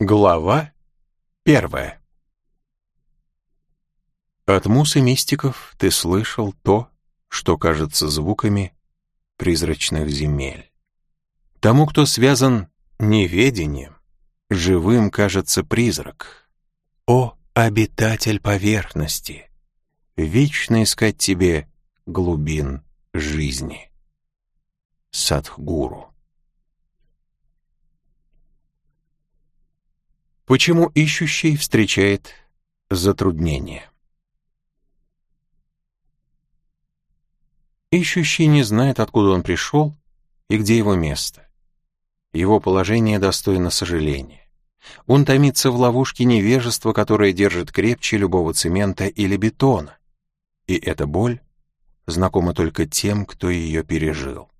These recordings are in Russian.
Глава первая От мусы мистиков ты слышал то, что кажется звуками призрачных земель. Тому, кто связан неведением, живым кажется призрак. О, обитатель поверхности! Вечно искать тебе глубин жизни. Садхгуру Почему ищущий встречает затруднения? Ищущий не знает, откуда он пришел и где его место. Его положение достойно сожаления. Он томится в ловушке невежества, которое держит крепче любого цемента или бетона. И эта боль знакома только тем, кто ее пережил.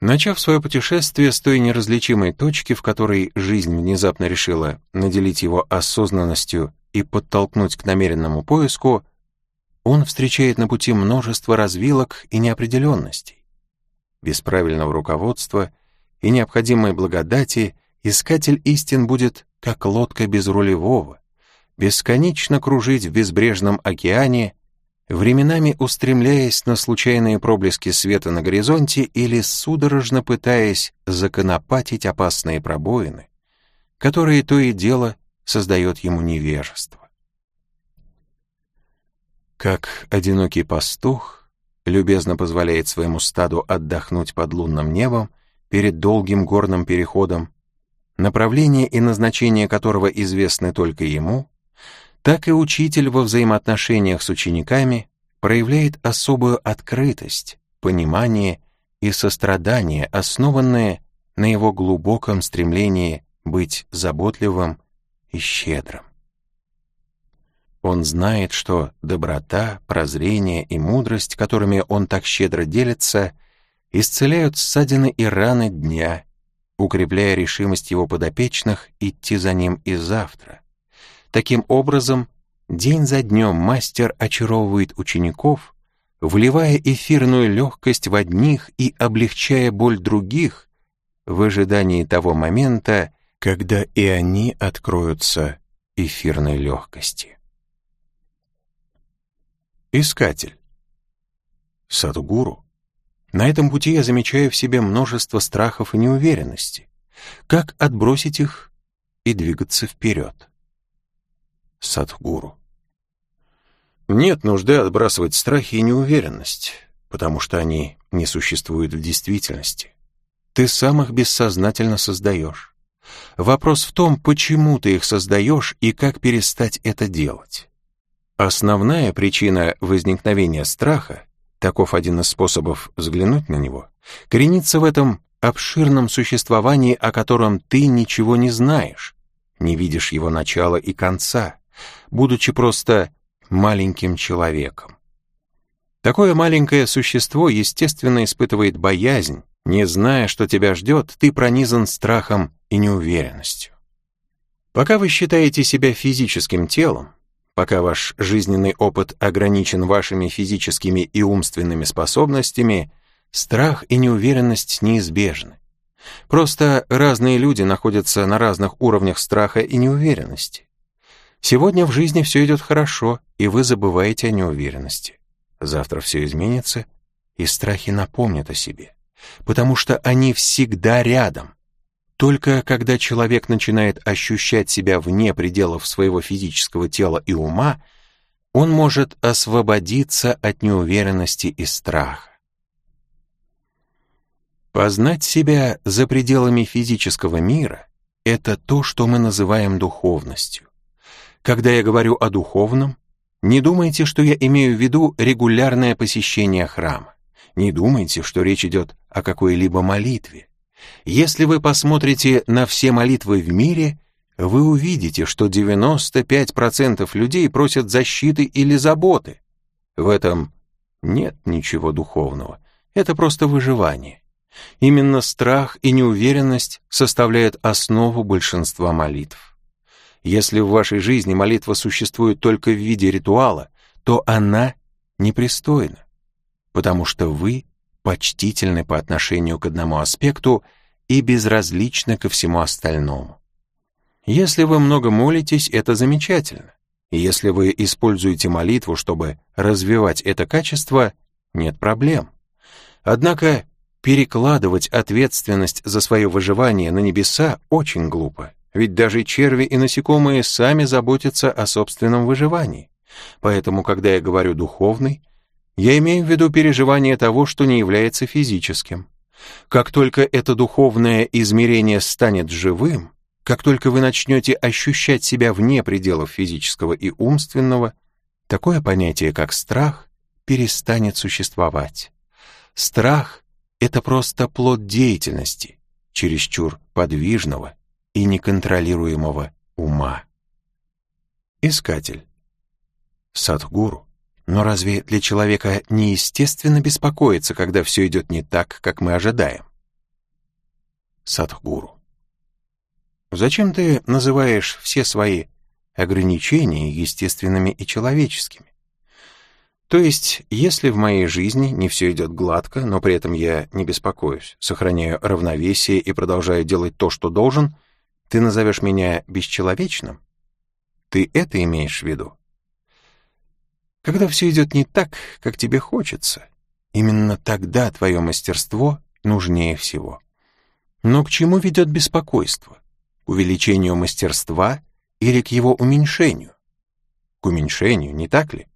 Начав свое путешествие с той неразличимой точки, в которой жизнь внезапно решила наделить его осознанностью и подтолкнуть к намеренному поиску, он встречает на пути множество развилок и неопределенностей. Без правильного руководства и необходимой благодати искатель истин будет как лодка без рулевого, бесконечно кружить в безбрежном океане временами устремляясь на случайные проблески света на горизонте или судорожно пытаясь законопатить опасные пробоины, которые то и дело создает ему невежество. Как одинокий пастух любезно позволяет своему стаду отдохнуть под лунным небом перед долгим горным переходом, направление и назначение которого известны только ему, так и учитель во взаимоотношениях с учениками проявляет особую открытость, понимание и сострадание, основанные на его глубоком стремлении быть заботливым и щедрым. Он знает, что доброта, прозрение и мудрость, которыми он так щедро делится, исцеляют ссадины и раны дня, укрепляя решимость его подопечных идти за ним и завтра. Таким образом, день за днем мастер очаровывает учеников, вливая эфирную легкость в одних и облегчая боль других в ожидании того момента, когда и они откроются эфирной легкости. Искатель. Садгуру. На этом пути я замечаю в себе множество страхов и неуверенности. Как отбросить их и двигаться вперед? Садхгуру. Нет нужды отбрасывать страхи и неуверенность, потому что они не существуют в действительности. Ты сам их бессознательно создаешь. Вопрос в том, почему ты их создаешь и как перестать это делать. Основная причина возникновения страха, таков один из способов взглянуть на него, коренится в этом обширном существовании, о котором ты ничего не знаешь, не видишь его начала и конца, будучи просто маленьким человеком. Такое маленькое существо, естественно, испытывает боязнь, не зная, что тебя ждет, ты пронизан страхом и неуверенностью. Пока вы считаете себя физическим телом, пока ваш жизненный опыт ограничен вашими физическими и умственными способностями, страх и неуверенность неизбежны. Просто разные люди находятся на разных уровнях страха и неуверенности. Сегодня в жизни все идет хорошо, и вы забываете о неуверенности. Завтра все изменится, и страхи напомнят о себе, потому что они всегда рядом. Только когда человек начинает ощущать себя вне пределов своего физического тела и ума, он может освободиться от неуверенности и страха. Познать себя за пределами физического мира — это то, что мы называем духовностью. Когда я говорю о духовном, не думайте, что я имею в виду регулярное посещение храма. Не думайте, что речь идет о какой-либо молитве. Если вы посмотрите на все молитвы в мире, вы увидите, что 95% людей просят защиты или заботы. В этом нет ничего духовного, это просто выживание. Именно страх и неуверенность составляют основу большинства молитв. Если в вашей жизни молитва существует только в виде ритуала, то она непристойна, потому что вы почтительны по отношению к одному аспекту и безразличны ко всему остальному. Если вы много молитесь, это замечательно. И если вы используете молитву, чтобы развивать это качество, нет проблем. Однако перекладывать ответственность за свое выживание на небеса очень глупо, ведь даже черви и насекомые сами заботятся о собственном выживании. Поэтому, когда я говорю «духовный», я имею в виду переживание того, что не является физическим. Как только это духовное измерение станет живым, как только вы начнете ощущать себя вне пределов физического и умственного, такое понятие, как страх, перестанет существовать. Страх — это просто плод деятельности, чересчур подвижного и неконтролируемого ума. Искатель. Садхгуру. Но разве для человека неестественно беспокоиться, когда все идет не так, как мы ожидаем? Садхгуру. Зачем ты называешь все свои ограничения естественными и человеческими? То есть, если в моей жизни не все идет гладко, но при этом я не беспокоюсь, сохраняю равновесие и продолжаю делать то, что должен, ты назовешь меня бесчеловечным? Ты это имеешь в виду? Когда все идет не так, как тебе хочется, именно тогда твое мастерство нужнее всего. Но к чему ведет беспокойство? К увеличению мастерства или к его уменьшению? К уменьшению, не так ли?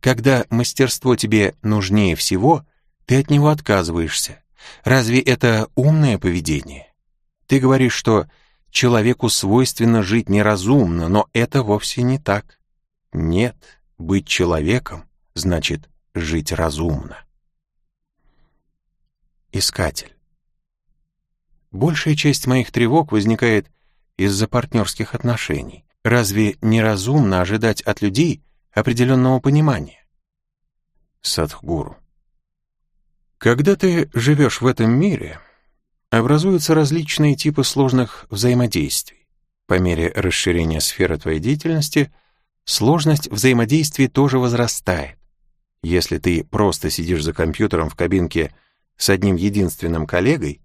Когда мастерство тебе нужнее всего, ты от него отказываешься. Разве это умное поведение? Ты говоришь, что человеку свойственно жить неразумно, но это вовсе не так. Нет, быть человеком значит жить разумно. Искатель. Большая часть моих тревог возникает из-за партнерских отношений. Разве неразумно ожидать от людей определенного понимания? Садхгуру. Когда ты живешь в этом мире, образуются различные типы сложных взаимодействий. По мере расширения сферы твоей деятельности – сложность взаимодействия тоже возрастает. Если ты просто сидишь за компьютером в кабинке с одним единственным коллегой,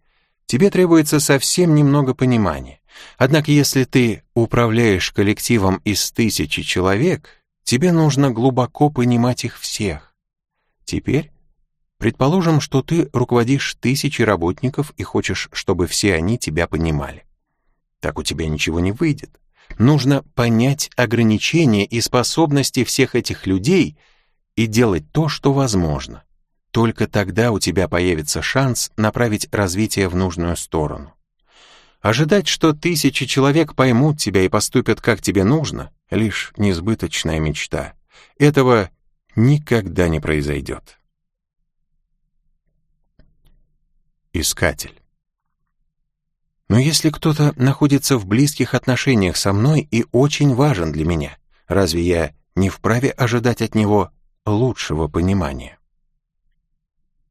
тебе требуется совсем немного понимания. Однако если ты управляешь коллективом из тысячи человек, тебе нужно глубоко понимать их всех. Теперь предположим, что ты руководишь тысячей работников и хочешь, чтобы все они тебя понимали. Так у тебя ничего не выйдет. Нужно понять ограничения и способности всех этих людей и делать то, что возможно. Только тогда у тебя появится шанс направить развитие в нужную сторону. Ожидать, что тысячи человек поймут тебя и поступят, как тебе нужно, лишь несбыточная мечта. Этого никогда не произойдет. Искатель. Но если кто-то находится в близких отношениях со мной и очень важен для меня, разве я не вправе ожидать от него лучшего понимания?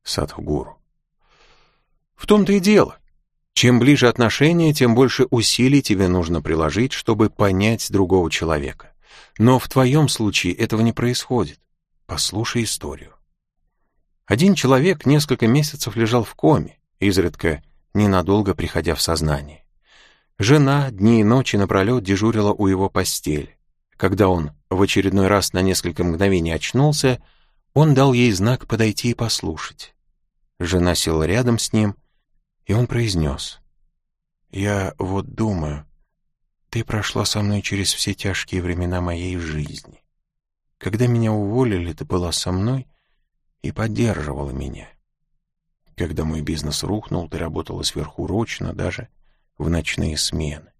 Садхгуру. В том-то и дело. Чем ближе отношения, тем больше усилий тебе нужно приложить, чтобы понять другого человека. Но в твоем случае этого не происходит. Послушай историю. Один человек несколько месяцев лежал в коме, изредка ненадолго приходя в сознание. Жена дни и ночи напролет дежурила у его постели. Когда он в очередной раз на несколько мгновений очнулся, он дал ей знак подойти и послушать. Жена села рядом с ним, и он произнес. «Я вот думаю, ты прошла со мной через все тяжкие времена моей жизни. Когда меня уволили, ты была со мной и поддерживала меня. Когда мой бизнес рухнул, ты работала сверхурочно, даже в ночные смены.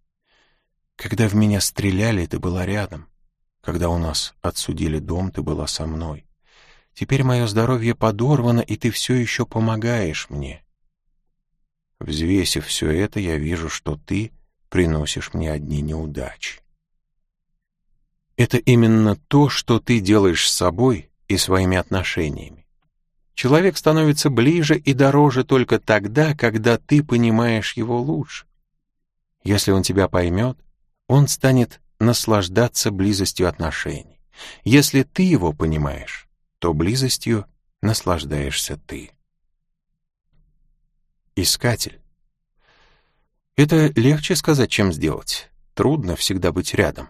Когда в меня стреляли, ты была рядом. Когда у нас отсудили дом, ты была со мной. Теперь мое здоровье подорвано, и ты все еще помогаешь мне. Взвесив все это, я вижу, что ты приносишь мне одни неудачи. Это именно то, что ты делаешь с собой и своими отношениями. Человек становится ближе и дороже только тогда, когда ты понимаешь его лучше. Если он тебя поймет, он станет наслаждаться близостью отношений. Если ты его понимаешь, то близостью наслаждаешься ты. Искатель. Это легче сказать, чем сделать. Трудно всегда быть рядом.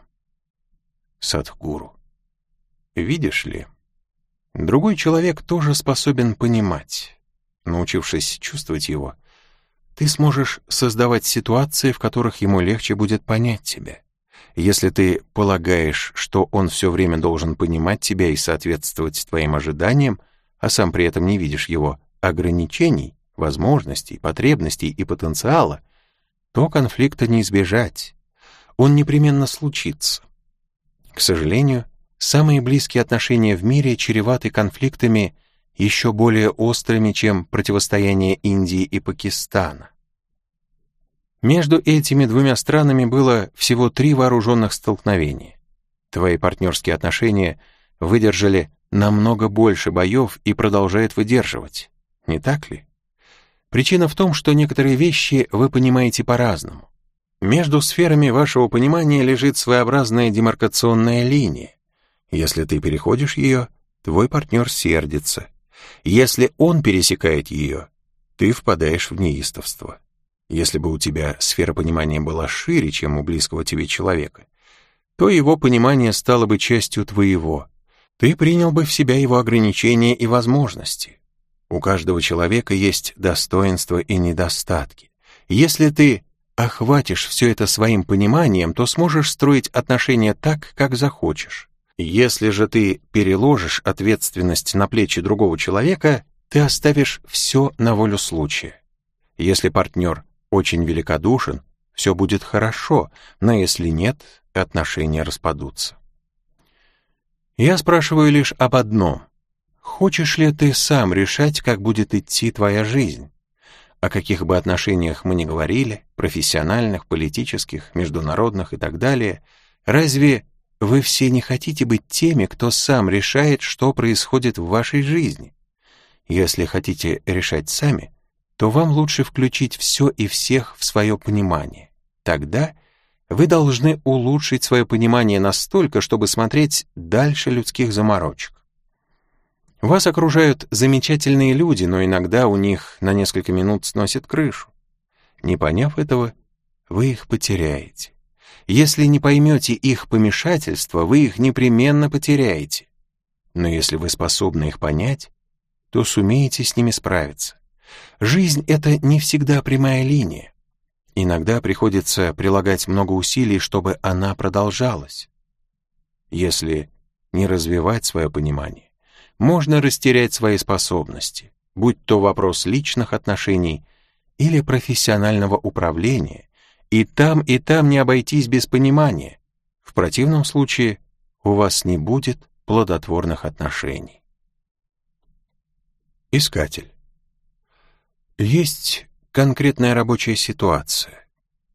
Садхгуру. Видишь ли, другой человек тоже способен понимать. Научившись чувствовать его, ты сможешь создавать ситуации, в которых ему легче будет понять тебя. Если ты полагаешь, что он все время должен понимать тебя и соответствовать твоим ожиданиям, а сам при этом не видишь его ограничений, возможностей, потребностей и потенциала, то конфликта не избежать. Он непременно случится. К сожалению, самые близкие отношения в мире чреваты конфликтами еще более острыми, чем противостояние Индии и Пакистана. Между этими двумя странами было всего три вооруженных столкновения. Твои партнерские отношения выдержали намного больше боев и продолжают выдерживать, не так ли? Причина в том, что некоторые вещи вы понимаете по-разному. Между сферами вашего понимания лежит своеобразная демаркационная линия. Если ты переходишь ее, твой партнер сердится. Если он пересекает ее, ты впадаешь в неистовство. Если бы у тебя сфера понимания была шире, чем у близкого тебе человека, то его понимание стало бы частью твоего. Ты принял бы в себя его ограничения и возможности. У каждого человека есть достоинства и недостатки. Если ты охватишь все это своим пониманием, то сможешь строить отношения так, как захочешь. Если же ты переложишь ответственность на плечи другого человека, ты оставишь все на волю случая. Если партнер очень великодушен, все будет хорошо, но если нет, отношения распадутся. Я спрашиваю лишь об одном. Хочешь ли ты сам решать, как будет идти твоя жизнь? О каких бы отношениях мы ни говорили, профессиональных, политических, международных и так далее, разве вы все не хотите быть теми, кто сам решает, что происходит в вашей жизни? Если хотите решать сами, то вам лучше включить все и всех в свое понимание. Тогда вы должны улучшить свое понимание настолько, чтобы смотреть дальше людских заморочек. Вас окружают замечательные люди, но иногда у них на несколько минут сносит крышу. Не поняв этого, вы их потеряете. Если не поймете их помешательства, вы их непременно потеряете. Но если вы способны их понять, то сумеете с ними справиться. Жизнь — это не всегда прямая линия. Иногда приходится прилагать много усилий, чтобы она продолжалась. Если не развивать свое понимание, можно растерять свои способности, будь то вопрос личных отношений или профессионального управления, и там, и там не обойтись без понимания. В противном случае у вас не будет плодотворных отношений. Искатель. Есть конкретная рабочая ситуация.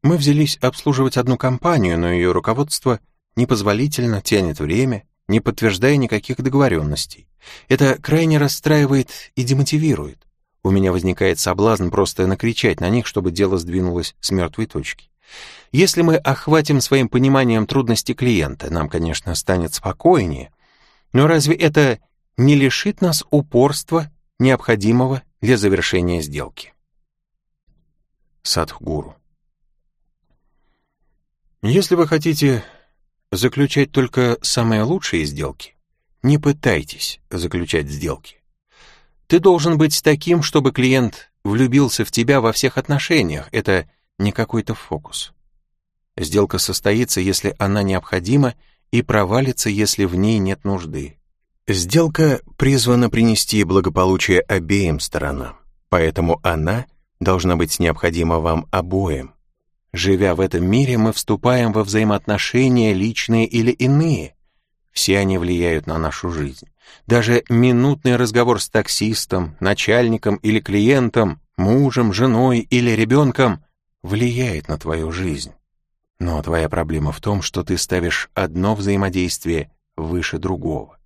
Мы взялись обслуживать одну компанию, но ее руководство непозволительно тянет время, не подтверждая никаких договоренностей. Это крайне расстраивает и демотивирует. У меня возникает соблазн просто накричать на них, чтобы дело сдвинулось с мертвой точки. Если мы охватим своим пониманием трудности клиента, нам, конечно, станет спокойнее, но разве это не лишит нас упорства, необходимого для завершения сделки? Садхгуру. Если вы хотите заключать только самые лучшие сделки, не пытайтесь заключать сделки. Ты должен быть таким, чтобы клиент влюбился в тебя во всех отношениях. Это не какой-то фокус. Сделка состоится, если она необходима, и провалится, если в ней нет нужды. Сделка призвана принести благополучие обеим сторонам, поэтому она должна быть необходима вам обоим. Живя в этом мире, мы вступаем во взаимоотношения, личные или иные. Все они влияют на нашу жизнь. Даже минутный разговор с таксистом, начальником или клиентом, мужем, женой или ребенком влияет на твою жизнь. Но твоя проблема в том, что ты ставишь одно взаимодействие выше другого.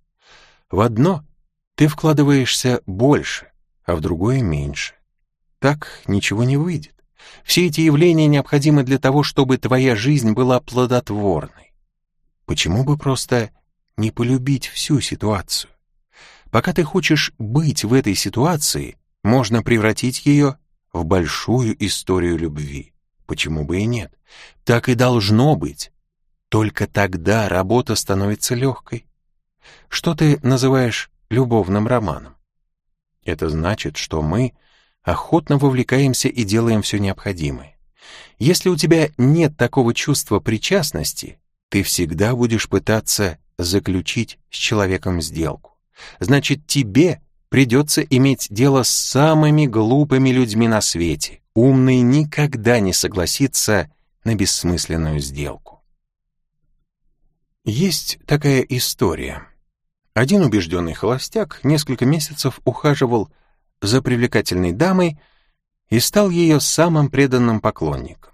В одно ты вкладываешься больше, а в другое меньше. Так ничего не выйдет. Все эти явления необходимы для того, чтобы твоя жизнь была плодотворной. Почему бы просто не полюбить всю ситуацию? Пока ты хочешь быть в этой ситуации, можно превратить ее в большую историю любви. Почему бы и нет? Так и должно быть. Только тогда работа становится легкой. Что ты называешь любовным романом? Это значит, что мы охотно вовлекаемся и делаем все необходимое. Если у тебя нет такого чувства причастности, ты всегда будешь пытаться заключить с человеком сделку. Значит, тебе придется иметь дело с самыми глупыми людьми на свете. Умный никогда не согласится на бессмысленную сделку. Есть такая история. Один убежденный холостяк несколько месяцев ухаживал за привлекательной дамой и стал ее самым преданным поклонником.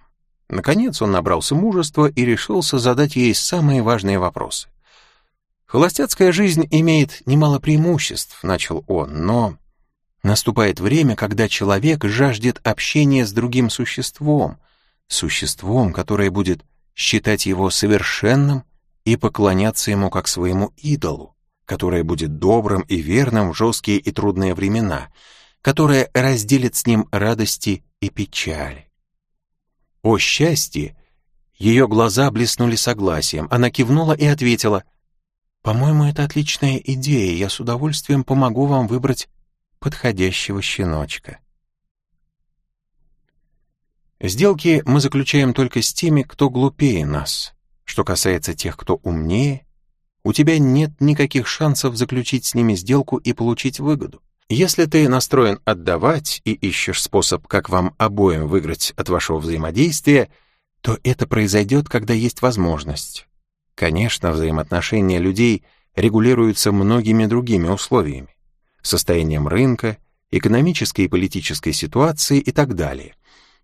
Наконец он набрался мужества и решился задать ей самые важные вопросы. «Холостяцкая жизнь имеет немало преимуществ», — начал он, «но наступает время, когда человек жаждет общения с другим существом, существом, которое будет считать его совершенным и поклоняться ему как своему идолу, которое будет добрым и верным в жесткие и трудные времена, которое разделит с ним радости и печали. О счастье! Ее глаза блеснули согласием. Она кивнула и ответила — по-моему, это отличная идея. Я с удовольствием помогу вам выбрать подходящего щеночка. Сделки мы заключаем только с теми, кто глупее нас. Что касается тех, кто умнее, у тебя нет никаких шансов заключить с ними сделку и получить выгоду. Если ты настроен отдавать и ищешь способ, как вам обоим выиграть от вашего взаимодействия, то это произойдет, когда есть возможность. Конечно, взаимоотношения людей регулируются многими другими условиями. Состоянием рынка, экономической и политической ситуации и так далее.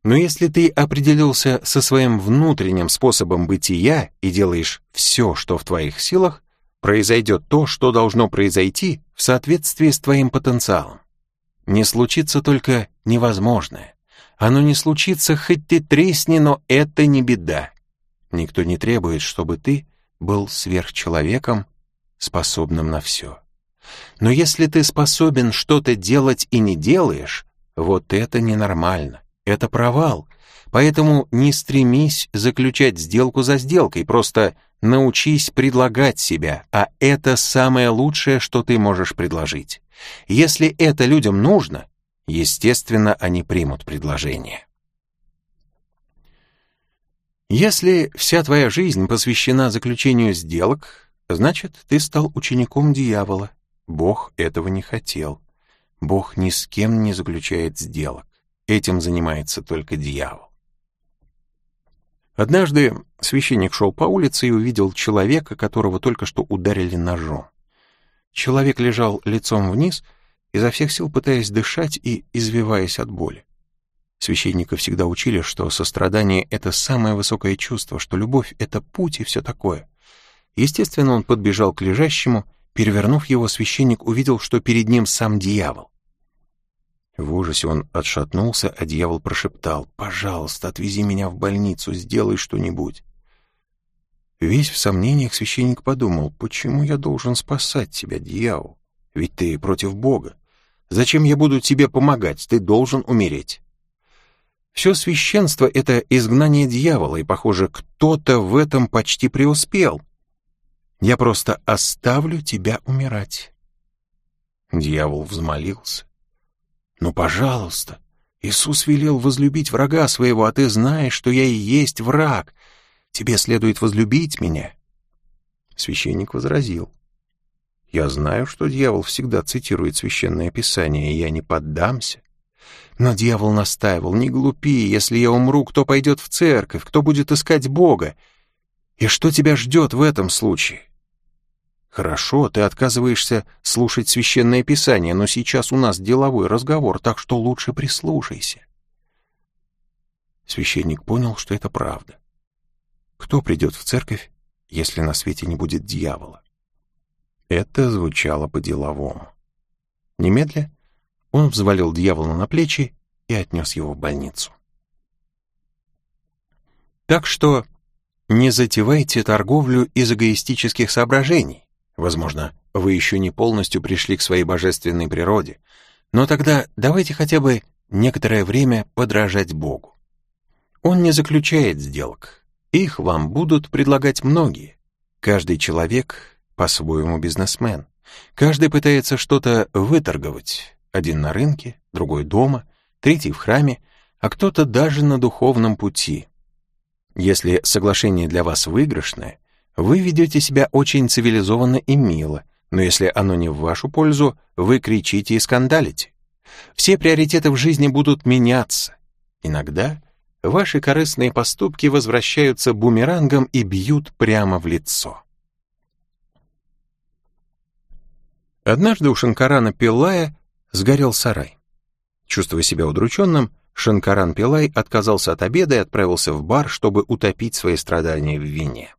Но если ты определился со своим внутренним способом бытия и делаешь все, что в твоих силах, произойдет то, что должно произойти в соответствии с твоим потенциалом. Не случится только невозможное. Оно не случится, хоть ты тресни, но это не беда. Никто не требует, чтобы ты был сверхчеловеком, способным на все. Но если ты способен что-то делать и не делаешь, вот это ненормально, это провал. Поэтому не стремись заключать сделку за сделкой, просто научись предлагать себя, а это самое лучшее, что ты можешь предложить. Если это людям нужно, естественно, они примут предложение. Если вся твоя жизнь посвящена заключению сделок, значит, ты стал учеником дьявола. Бог этого не хотел. Бог ни с кем не заключает сделок. Этим занимается только дьявол. Однажды священник шел по улице и увидел человека, которого только что ударили ножом. Человек лежал лицом вниз, изо всех сил пытаясь дышать и извиваясь от боли. Священника всегда учили, что сострадание — это самое высокое чувство, что любовь — это путь и все такое. Естественно, он подбежал к лежащему, перевернув его, священник увидел, что перед ним сам дьявол. В ужасе он отшатнулся, а дьявол прошептал, «Пожалуйста, отвези меня в больницу, сделай что-нибудь». Весь в сомнениях священник подумал, «Почему я должен спасать тебя, дьявол? Ведь ты против Бога. Зачем я буду тебе помогать? Ты должен умереть». Все священство — это изгнание дьявола, и, похоже, кто-то в этом почти преуспел. Я просто оставлю тебя умирать. Дьявол взмолился. «Ну, пожалуйста, Иисус велел возлюбить врага своего, а ты знаешь, что я и есть враг. Тебе следует возлюбить меня». Священник возразил. «Я знаю, что дьявол всегда цитирует Священное Писание, и я не поддамся. Но дьявол настаивал, не глупи, если я умру, кто пойдет в церковь, кто будет искать Бога? И что тебя ждет в этом случае? Хорошо, ты отказываешься слушать священное писание, но сейчас у нас деловой разговор, так что лучше прислушайся. Священник понял, что это правда. Кто придет в церковь, если на свете не будет дьявола? Это звучало по-деловому. Немедля он взвалил дьявола на плечи и отнес его в больницу. Так что не затевайте торговлю из эгоистических соображений. Возможно, вы еще не полностью пришли к своей божественной природе, но тогда давайте хотя бы некоторое время подражать Богу. Он не заключает сделок. Их вам будут предлагать многие. Каждый человек по-своему бизнесмен. Каждый пытается что-то выторговать. Один на рынке, другой дома, третий в храме, а кто-то даже на духовном пути. Если соглашение для вас выигрышное, вы ведете себя очень цивилизованно и мило, но если оно не в вашу пользу, вы кричите и скандалите. Все приоритеты в жизни будут меняться. Иногда ваши корыстные поступки возвращаются бумерангом и бьют прямо в лицо. Однажды у Шанкарана Пилая сгорел сарай. Чувствуя себя удрученным, Шанкаран Пилай отказался от обеда и отправился в бар, чтобы утопить свои страдания в вине.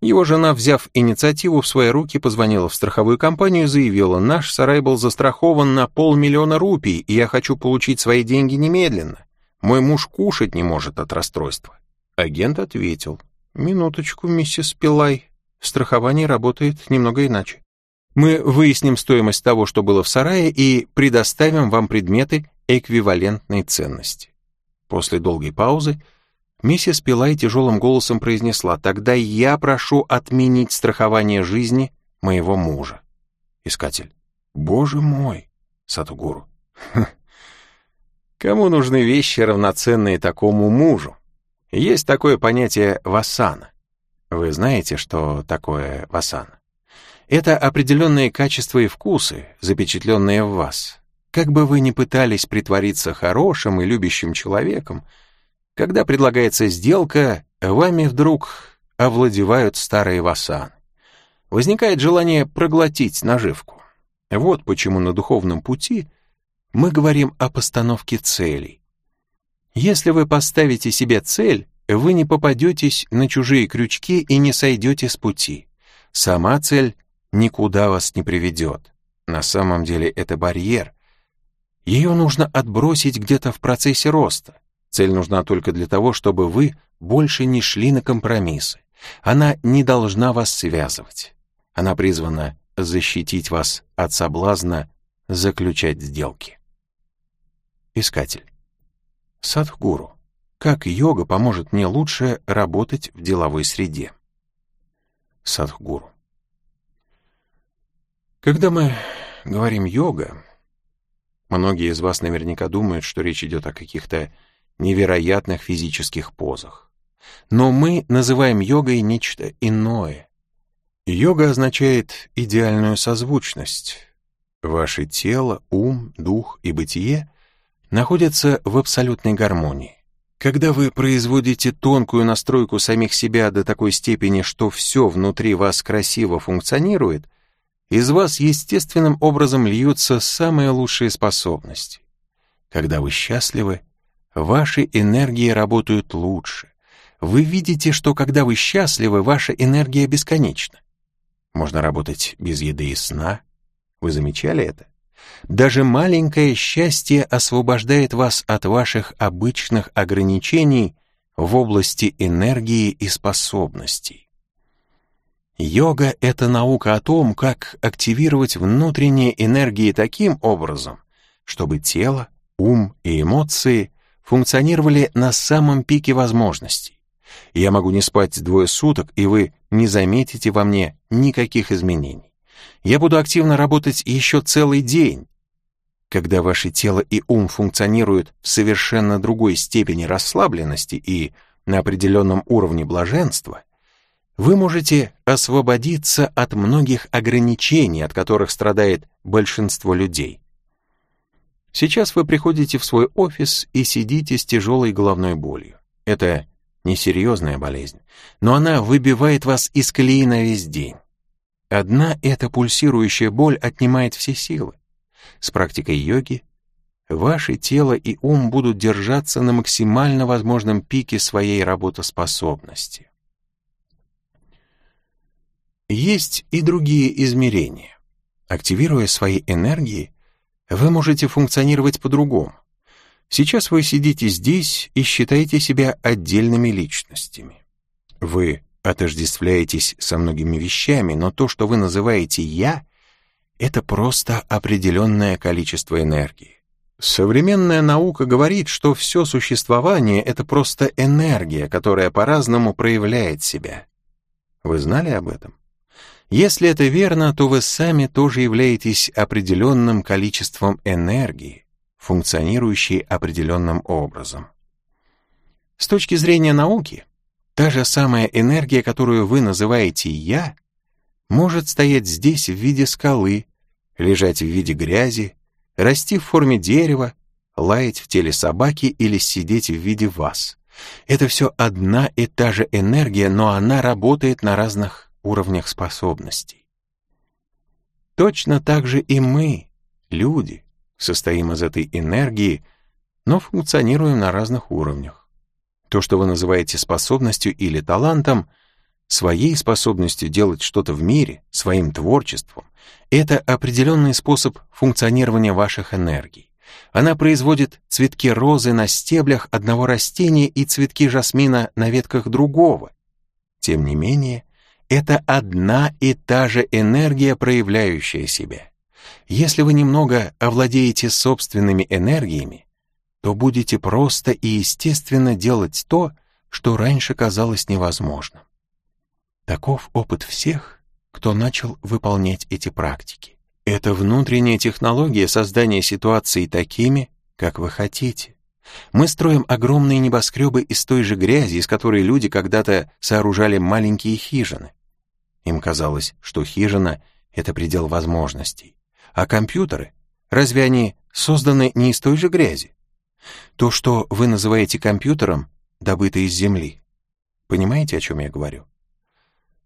Его жена, взяв инициативу в свои руки, позвонила в страховую компанию и заявила, «Наш сарай был застрахован на полмиллиона рупий, и я хочу получить свои деньги немедленно. Мой муж кушать не может от расстройства». Агент ответил, «Минуточку, миссис Пилай, страхование работает немного иначе. Мы выясним стоимость того, что было в сарае, и предоставим вам предметы эквивалентной ценности». После долгой паузы миссис Пилай тяжелым голосом произнесла, «Тогда я прошу отменить страхование жизни моего мужа». Искатель. «Боже мой!» Сатугуру. Кому нужны вещи, равноценные такому мужу? Есть такое понятие васана. Вы знаете, что такое васана? Это определенные качества и вкусы, запечатленные в вас. Как бы вы ни пытались притвориться хорошим и любящим человеком, когда предлагается сделка, вами вдруг овладевают старые васан. Возникает желание проглотить наживку. Вот почему на духовном пути мы говорим о постановке целей. Если вы поставите себе цель, вы не попадетесь на чужие крючки и не сойдете с пути. Сама цель никуда вас не приведет. На самом деле это барьер. Ее нужно отбросить где-то в процессе роста. Цель нужна только для того, чтобы вы больше не шли на компромиссы. Она не должна вас связывать. Она призвана защитить вас от соблазна заключать сделки. Искатель. Садхгуру. Как йога поможет мне лучше работать в деловой среде? Садхгуру. Когда мы говорим «йога», многие из вас наверняка думают, что речь идет о каких-то невероятных физических позах. Но мы называем йогой нечто иное. Йога означает идеальную созвучность. Ваше тело, ум, дух и бытие находятся в абсолютной гармонии. Когда вы производите тонкую настройку самих себя до такой степени, что все внутри вас красиво функционирует, из вас естественным образом льются самые лучшие способности. Когда вы счастливы, ваши энергии работают лучше. Вы видите, что когда вы счастливы, ваша энергия бесконечна. Можно работать без еды и сна. Вы замечали это? Даже маленькое счастье освобождает вас от ваших обычных ограничений в области энергии и способностей. Йога — это наука о том, как активировать внутренние энергии таким образом, чтобы тело, ум и эмоции функционировали на самом пике возможностей. Я могу не спать двое суток, и вы не заметите во мне никаких изменений. Я буду активно работать еще целый день. Когда ваше тело и ум функционируют в совершенно другой степени расслабленности и на определенном уровне блаженства, вы можете освободиться от многих ограничений, от которых страдает большинство людей. Сейчас вы приходите в свой офис и сидите с тяжелой головной болью. Это несерьезная болезнь, но она выбивает вас из колеи на весь день. Одна эта пульсирующая боль отнимает все силы. С практикой йоги ваше тело и ум будут держаться на максимально возможном пике своей работоспособности. Есть и другие измерения. Активируя свои энергии, вы можете функционировать по-другому. Сейчас вы сидите здесь и считаете себя отдельными личностями. Вы отождествляетесь со многими вещами, но то, что вы называете «я», это просто определенное количество энергии. Современная наука говорит, что все существование — это просто энергия, которая по-разному проявляет себя. Вы знали об этом? Если это верно, то вы сами тоже являетесь определенным количеством энергии, функционирующей определенным образом. С точки зрения науки, та же самая энергия, которую вы называете «я», может стоять здесь в виде скалы, лежать в виде грязи, расти в форме дерева, лаять в теле собаки или сидеть в виде вас. Это все одна и та же энергия, но она работает на разных уровнях способностей. Точно так же и мы, люди, состоим из этой энергии, но функционируем на разных уровнях. То, что вы называете способностью или талантом, своей способностью делать что-то в мире, своим творчеством, это определенный способ функционирования ваших энергий. Она производит цветки розы на стеблях одного растения и цветки жасмина на ветках другого. Тем не менее, это одна и та же энергия, проявляющая себя. Если вы немного овладеете собственными энергиями, то будете просто и естественно делать то, что раньше казалось невозможным. Таков опыт всех, кто начал выполнять эти практики. Это внутренняя технология создания ситуаций такими, как вы хотите. Мы строим огромные небоскребы из той же грязи, из которой люди когда-то сооружали маленькие хижины. Им казалось, что хижина — это предел возможностей. А компьютеры, разве они созданы не из той же грязи? То, что вы называете компьютером, добыто из земли. Понимаете, о чем я говорю?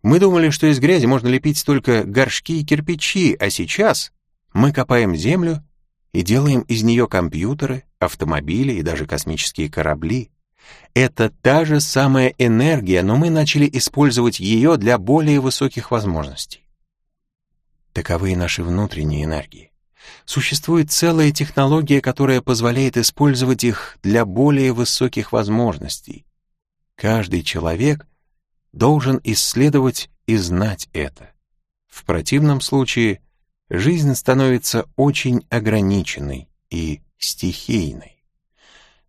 Мы думали, что из грязи можно лепить только горшки и кирпичи, а сейчас мы копаем землю и делаем из нее компьютеры, автомобили и даже космические корабли. Это та же самая энергия, но мы начали использовать ее для более высоких возможностей. Таковы и наши внутренние энергии. Существует целая технология, которая позволяет использовать их для более высоких возможностей. Каждый человек должен исследовать и знать это. В противном случае жизнь становится очень ограниченной и стихийной.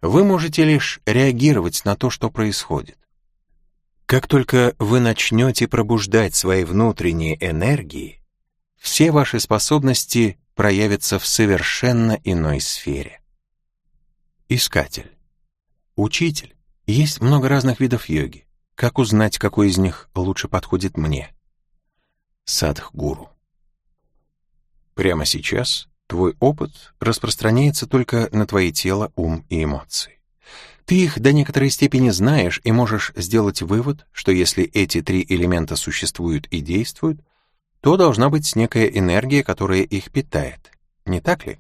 Вы можете лишь реагировать на то, что происходит. Как только вы начнете пробуждать свои внутренние энергии, все ваши способности проявятся в совершенно иной сфере. Искатель. Учитель. Есть много разных видов йоги. Как узнать, какой из них лучше подходит мне? Садхгуру. Прямо сейчас твой опыт распространяется только на твое тело, ум и эмоции. Ты их до некоторой степени знаешь и можешь сделать вывод, что если эти три элемента существуют и действуют, то должна быть некая энергия, которая их питает. Не так ли?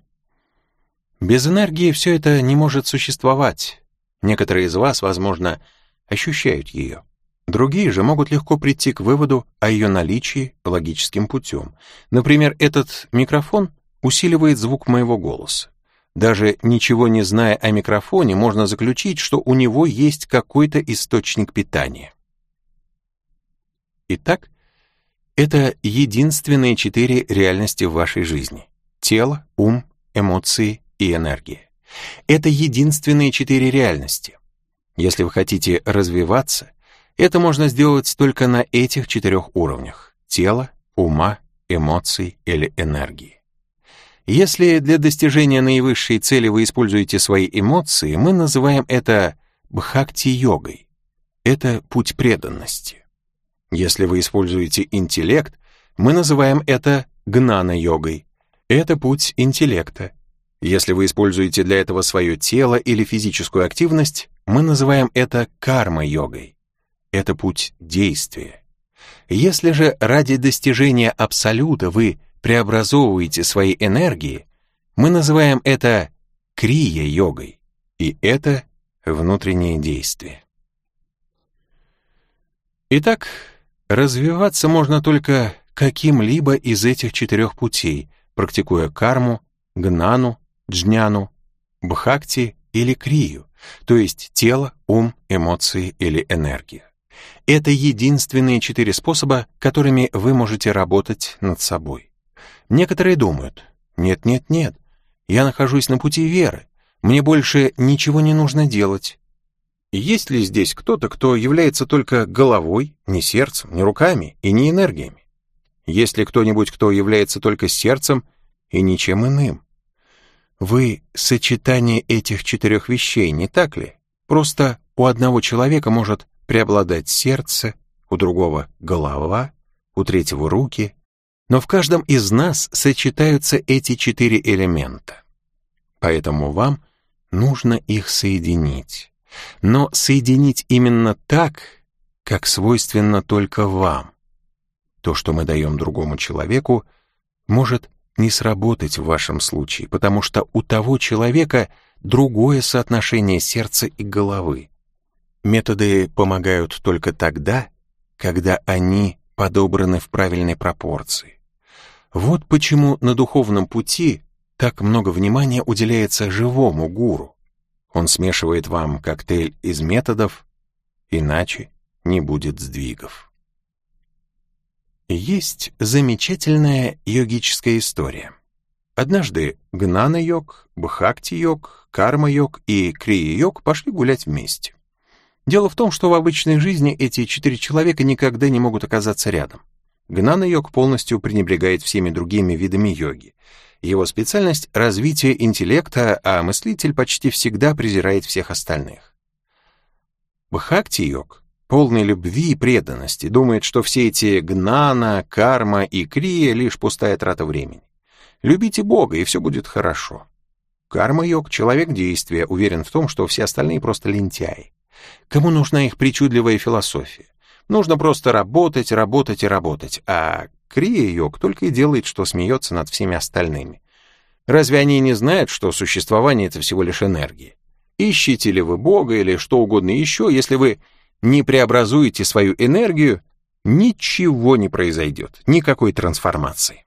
Без энергии все это не может существовать. Некоторые из вас, возможно, ощущают ее. Другие же могут легко прийти к выводу о ее наличии логическим путем. Например, этот микрофон усиливает звук моего голоса. Даже ничего не зная о микрофоне, можно заключить, что у него есть какой-то источник питания. Итак, это единственные четыре реальности в вашей жизни. Тело, ум, эмоции и энергия. Это единственные четыре реальности. Если вы хотите развиваться, это можно сделать только на этих четырех уровнях — тела, ума, эмоций или энергии. Если для достижения наивысшей цели вы используете свои эмоции, мы называем это бхакти-йогой. Это путь преданности. Если вы используете интеллект, мы называем это гнана-йогой. Это путь интеллекта. Если вы используете для этого свое тело или физическую активность, мы называем это карма-йогой. Это путь действия. Если же ради достижения абсолюта вы преобразовываете свои энергии, мы называем это крия-йогой, и это внутреннее действие. Итак, развиваться можно только каким-либо из этих четырех путей, практикуя карму, гнану, джняну, бхакти или крию, то есть тело, ум, эмоции или энергия. Это единственные четыре способа, которыми вы можете работать над собой. Некоторые думают, нет-нет-нет, Я нахожусь на пути веры. Мне больше ничего не нужно делать. Есть ли здесь кто-то, кто является только головой, не сердцем, не руками и не энергиями? Есть ли кто-нибудь, кто является только сердцем и ничем иным? Вы — сочетание этих четырех вещей, не так ли? Просто у одного человека может преобладать сердце, у другого — голова, у третьего — руки, но в каждом из нас сочетаются эти четыре элемента. Поэтому вам нужно их соединить но соединить именно так, как свойственно только вам. То, что мы даем другому человеку, может не сработать в вашем случае, потому что у того человека другое соотношение сердца и головы. Методы помогают только тогда, когда они подобраны в правильной пропорции. Вот почему на духовном пути так много внимания уделяется живому гуру. Он смешивает вам коктейль из методов, иначе не будет сдвигов. Есть замечательная йогическая история. Однажды Гнана-йог, Бхакти-йог, Карма-йог и Крия-йог пошли гулять вместе. Дело в том, что в обычной жизни эти четыре человека никогда не могут оказаться рядом. Гнана-йог полностью пренебрегает всеми другими видами йоги. Его специальность — развитие интеллекта, а мыслитель почти всегда презирает всех остальных. Бхакти-йог, полный любви и преданности, думает, что все эти гнана, карма и крия — лишь пустая трата времени. Любите Бога, и все будет хорошо. Карма-йог — человек действия, уверен в том, что все остальные просто лентяи. Кому нужна их причудливая философия? Нужно просто работать, работать и работать, а Крия-йог только и делает, что смеется над всеми остальными. Разве они не знают, что существование — это всего лишь энергия? Ищите ли вы Бога или что угодно еще, если вы не преобразуете свою энергию, ничего не произойдет, никакой трансформации.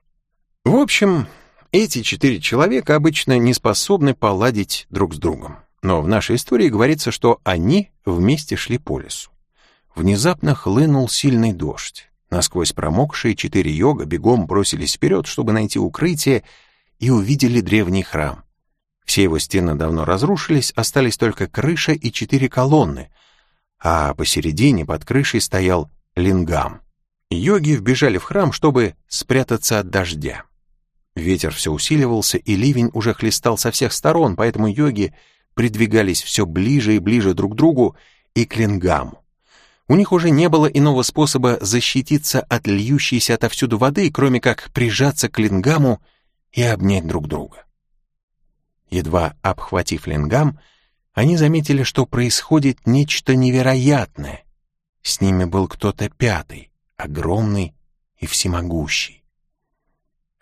В общем, эти четыре человека обычно не способны поладить друг с другом. Но в нашей истории говорится, что они вместе шли по лесу. Внезапно хлынул сильный дождь. Насквозь промокшие четыре йога бегом бросились вперед, чтобы найти укрытие, и увидели древний храм. Все его стены давно разрушились, остались только крыша и четыре колонны, а посередине под крышей стоял лингам. Йоги вбежали в храм, чтобы спрятаться от дождя. Ветер все усиливался, и ливень уже хлестал со всех сторон, поэтому йоги придвигались все ближе и ближе друг к другу и к лингаму. У них уже не было иного способа защититься от льющейся отовсюду воды, кроме как прижаться к лингаму и обнять друг друга. Едва обхватив лингам, они заметили, что происходит нечто невероятное. С ними был кто-то пятый, огромный и всемогущий.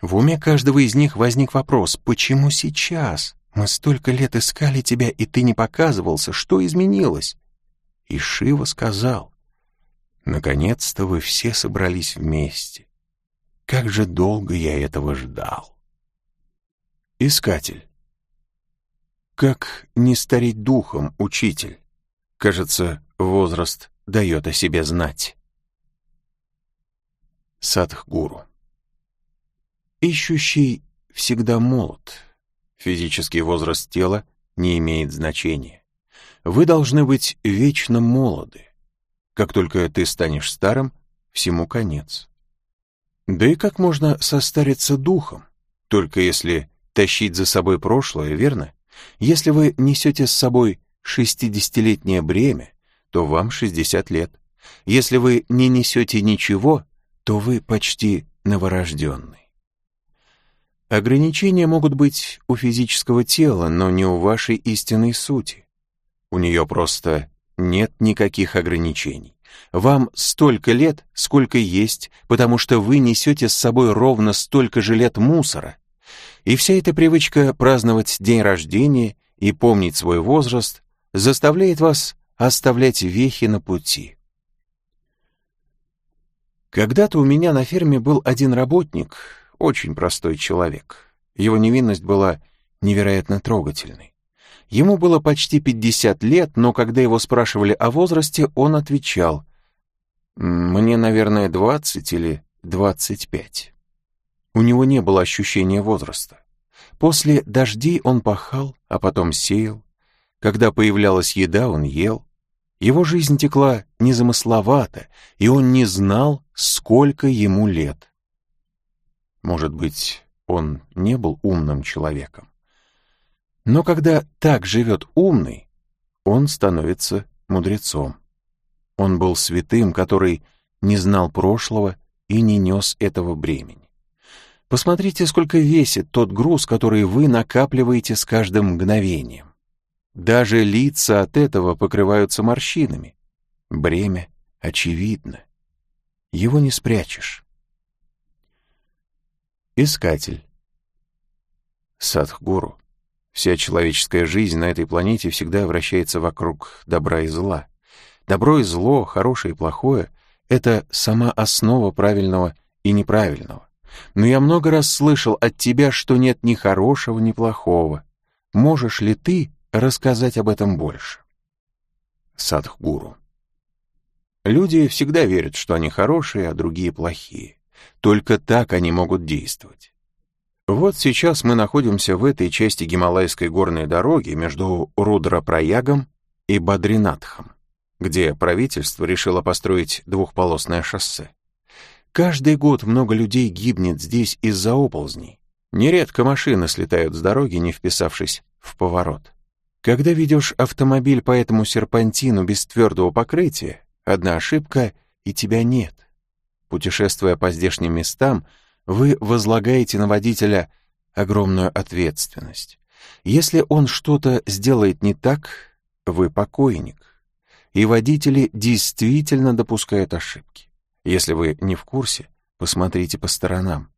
В уме каждого из них возник вопрос, почему сейчас? Мы столько лет искали тебя, и ты не показывался, что изменилось? И Шива сказал, Наконец-то вы все собрались вместе. Как же долго я этого ждал. Искатель. Как не стареть духом, учитель? Кажется, возраст дает о себе знать. Садхгуру. Ищущий всегда молод. Физический возраст тела не имеет значения. Вы должны быть вечно молоды. Как только ты станешь старым, всему конец. Да и как можно состариться духом? Только если тащить за собой прошлое, верно? Если вы несете с собой шестидесятилетнее бремя, то вам 60 лет. Если вы не несете ничего, то вы почти новорожденный. Ограничения могут быть у физического тела, но не у вашей истинной сути. У нее просто нет никаких ограничений. Вам столько лет, сколько есть, потому что вы несете с собой ровно столько же лет мусора. И вся эта привычка праздновать день рождения и помнить свой возраст заставляет вас оставлять вехи на пути. Когда-то у меня на ферме был один работник, очень простой человек. Его невинность была невероятно трогательной. Ему было почти 50 лет, но когда его спрашивали о возрасте, он отвечал «Мне, наверное, 20 или 25». У него не было ощущения возраста. После дождей он пахал, а потом сеял. Когда появлялась еда, он ел. Его жизнь текла незамысловато, и он не знал, сколько ему лет. Может быть, он не был умным человеком. Но когда так живет умный, он становится мудрецом. Он был святым, который не знал прошлого и не нес этого бремени. Посмотрите, сколько весит тот груз, который вы накапливаете с каждым мгновением. Даже лица от этого покрываются морщинами. Бремя очевидно. Его не спрячешь. Искатель. Садхгуру. Вся человеческая жизнь на этой планете всегда вращается вокруг добра и зла. Добро и зло, хорошее и плохое — это сама основа правильного и неправильного. Но я много раз слышал от тебя, что нет ни хорошего, ни плохого. Можешь ли ты рассказать об этом больше? Садхгуру. Люди всегда верят, что они хорошие, а другие плохие. Только так они могут действовать. Вот сейчас мы находимся в этой части Гималайской горной дороги между Рудра-Проягом и Бадринатхом, где правительство решило построить двухполосное шоссе. Каждый год много людей гибнет здесь из-за оползней. Нередко машины слетают с дороги, не вписавшись в поворот. Когда ведешь автомобиль по этому серпантину без твердого покрытия, одна ошибка — и тебя нет. Путешествуя по здешним местам — вы возлагаете на водителя огромную ответственность. Если он что-то сделает не так, вы покойник. И водители действительно допускают ошибки. Если вы не в курсе, посмотрите по сторонам.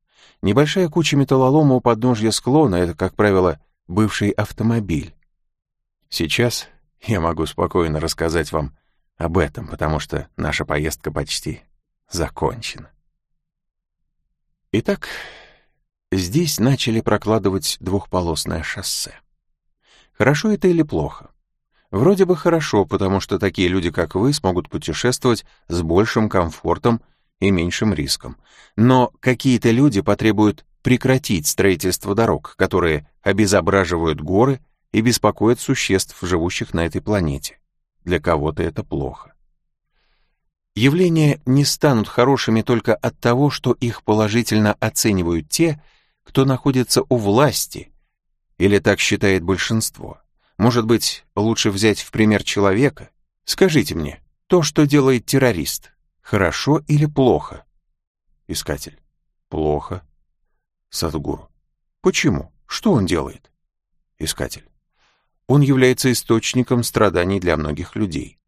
Небольшая куча металлолома у подножья склона — это, как правило, бывший автомобиль. Сейчас я могу спокойно рассказать вам об этом, потому что наша поездка почти закончена. Итак, здесь начали прокладывать двухполосное шоссе. Хорошо это или плохо? Вроде бы хорошо, потому что такие люди, как вы, смогут путешествовать с большим комфортом и меньшим риском. Но какие-то люди потребуют прекратить строительство дорог, которые обезображивают горы и беспокоят существ, живущих на этой планете. Для кого-то это плохо. Явления не станут хорошими только от того, что их положительно оценивают те, кто находится у власти, или так считает большинство. Может быть, лучше взять в пример человека? Скажите мне, то, что делает террорист, хорошо или плохо? Искатель. Плохо. Садгуру. Почему? Что он делает? Искатель. Он является источником страданий для многих людей.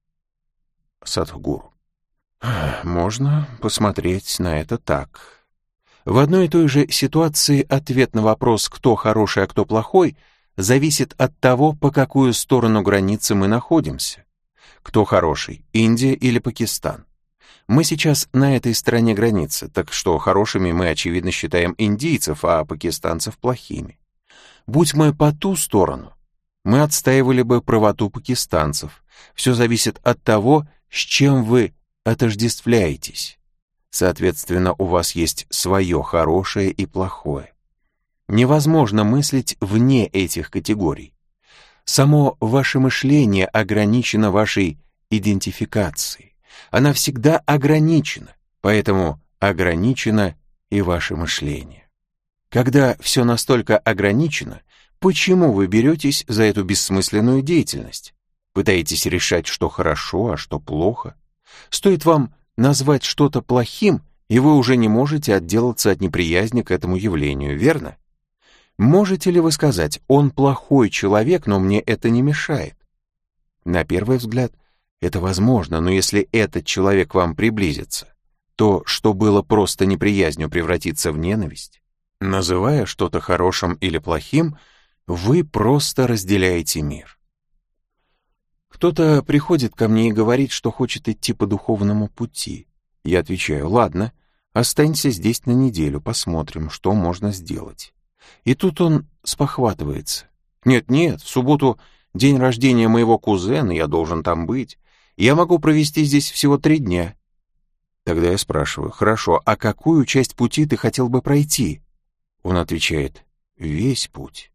Садхгуру. Можно посмотреть на это так. В одной и той же ситуации ответ на вопрос, кто хороший, а кто плохой, зависит от того, по какую сторону границы мы находимся. Кто хороший, Индия или Пакистан? Мы сейчас на этой стороне границы, так что хорошими мы, очевидно, считаем индийцев, а пакистанцев плохими. Будь мы по ту сторону, мы отстаивали бы правоту пакистанцев. Все зависит от того, с чем вы отождествляетесь. Соответственно, у вас есть свое хорошее и плохое. Невозможно мыслить вне этих категорий. Само ваше мышление ограничено вашей идентификацией. Она всегда ограничена, поэтому ограничено и ваше мышление. Когда все настолько ограничено, почему вы беретесь за эту бессмысленную деятельность? Пытаетесь решать, что хорошо, а что плохо? Стоит вам назвать что-то плохим, и вы уже не можете отделаться от неприязни к этому явлению, верно? Можете ли вы сказать, он плохой человек, но мне это не мешает? На первый взгляд, это возможно, но если этот человек вам приблизится, то, что было просто неприязнью, превратится в ненависть. Называя что-то хорошим или плохим, вы просто разделяете мир. Кто-то приходит ко мне и говорит, что хочет идти по духовному пути. Я отвечаю, ладно, останься здесь на неделю, посмотрим, что можно сделать. И тут он спохватывается. Нет-нет, в субботу день рождения моего кузена, я должен там быть. Я могу провести здесь всего три дня. Тогда я спрашиваю, хорошо, а какую часть пути ты хотел бы пройти? Он отвечает, Весь путь.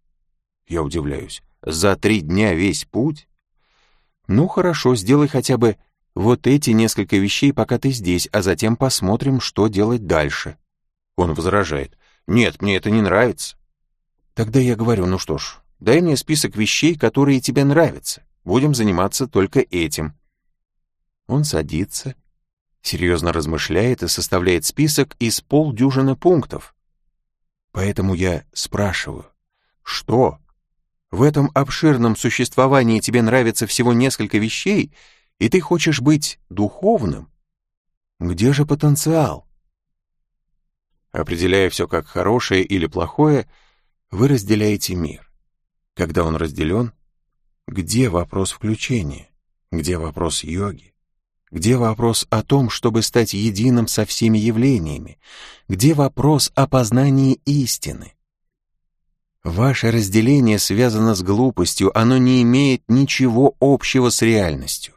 Я удивляюсь. За три дня весь путь? Ну хорошо, сделай хотя бы вот эти несколько вещей, пока ты здесь, а затем посмотрим, что делать дальше. Он возражает. Нет, мне это не нравится. Тогда я говорю, ну что ж, дай мне список вещей, которые тебе нравятся. Будем заниматься только этим. Он садится, серьезно размышляет и составляет список из полдюжины пунктов. Поэтому я спрашиваю, что? В этом обширном существовании тебе нравится всего несколько вещей, и ты хочешь быть духовным? Где же потенциал? Определяя все как хорошее или плохое, вы разделяете мир. Когда он разделен, где вопрос включения? Где вопрос йоги? Где вопрос о том, чтобы стать единым со всеми явлениями? Где вопрос о познании истины? Ваше разделение связано с глупостью, оно не имеет ничего общего с реальностью.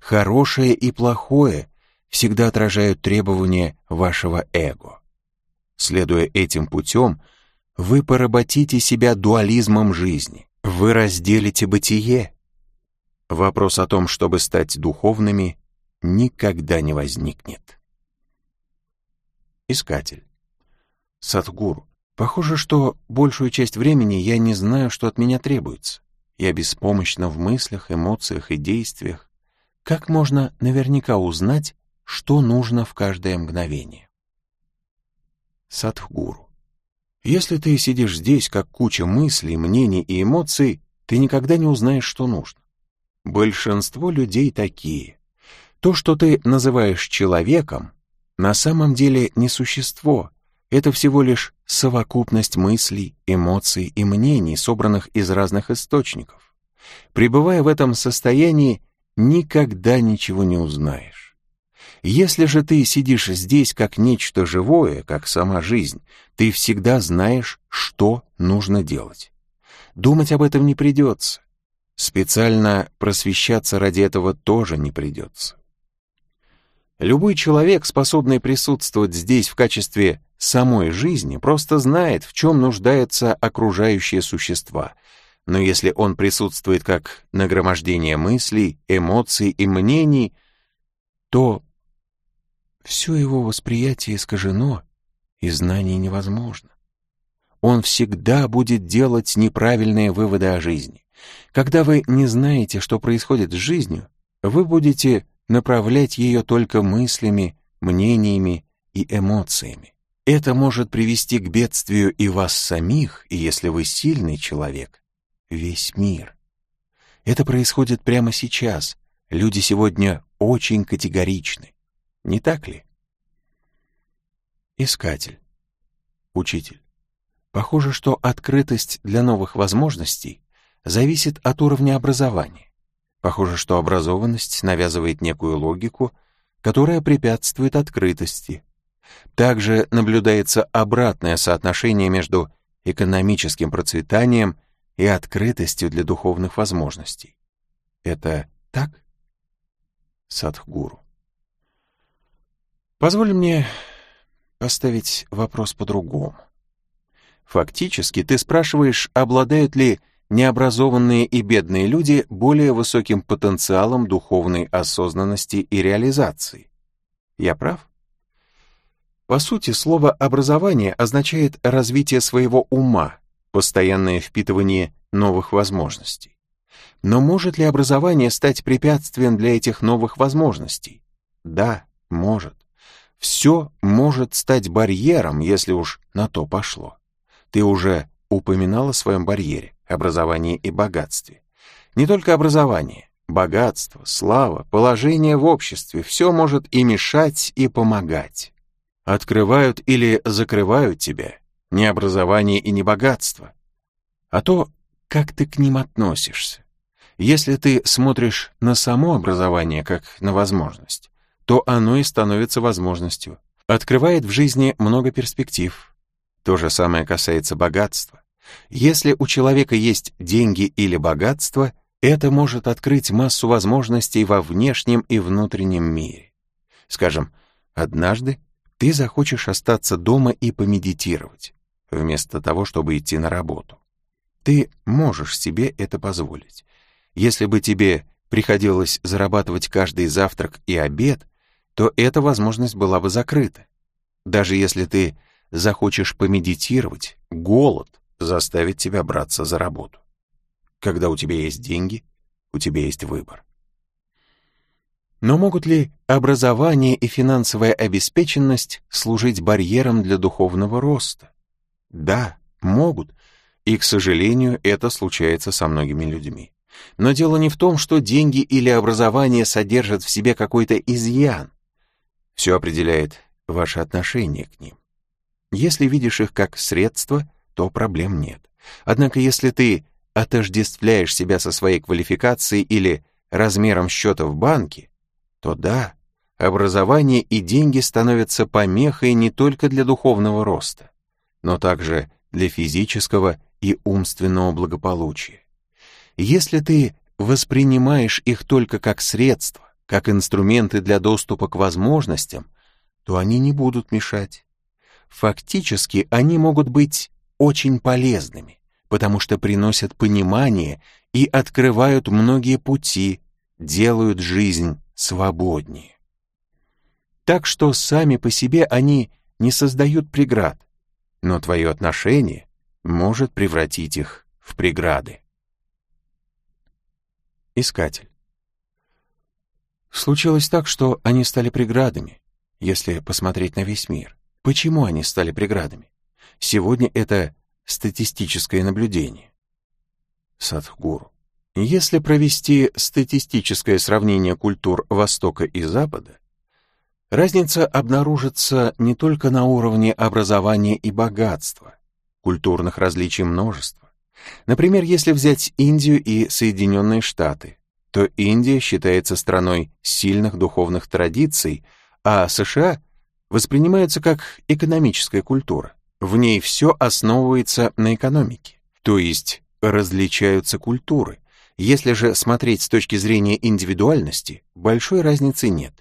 Хорошее и плохое всегда отражают требования вашего эго. Следуя этим путем, вы поработите себя дуализмом жизни. Вы разделите бытие. Вопрос о том, чтобы стать духовными, никогда не возникнет. Искатель. Садхгуру. Похоже, что большую часть времени я не знаю, что от меня требуется. Я беспомощна в мыслях, эмоциях и действиях. Как можно наверняка узнать, что нужно в каждое мгновение? Садхгуру. Если ты сидишь здесь, как куча мыслей, мнений и эмоций, ты никогда не узнаешь, что нужно. Большинство людей такие. То, что ты называешь человеком, на самом деле не существо, это всего лишь совокупность мыслей, эмоций и мнений, собранных из разных источников. Пребывая в этом состоянии, никогда ничего не узнаешь. Если же ты сидишь здесь как нечто живое, как сама жизнь, ты всегда знаешь, что нужно делать. Думать об этом не придется. Специально просвещаться ради этого тоже не придется. Любой человек, способный присутствовать здесь в качестве самой жизни просто знает, в чем нуждаются окружающие существа. Но если он присутствует как нагромождение мыслей, эмоций и мнений, то все его восприятие искажено, и знание невозможно. Он всегда будет делать неправильные выводы о жизни. Когда вы не знаете, что происходит с жизнью, вы будете направлять ее только мыслями, мнениями и эмоциями. Это может привести к бедствию и вас самих, и если вы сильный человек, весь мир. Это происходит прямо сейчас. Люди сегодня очень категоричны. Не так ли? Искатель. Учитель. Похоже, что открытость для новых возможностей зависит от уровня образования. Похоже, что образованность навязывает некую логику, которая препятствует открытости, также наблюдается обратное соотношение между экономическим процветанием и открытостью для духовных возможностей. Это так? Садхгуру. Позволь мне поставить вопрос по-другому. Фактически ты спрашиваешь, обладают ли необразованные и бедные люди более высоким потенциалом духовной осознанности и реализации. Я прав? По сути, слово «образование» означает развитие своего ума, постоянное впитывание новых возможностей. Но может ли образование стать препятствием для этих новых возможностей? Да, может. Все может стать барьером, если уж на то пошло. Ты уже упоминал о своем барьере, образовании и богатстве. Не только образование, богатство, слава, положение в обществе, все может и мешать, и помогать открывают или закрывают тебя не образование и не богатство, а то, как ты к ним относишься. Если ты смотришь на само образование как на возможность, то оно и становится возможностью, открывает в жизни много перспектив. То же самое касается богатства. Если у человека есть деньги или богатство, это может открыть массу возможностей во внешнем и внутреннем мире. Скажем, однажды ты захочешь остаться дома и помедитировать. вместо того, чтобы идти на работу. Ты можешь себе это позволить. Если бы тебе приходилось зарабатывать каждый завтрак и обед, то эта возможность была бы закрыта. Даже если ты захочешь помедитировать, голод заставит тебя браться за работу. Когда у тебя есть деньги, у тебя есть выбор. Но могут ли образование и финансовая обеспеченность служить барьером для духовного роста? Да, могут, и, к сожалению, это случается со многими людьми. Но дело не в том, что деньги или образование содержат в себе какой-то изъян. Все определяет ваше отношение к ним. Если видишь их как средство, то проблем нет. Однако если ты отождествляешь себя со своей квалификацией или размером счета в банке, то да, образование и деньги становятся помехой не только для духовного роста, но также для физического и умственного благополучия. Если ты воспринимаешь их только как средства, как инструменты для доступа к возможностям, то они не будут мешать. Фактически они могут быть очень полезными, потому что приносят понимание и открывают многие пути, делают жизнь свободнее. Так что сами по себе они не создают преград, но твое отношение может превратить их в преграды. Искатель. Случилось так, что они стали преградами, если посмотреть на весь мир. Почему они стали преградами? Сегодня это статистическое наблюдение. Садхгуру. Если провести статистическое сравнение культур Востока и Запада, разница обнаружится не только на уровне образования и богатства, культурных различий множество. Например, если взять Индию и Соединенные Штаты, то Индия считается страной сильных духовных традиций, а США воспринимаются как экономическая культура. В ней все основывается на экономике, то есть различаются культуры. Если же смотреть с точки зрения индивидуальности, большой разницы нет.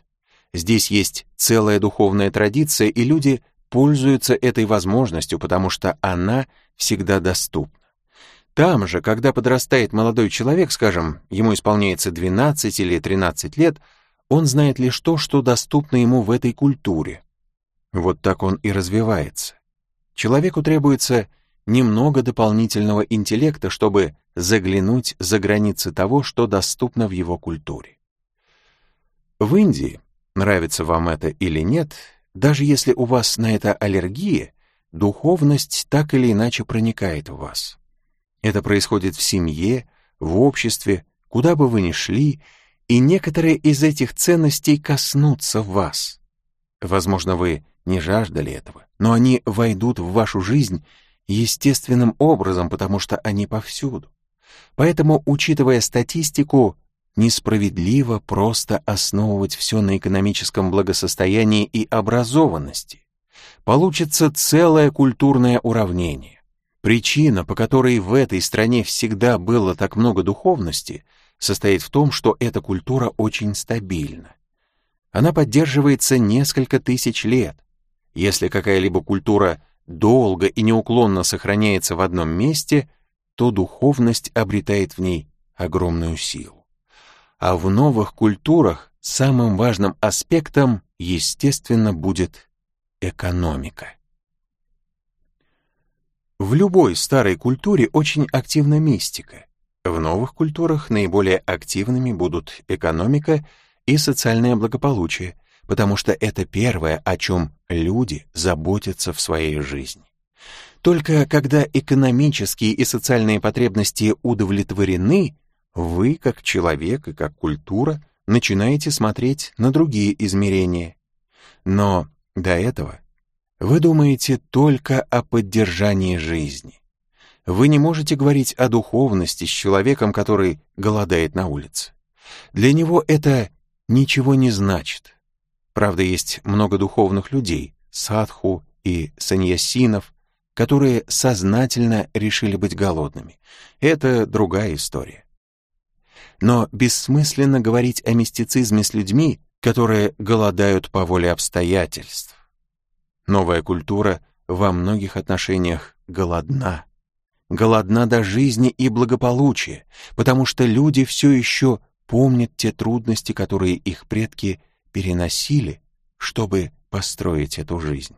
Здесь есть целая духовная традиция, и люди пользуются этой возможностью, потому что она всегда доступна. Там же, когда подрастает молодой человек, скажем, ему исполняется 12 или 13 лет, он знает лишь то, что доступно ему в этой культуре. Вот так он и развивается. Человеку требуется немного дополнительного интеллекта, чтобы заглянуть за границы того, что доступно в его культуре. В Индии, нравится вам это или нет, даже если у вас на это аллергия, духовность так или иначе проникает в вас. Это происходит в семье, в обществе, куда бы вы ни шли, и некоторые из этих ценностей коснутся вас. Возможно, вы не жаждали этого, но они войдут в вашу жизнь естественным образом, потому что они повсюду. Поэтому, учитывая статистику, несправедливо просто основывать все на экономическом благосостоянии и образованности. Получится целое культурное уравнение. Причина, по которой в этой стране всегда было так много духовности, состоит в том, что эта культура очень стабильна. Она поддерживается несколько тысяч лет. Если какая-либо культура долго и неуклонно сохраняется в одном месте, то духовность обретает в ней огромную силу. А в новых культурах самым важным аспектом, естественно, будет экономика. В любой старой культуре очень активна мистика. В новых культурах наиболее активными будут экономика и социальное благополучие, потому что это первое, о чем люди заботятся в своей жизни. Только когда экономические и социальные потребности удовлетворены, вы, как человек и как культура, начинаете смотреть на другие измерения. Но до этого вы думаете только о поддержании жизни. Вы не можете говорить о духовности с человеком, который голодает на улице. Для него это ничего не значит. Правда, есть много духовных людей, садху и саньясинов, которые сознательно решили быть голодными. Это другая история. Но бессмысленно говорить о мистицизме с людьми, которые голодают по воле обстоятельств. Новая культура во многих отношениях голодна. Голодна до жизни и благополучия, потому что люди все еще помнят те трудности, которые их предки переносили, чтобы построить эту жизнь.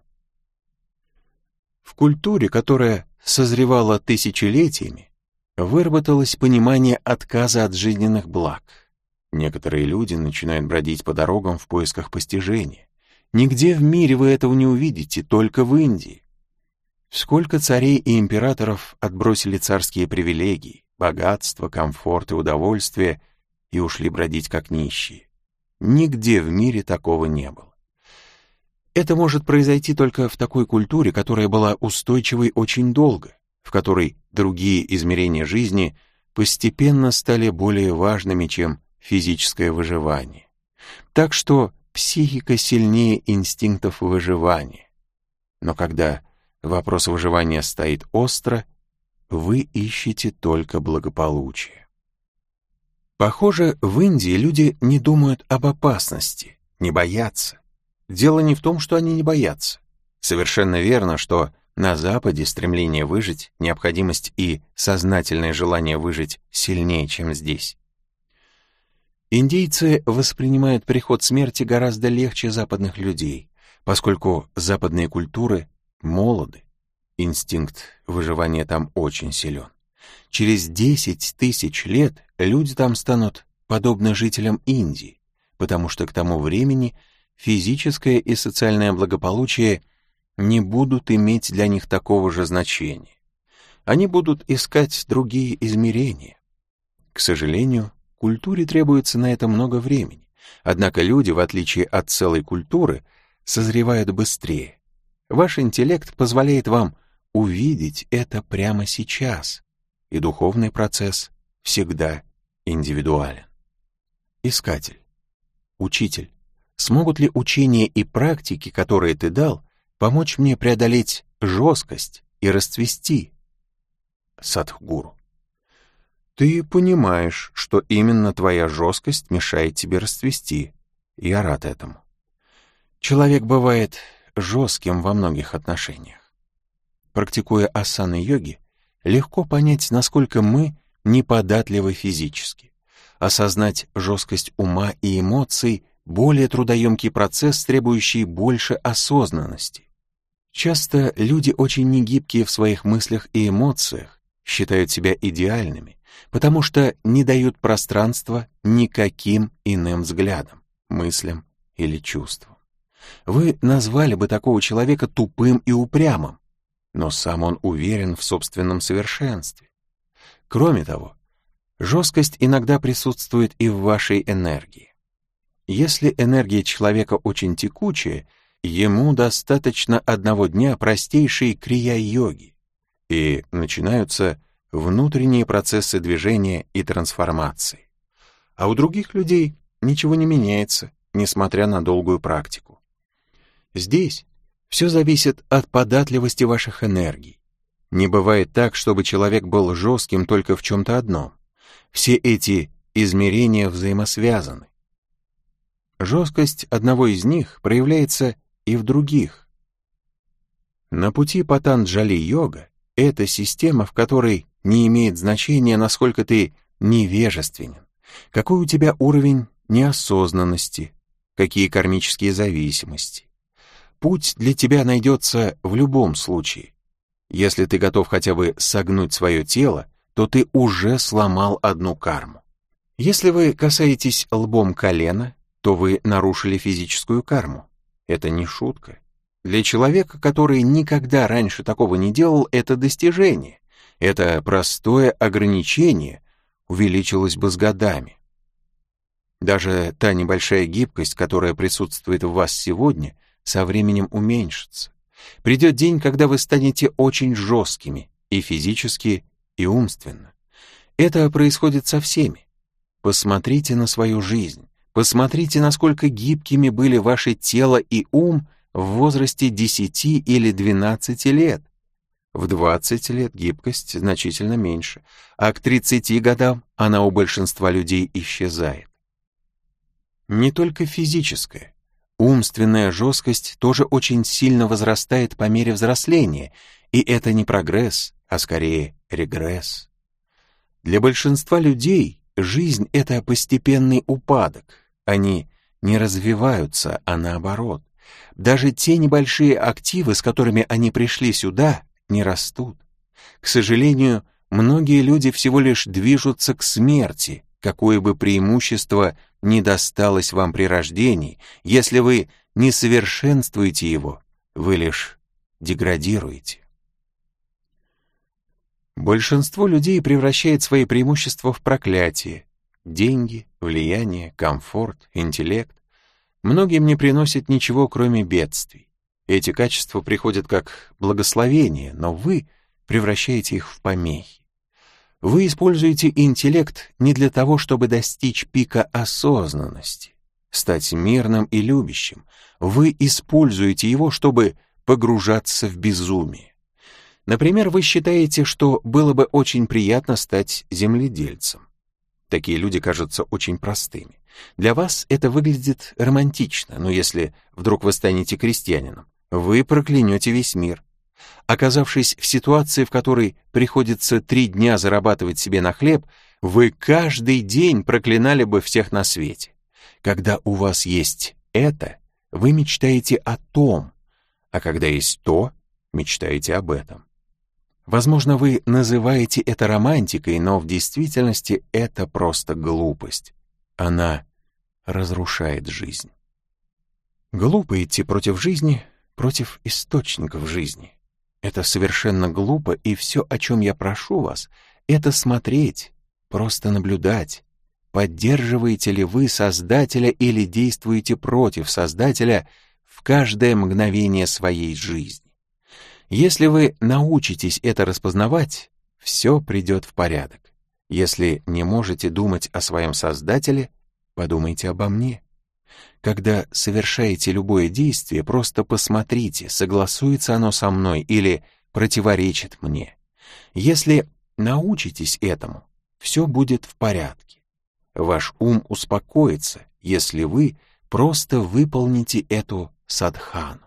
В культуре, которая созревала тысячелетиями, выработалось понимание отказа от жизненных благ. Некоторые люди начинают бродить по дорогам в поисках постижения. Нигде в мире вы этого не увидите, только в Индии. Сколько царей и императоров отбросили царские привилегии, богатство, комфорт и удовольствие и ушли бродить как нищие. Нигде в мире такого не было. Это может произойти только в такой культуре, которая была устойчивой очень долго, в которой другие измерения жизни постепенно стали более важными, чем физическое выживание. Так что психика сильнее инстинктов выживания. Но когда вопрос выживания стоит остро, вы ищете только благополучие. Похоже, в Индии люди не думают об опасности, не боятся. Дело не в том, что они не боятся. Совершенно верно, что на Западе стремление выжить, необходимость и сознательное желание выжить сильнее, чем здесь. Индейцы воспринимают приход смерти гораздо легче западных людей, поскольку западные культуры молоды. Инстинкт выживания там очень силен. Через 10 тысяч лет люди там станут подобны жителям Индии, потому что к тому времени физическое и социальное благополучие не будут иметь для них такого же значения. Они будут искать другие измерения. К сожалению, культуре требуется на это много времени, однако люди, в отличие от целой культуры, созревают быстрее. Ваш интеллект позволяет вам увидеть это прямо сейчас, и духовный процесс всегда индивидуален. Искатель, учитель, Смогут ли учения и практики, которые ты дал, помочь мне преодолеть жесткость и расцвести? Садхгуру. Ты понимаешь, что именно твоя жесткость мешает тебе расцвести. Я рад этому. Человек бывает жестким во многих отношениях. Практикуя асаны-йоги, легко понять, насколько мы неподатливы физически. Осознать жесткость ума и эмоций более трудоемкий процесс, требующий больше осознанности. Часто люди очень негибкие в своих мыслях и эмоциях, считают себя идеальными, потому что не дают пространства никаким иным взглядам, мыслям или чувствам. Вы назвали бы такого человека тупым и упрямым, но сам он уверен в собственном совершенстве. Кроме того, жесткость иногда присутствует и в вашей энергии. Если энергия человека очень текучая, ему достаточно одного дня простейшей крия-йоги, и начинаются внутренние процессы движения и трансформации. А у других людей ничего не меняется, несмотря на долгую практику. Здесь все зависит от податливости ваших энергий. Не бывает так, чтобы человек был жестким только в чем-то одном. Все эти измерения взаимосвязаны. Жесткость одного из них проявляется и в других. На пути Патанджали-йога — это система, в которой не имеет значения, насколько ты невежественен, какой у тебя уровень неосознанности, какие кармические зависимости. Путь для тебя найдется в любом случае. Если ты готов хотя бы согнуть свое тело, то ты уже сломал одну карму. Если вы касаетесь лбом колена, то вы нарушили физическую карму. Это не шутка. Для человека, который никогда раньше такого не делал, это достижение. Это простое ограничение увеличилось бы с годами. Даже та небольшая гибкость, которая присутствует в вас сегодня, со временем уменьшится. Придет день, когда вы станете очень жесткими и физически, и умственно. Это происходит со всеми. Посмотрите на свою жизнь. Посмотрите, насколько гибкими были ваше тело и ум в возрасте 10 или 12 лет. В 20 лет гибкость значительно меньше, а к 30 годам она у большинства людей исчезает. Не только физическое, Умственная жесткость тоже очень сильно возрастает по мере взросления, и это не прогресс, а скорее регресс. Для большинства людей жизнь — это постепенный упадок. Они не развиваются, а наоборот. Даже те небольшие активы, с которыми они пришли сюда, не растут. К сожалению, многие люди всего лишь движутся к смерти, какое бы преимущество не досталось вам при рождении, если вы не совершенствуете его, вы лишь деградируете. Большинство людей превращает свои преимущества в проклятие. Деньги, влияние, комфорт, интеллект. Многим не приносят ничего, кроме бедствий. Эти качества приходят как благословение, но вы превращаете их в помехи. Вы используете интеллект не для того, чтобы достичь пика осознанности, стать мирным и любящим. Вы используете его, чтобы погружаться в безумие. Например, вы считаете, что было бы очень приятно стать земледельцем. Такие люди кажутся очень простыми. Для вас это выглядит романтично, но если вдруг вы станете крестьянином, вы проклянете весь мир. Оказавшись в ситуации, в которой приходится три дня зарабатывать себе на хлеб, вы каждый день проклинали бы всех на свете. Когда у вас есть это, вы мечтаете о том, а когда есть то, мечтаете об этом. Возможно, вы называете это романтикой, но в действительности это просто глупость. Она разрушает жизнь. Глупо идти против жизни, против источников жизни. Это совершенно глупо, и все, о чем я прошу вас, это смотреть, просто наблюдать. Поддерживаете ли вы Создателя или действуете против Создателя в каждое мгновение своей жизни? Если вы научитесь это распознавать, все придет в порядок. Если не можете думать о своем Создателе, подумайте обо мне. Когда совершаете любое действие, просто посмотрите, согласуется оно со мной или противоречит мне. Если научитесь этому, все будет в порядке. Ваш ум успокоится, если вы просто выполните эту садхану.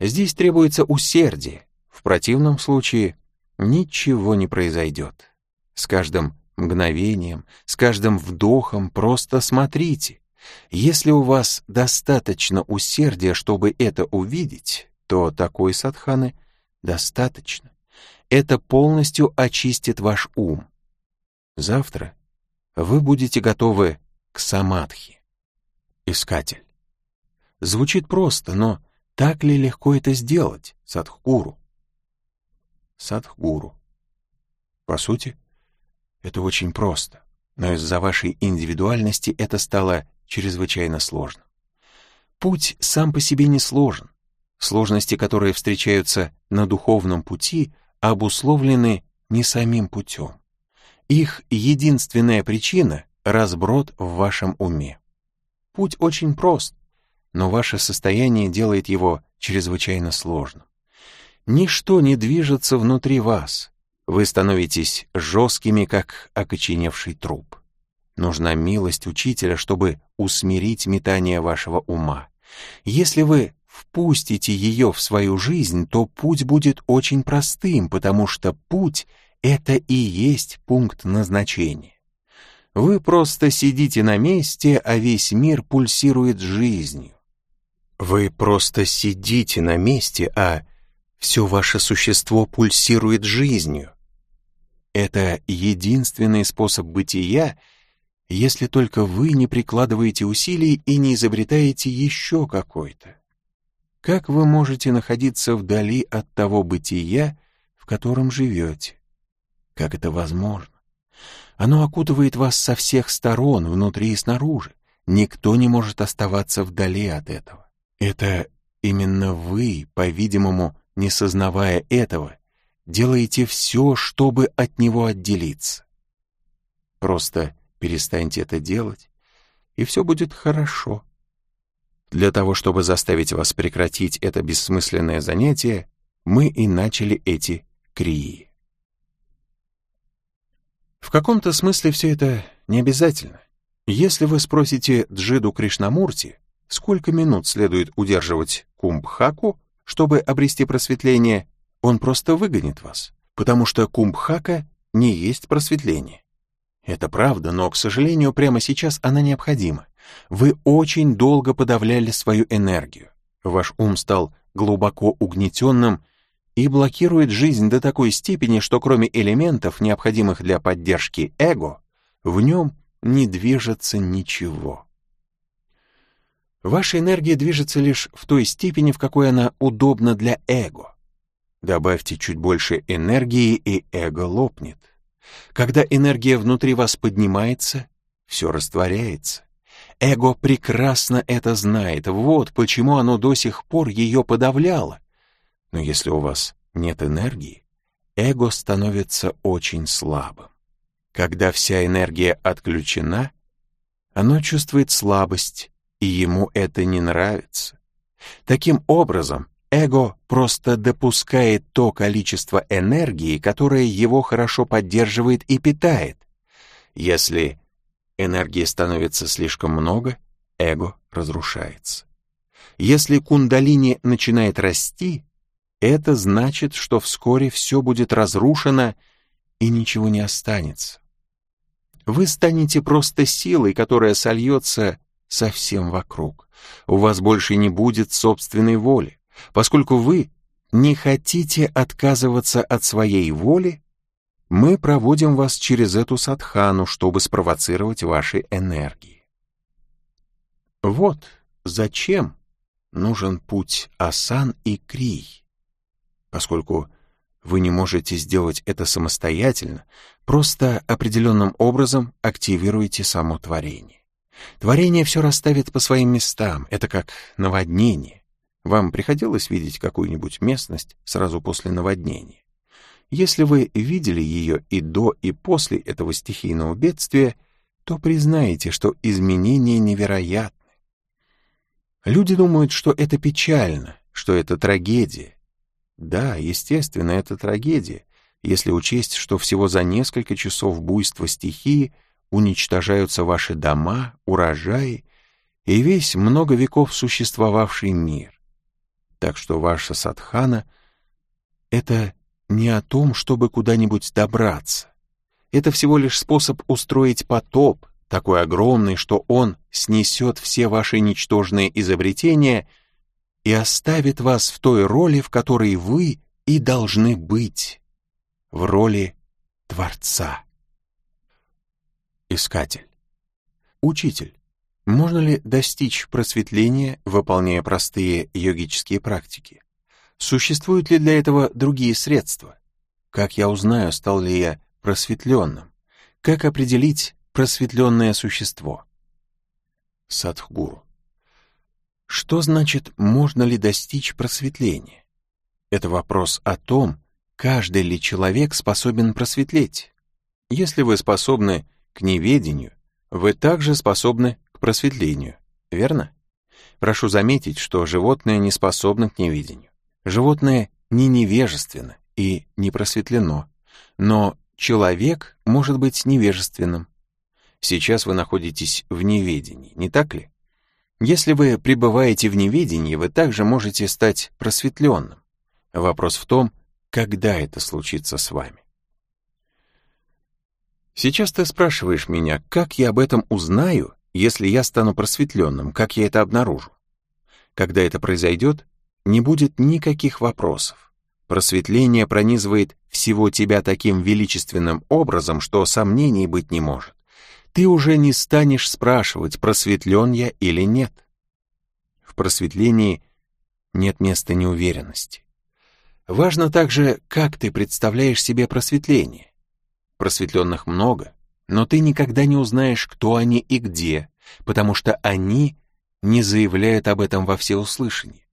Здесь требуется усердие, в противном случае ничего не произойдет. С каждым мгновением, с каждым вдохом просто смотрите. Если у вас достаточно усердия, чтобы это увидеть, то такой садханы достаточно. Это полностью очистит ваш ум. Завтра вы будете готовы к самадхи. Искатель. Звучит просто, но так ли легко это сделать, садхгуру? Садхгуру. По сути, это очень просто, но из-за вашей индивидуальности это стало чрезвычайно сложно. Путь сам по себе не сложен. Сложности, которые встречаются на духовном пути, обусловлены не самим путем. Их единственная причина — разброд в вашем уме. Путь очень прост, но ваше состояние делает его чрезвычайно сложным. Ничто не движется внутри вас. Вы становитесь жесткими, как окоченевший труп. Нужна милость учителя, чтобы усмирить метание вашего ума. Если вы впустите ее в свою жизнь, то путь будет очень простым, потому что путь — это и есть пункт назначения. Вы просто сидите на месте, а весь мир пульсирует жизнью. Вы просто сидите на месте, а все ваше существо пульсирует жизнью. Это единственный способ бытия, если только вы не прикладываете усилий и не изобретаете еще какой-то. Как вы можете находиться вдали от того бытия, в котором живете? Как это возможно? Оно окутывает вас со всех сторон, внутри и снаружи. Никто не может оставаться вдали от этого. Это именно вы, по-видимому, не сознавая этого, делаете все, чтобы от него отделиться. Просто перестаньте это делать, и все будет хорошо. Для того, чтобы заставить вас прекратить это бессмысленное занятие, мы и начали эти крии. В каком-то смысле все это не обязательно. Если вы спросите Джиду Кришнамурти, сколько минут следует удерживать кумбхаку, чтобы обрести просветление, он просто выгонит вас, потому что кумбхака не есть просветление. Это правда, но, к сожалению, прямо сейчас она необходима. Вы очень долго подавляли свою энергию. Ваш ум стал глубоко угнетенным и блокирует жизнь до такой степени, что кроме элементов, необходимых для поддержки эго, в нем не движется ничего. Ваша энергия движется лишь в той степени, в какой она удобна для эго. Добавьте чуть больше энергии, и эго лопнет. Когда энергия внутри вас поднимается, все растворяется. Эго прекрасно это знает, вот почему оно до сих пор ее подавляло. Но если у вас нет энергии, эго становится очень слабым. Когда вся энергия отключена, оно чувствует слабость, и ему это не нравится. Таким образом, эго просто допускает то количество энергии, которое его хорошо поддерживает и питает. Если энергии становится слишком много, эго разрушается. Если кундалини начинает расти, это значит, что вскоре все будет разрушено и ничего не останется. Вы станете просто силой, которая сольется со всем вокруг. У вас больше не будет собственной воли, поскольку вы не хотите отказываться от своей воли, мы проводим вас через эту садхану, чтобы спровоцировать ваши энергии. Вот зачем нужен путь асан и крий. Поскольку вы не можете сделать это самостоятельно, просто определенным образом активируете само творение. Творение все расставит по своим местам, это как наводнение. Вам приходилось видеть какую-нибудь местность сразу после наводнения? Если вы видели ее и до, и после этого стихийного бедствия, то признаете, что изменения невероятны. Люди думают, что это печально, что это трагедия. Да, естественно, это трагедия, если учесть, что всего за несколько часов буйства стихии уничтожаются ваши дома, урожаи и весь много веков существовавший мир. Так что ваша садхана — это не о том, чтобы куда-нибудь добраться. Это всего лишь способ устроить потоп, такой огромный, что он снесет все ваши ничтожные изобретения и оставит вас в той роли, в которой вы и должны быть, в роли Творца. Искатель. Учитель. Можно ли достичь просветления, выполняя простые йогические практики? Существуют ли для этого другие средства? Как я узнаю, стал ли я просветленным? Как определить просветленное существо? Садхгуру. Что значит, можно ли достичь просветления? Это вопрос о том, каждый ли человек способен просветлеть. Если вы способны к неведению, вы также способны к просветлению, верно? Прошу заметить, что животное не способно к неведению. Животное не невежественно и не просветлено, но человек может быть невежественным. Сейчас вы находитесь в неведении, не так ли? Если вы пребываете в неведении, вы также можете стать просветленным. Вопрос в том, когда это случится с вами. Сейчас ты спрашиваешь меня, как я об этом узнаю, если я стану просветленным, как я это обнаружу? Когда это произойдет, не будет никаких вопросов. Просветление пронизывает всего тебя таким величественным образом, что сомнений быть не может. Ты уже не станешь спрашивать, просветлен я или нет. В просветлении нет места неуверенности. Важно также, как ты представляешь себе просветление. Просветленных много, но ты никогда не узнаешь, кто они и где, потому что они не заявляют об этом во всеуслышание.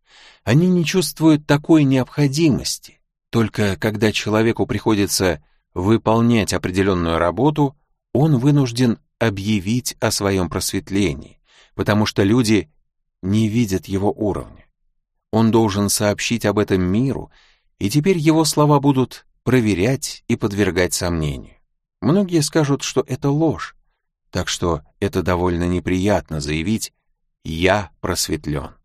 Они не чувствуют такой необходимости. Только когда человеку приходится выполнять определенную работу, он вынужден объявить о своем просветлении, потому что люди не видят его уровня. Он должен сообщить об этом миру, и теперь его слова будут проверять и подвергать сомнению. Многие скажут, что это ложь, так что это довольно неприятно заявить «Я просветлен».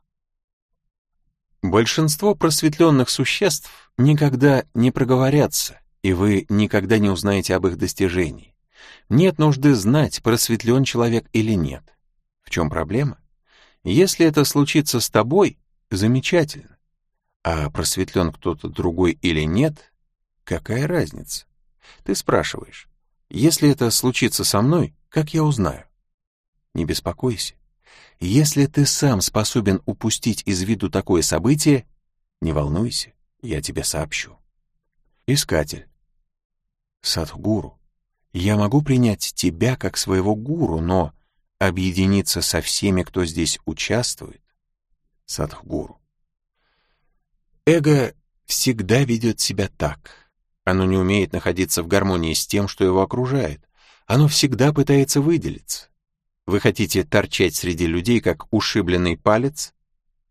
Большинство просветленных существ никогда не проговорятся, и вы никогда не узнаете об их достижении. Нет нужды знать, просветлен человек или нет. В чем проблема? Если это случится с тобой, замечательно. А просветлен кто-то другой или нет, какая разница? Ты спрашиваешь, если это случится со мной, как я узнаю? Не беспокойся. Если ты сам способен упустить из виду такое событие, не волнуйся, я тебе сообщу. Искатель. Садхгуру, я могу принять тебя как своего гуру, но объединиться со всеми, кто здесь участвует, Садхгуру. Эго всегда ведет себя так. Оно не умеет находиться в гармонии с тем, что его окружает. Оно всегда пытается выделиться. Вы хотите торчать среди людей, как ушибленный палец,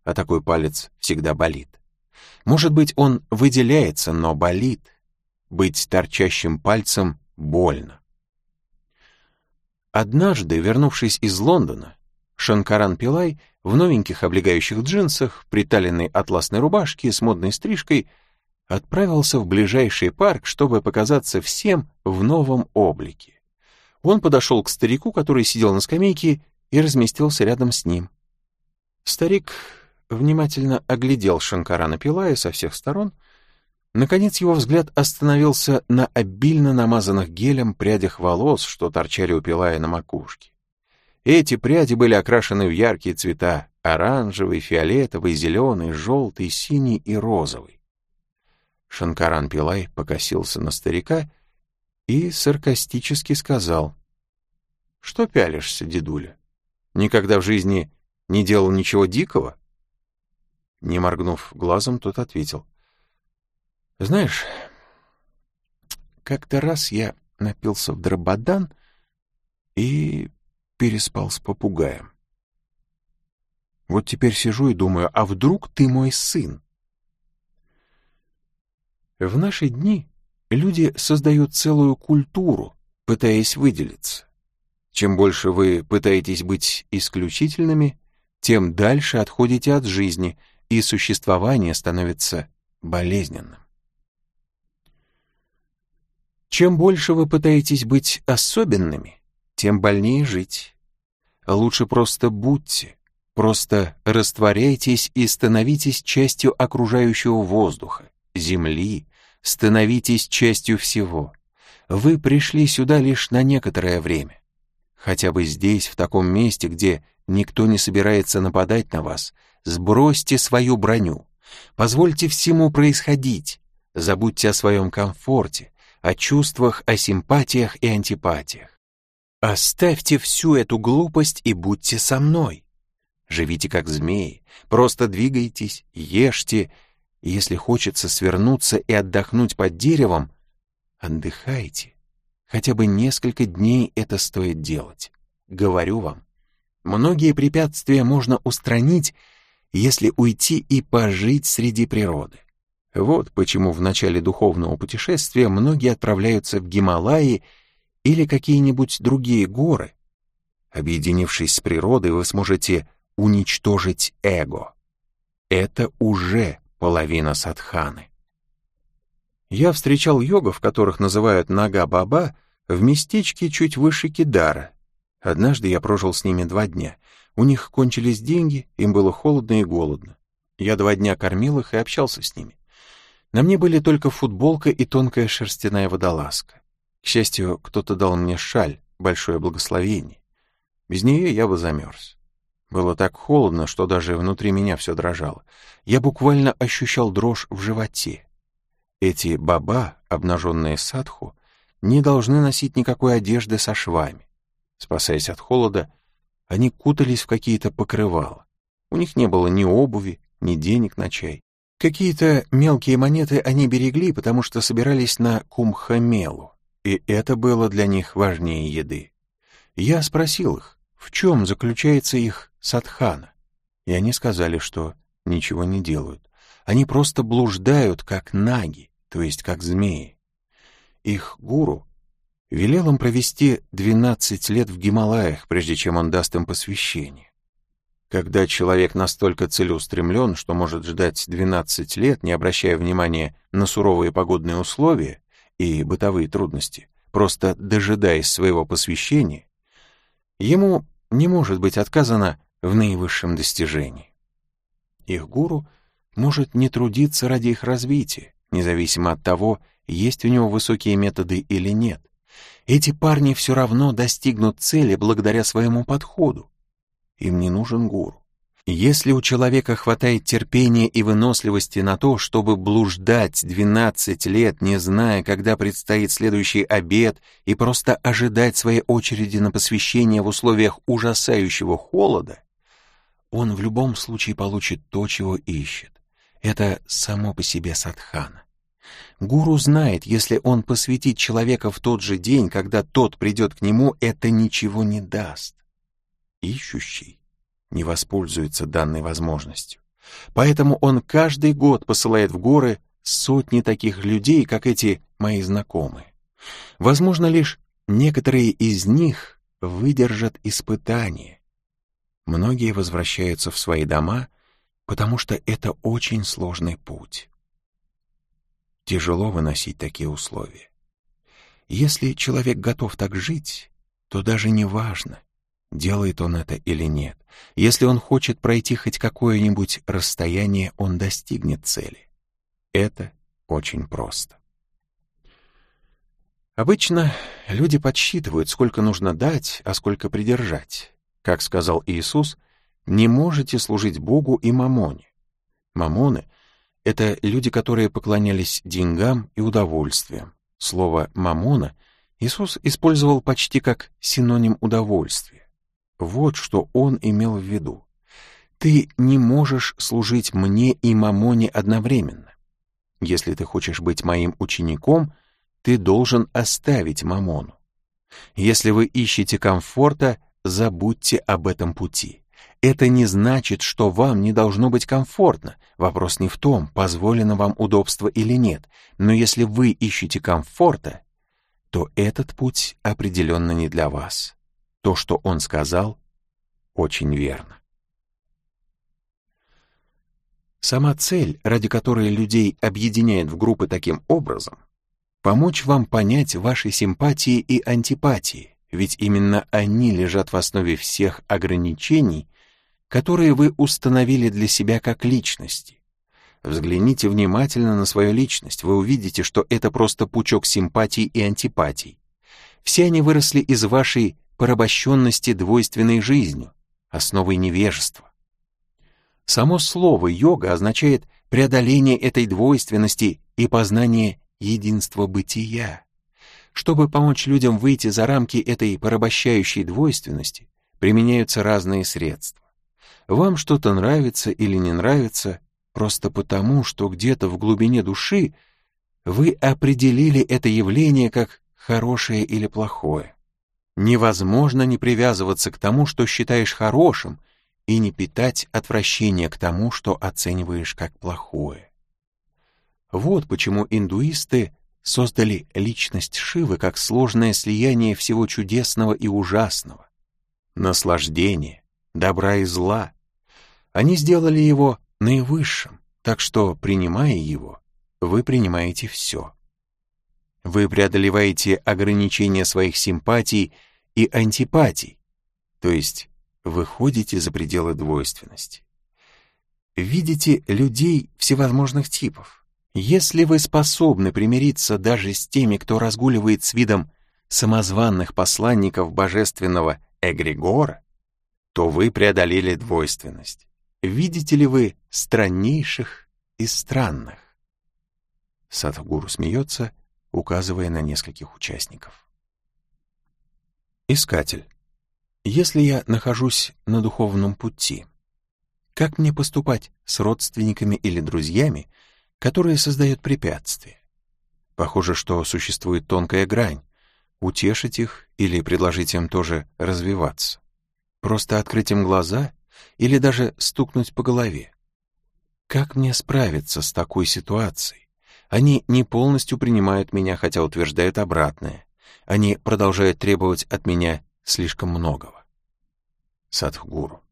а такой палец всегда болит. Может быть, он выделяется, но болит. Быть торчащим пальцем больно. Однажды, вернувшись из Лондона, Шанкаран Пилай в новеньких облегающих джинсах, приталенной атласной рубашке с модной стрижкой отправился в ближайший парк, чтобы показаться всем в новом облике. Он подошел к старику, который сидел на скамейке, и разместился рядом с ним. Старик внимательно оглядел Шанкарана Пилая со всех сторон. Наконец его взгляд остановился на обильно намазанных гелем прядях волос, что торчали у Пилая на макушке. Эти пряди были окрашены в яркие цвета — оранжевый, фиолетовый, зеленый, желтый, синий и розовый. Шанкаран Пилай покосился на старика и саркастически сказал, «Что пялишься, дедуля? Никогда в жизни не делал ничего дикого?» Не моргнув глазом, тот ответил, «Знаешь, как-то раз я напился в дрободан и переспал с попугаем. Вот теперь сижу и думаю, а вдруг ты мой сын? В наши дни люди создают целую культуру, пытаясь выделиться. Чем больше вы пытаетесь быть исключительными, тем дальше отходите от жизни, и существование становится болезненным. Чем больше вы пытаетесь быть особенными, тем больнее жить. Лучше просто будьте, просто растворяйтесь и становитесь частью окружающего воздуха, земли, становитесь частью всего. Вы пришли сюда лишь на некоторое время. Хотя бы здесь, в таком месте, где никто не собирается нападать на вас, сбросьте свою броню, позвольте всему происходить, забудьте о своем комфорте, о чувствах, о симпатиях и антипатиях. Оставьте всю эту глупость и будьте со мной. Живите как змеи, просто двигайтесь, ешьте. Если хочется свернуться и отдохнуть под деревом, отдыхайте. Хотя бы несколько дней это стоит делать. Говорю вам, многие препятствия можно устранить, если уйти и пожить среди природы. Вот почему в начале духовного путешествия многие отправляются в Гималаи или какие-нибудь другие горы. Объединившись с природой, вы сможете уничтожить эго. Это уже половина садханы. Я встречал йогов, которых называют Нага-Баба, в местечке чуть выше Кидара. Однажды я прожил с ними два дня. У них кончились деньги, им было холодно и голодно. Я два дня кормил их и общался с ними. На мне были только футболка и тонкая шерстяная водолазка. К счастью, кто-то дал мне шаль, большое благословение. Без нее я бы замерз. Было так холодно, что даже внутри меня все дрожало. Я буквально ощущал дрожь в животе. Эти баба, обнаженные садху, не должны носить никакой одежды со швами. Спасаясь от холода, они кутались в какие-то покрывала. У них не было ни обуви, ни денег на чай. Какие-то мелкие монеты они берегли, потому что собирались на кумхамелу и это было для них важнее еды. Я спросил их, в чем заключается их садхана, и они сказали, что ничего не делают. Они просто блуждают, как наги, то есть как змеи. Их гуру велел им провести 12 лет в Гималаях, прежде чем он даст им посвящение. Когда человек настолько целеустремлен, что может ждать 12 лет, не обращая внимания на суровые погодные условия и бытовые трудности, просто дожидаясь своего посвящения, ему не может быть отказано в наивысшем достижении. Их гуру может не трудиться ради их развития, независимо от того, есть у него высокие методы или нет. Эти парни все равно достигнут цели благодаря своему подходу. Им не нужен гуру. Если у человека хватает терпения и выносливости на то, чтобы блуждать 12 лет, не зная, когда предстоит следующий обед, и просто ожидать своей очереди на посвящение в условиях ужасающего холода, он в любом случае получит то, чего ищет. Это само по себе садхана. Гуру знает, если он посвятит человека в тот же день, когда тот придет к нему, это ничего не даст. Ищущий не воспользуется данной возможностью. Поэтому он каждый год посылает в горы сотни таких людей, как эти мои знакомые. Возможно, лишь некоторые из них выдержат испытание. Многие возвращаются в свои дома, потому что это очень сложный путь. Тяжело выносить такие условия. Если человек готов так жить, то даже не важно, делает он это или нет. Если он хочет пройти хоть какое-нибудь расстояние, он достигнет цели. Это очень просто. Обычно люди подсчитывают, сколько нужно дать, а сколько придержать. Как сказал Иисус, не можете служить Богу и мамоне. Мамоны это люди, которые поклонялись деньгам и удовольствиям. Слово «мамона» Иисус использовал почти как синоним удовольствия. Вот что он имел в виду. Ты не можешь служить мне и мамоне одновременно. Если ты хочешь быть моим учеником, ты должен оставить мамону. Если вы ищете комфорта, забудьте об этом пути. Это не значит, что вам не должно быть комфортно. Вопрос не в том, позволено вам удобство или нет. Но если вы ищете комфорта, то этот путь определенно не для вас. То, что он сказал, очень верно. Сама цель, ради которой людей объединяет в группы таким образом, помочь вам понять ваши симпатии и антипатии, ведь именно они лежат в основе всех ограничений, которые вы установили для себя как личности. Взгляните внимательно на свою личность, вы увидите, что это просто пучок симпатий и антипатий. Все они выросли из вашей порабощенности двойственной жизнью, основой невежества. Само слово «йога» означает преодоление этой двойственности и познание единства бытия. Чтобы помочь людям выйти за рамки этой порабощающей двойственности, применяются разные средства. Вам что-то нравится или не нравится просто потому, что где-то в глубине души вы определили это явление как хорошее или плохое. Невозможно не привязываться к тому, что считаешь хорошим, и не питать отвращение к тому, что оцениваешь как плохое. Вот почему индуисты создали личность Шивы как сложное слияние всего чудесного и ужасного, наслаждения, добра и зла, они сделали его наивысшим, так что, принимая его, вы принимаете все. Вы преодолеваете ограничения своих симпатий и антипатий, то есть выходите за пределы двойственности. Видите людей всевозможных типов. Если вы способны примириться даже с теми, кто разгуливает с видом самозванных посланников божественного эгрегора, то вы преодолели двойственность видите ли вы страннейших из странных? Садхгуру смеется, указывая на нескольких участников. Искатель. Если я нахожусь на духовном пути, как мне поступать с родственниками или друзьями, которые создают препятствия? Похоже, что существует тонкая грань, утешить их или предложить им тоже развиваться. Просто открыть им глаза или даже стукнуть по голове. Как мне справиться с такой ситуацией? Они не полностью принимают меня, хотя утверждают обратное. Они продолжают требовать от меня слишком многого. Садхгуру.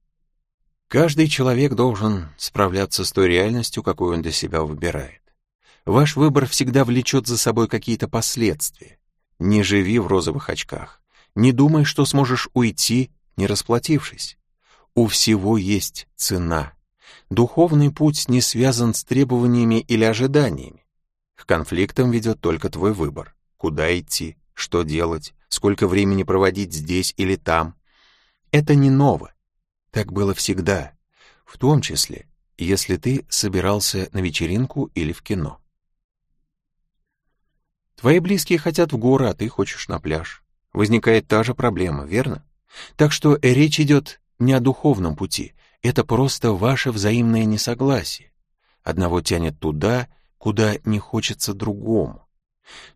Каждый человек должен справляться с той реальностью, какую он для себя выбирает. Ваш выбор всегда влечет за собой какие-то последствия. Не живи в розовых очках. Не думай, что сможешь уйти, не расплатившись. У всего есть цена. Духовный путь не связан с требованиями или ожиданиями. К конфликтам ведет только твой выбор. Куда идти, что делать, сколько времени проводить здесь или там. Это не ново. Так было всегда, в том числе, если ты собирался на вечеринку или в кино. Твои близкие хотят в горы, а ты хочешь на пляж. Возникает та же проблема, верно? Так что речь идет не о духовном пути, это просто ваше взаимное несогласие. Одного тянет туда, куда не хочется другому.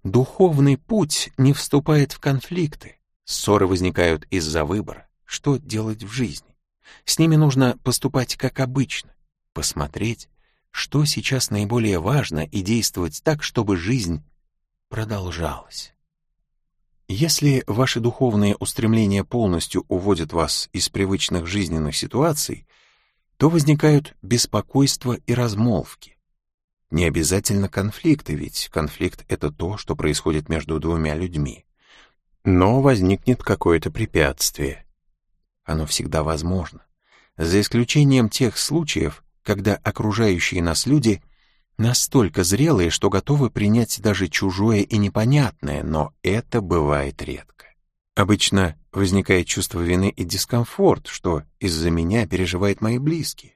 Духовный путь не вступает в конфликты. Ссоры возникают из-за выбора, что делать в жизни. С ними нужно поступать как обычно, посмотреть, что сейчас наиболее важно, и действовать так, чтобы жизнь продолжалась. Если ваши духовные устремления полностью уводят вас из привычных жизненных ситуаций, то возникают беспокойство и размолвки. Не обязательно конфликты, ведь конфликт — это то, что происходит между двумя людьми. Но возникнет какое-то препятствие. Оно всегда возможно. За исключением тех случаев, когда окружающие нас люди настолько зрелые, что готовы принять даже чужое и непонятное, но это бывает редко. Обычно возникает чувство вины и дискомфорт, что из-за меня переживают мои близкие.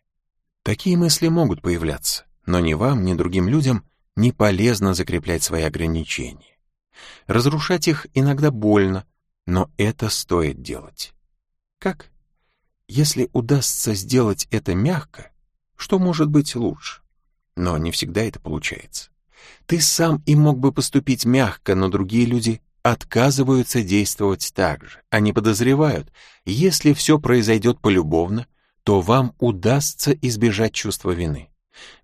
Такие мысли могут появляться, но ни вам, ни другим людям не полезно закреплять свои ограничения. Разрушать их иногда больно, но это стоит делать. Как? Если удастся сделать это мягко, что может быть лучше? Но не всегда это получается. Ты сам и мог бы поступить мягко, но другие люди отказываются действовать так же. Они подозревают, если все произойдет полюбовно, то вам удастся избежать чувства вины.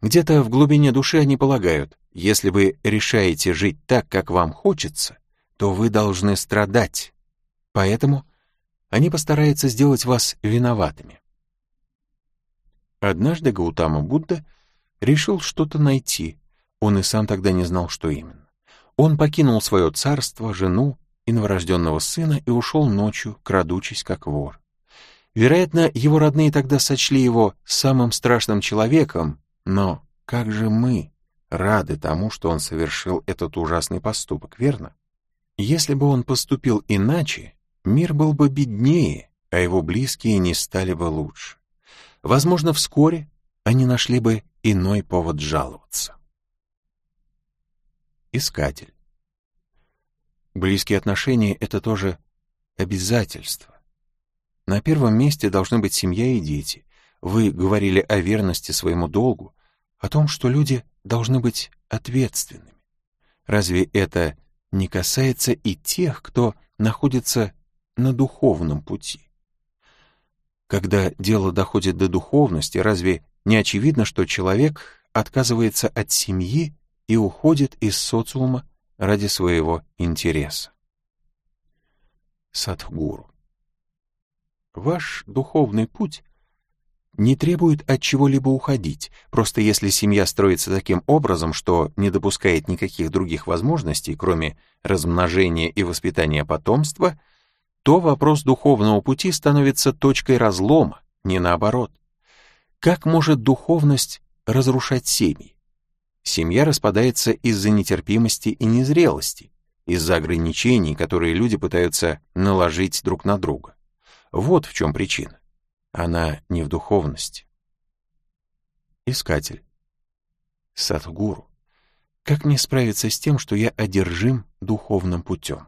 Где-то в глубине души они полагают, если вы решаете жить так, как вам хочется, то вы должны страдать. Поэтому они постараются сделать вас виноватыми. Однажды Гаутама Будда решил что-то найти. Он и сам тогда не знал, что именно. Он покинул свое царство, жену и новорожденного сына и ушел ночью, крадучись как вор. Вероятно, его родные тогда сочли его самым страшным человеком, но как же мы рады тому, что он совершил этот ужасный поступок, верно? Если бы он поступил иначе, мир был бы беднее, а его близкие не стали бы лучше. Возможно, вскоре они нашли бы иной повод жаловаться. Искатель. Близкие отношения — это тоже обязательство. На первом месте должны быть семья и дети. Вы говорили о верности своему долгу, о том, что люди должны быть ответственными. Разве это не касается и тех, кто находится на духовном пути? Когда дело доходит до духовности, разве не очевидно, что человек отказывается от семьи и уходит из социума ради своего интереса? Садхгуру. Ваш духовный путь не требует от чего-либо уходить, просто если семья строится таким образом, что не допускает никаких других возможностей, кроме размножения и воспитания потомства, то вопрос духовного пути становится точкой разлома, не наоборот. Как может духовность разрушать семьи? Семья распадается из-за нетерпимости и незрелости, из-за ограничений, которые люди пытаются наложить друг на друга. Вот в чем причина. Она не в духовности. Искатель. Садхгуру. Как мне справиться с тем, что я одержим духовным путем?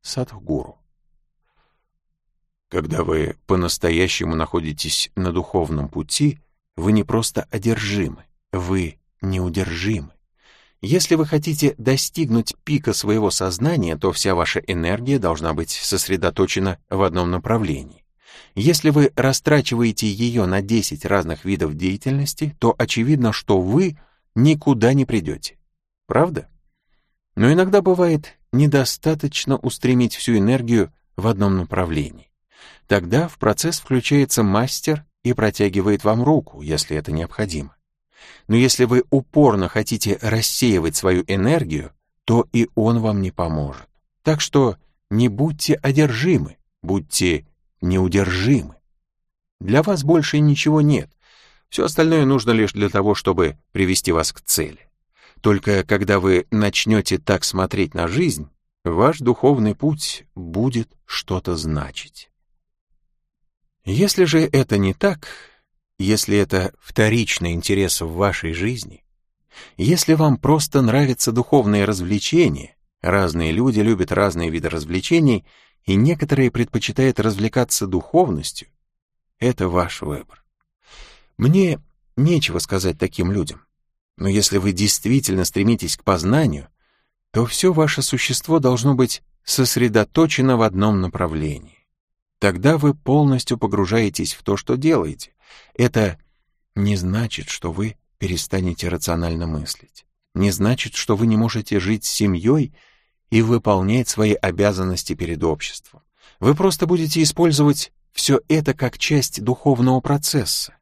Садхгуру. Когда вы по-настоящему находитесь на духовном пути, вы не просто одержимы, вы неудержимы. Если вы хотите достигнуть пика своего сознания, то вся ваша энергия должна быть сосредоточена в одном направлении. Если вы растрачиваете ее на 10 разных видов деятельности, то очевидно, что вы никуда не придете. Правда? Но иногда бывает недостаточно устремить всю энергию в одном направлении. Тогда в процесс включается мастер и протягивает вам руку, если это необходимо. Но если вы упорно хотите рассеивать свою энергию, то и он вам не поможет. Так что не будьте одержимы, будьте неудержимы. Для вас больше ничего нет. Все остальное нужно лишь для того, чтобы привести вас к цели. Только когда вы начнете так смотреть на жизнь, ваш духовный путь будет что-то значить. Если же это не так, если это вторичный интерес в вашей жизни, если вам просто нравятся духовные развлечения, разные люди любят разные виды развлечений, и некоторые предпочитают развлекаться духовностью, это ваш выбор. Мне нечего сказать таким людям, но если вы действительно стремитесь к познанию, то все ваше существо должно быть сосредоточено в одном направлении. Тогда вы полностью погружаетесь в то, что делаете. Это не значит, что вы перестанете рационально мыслить. Не значит, что вы не можете жить с семьей и выполнять свои обязанности перед обществом. Вы просто будете использовать все это как часть духовного процесса.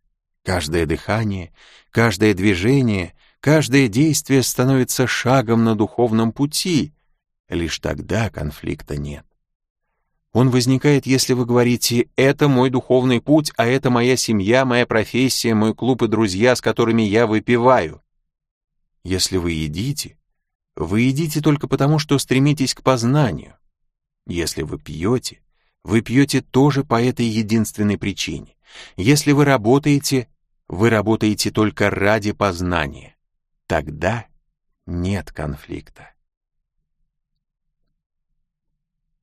Каждое дыхание, каждое движение, каждое действие становится шагом на духовном пути. Лишь тогда конфликта нет. Он возникает, если вы говорите «это мой духовный путь, а это моя семья, моя профессия, мой клуб и друзья, с которыми я выпиваю». Если вы едите, вы едите только потому, что стремитесь к познанию. Если вы пьете, вы пьете тоже по этой единственной причине. Если вы работаете, вы работаете только ради познания. Тогда нет конфликта.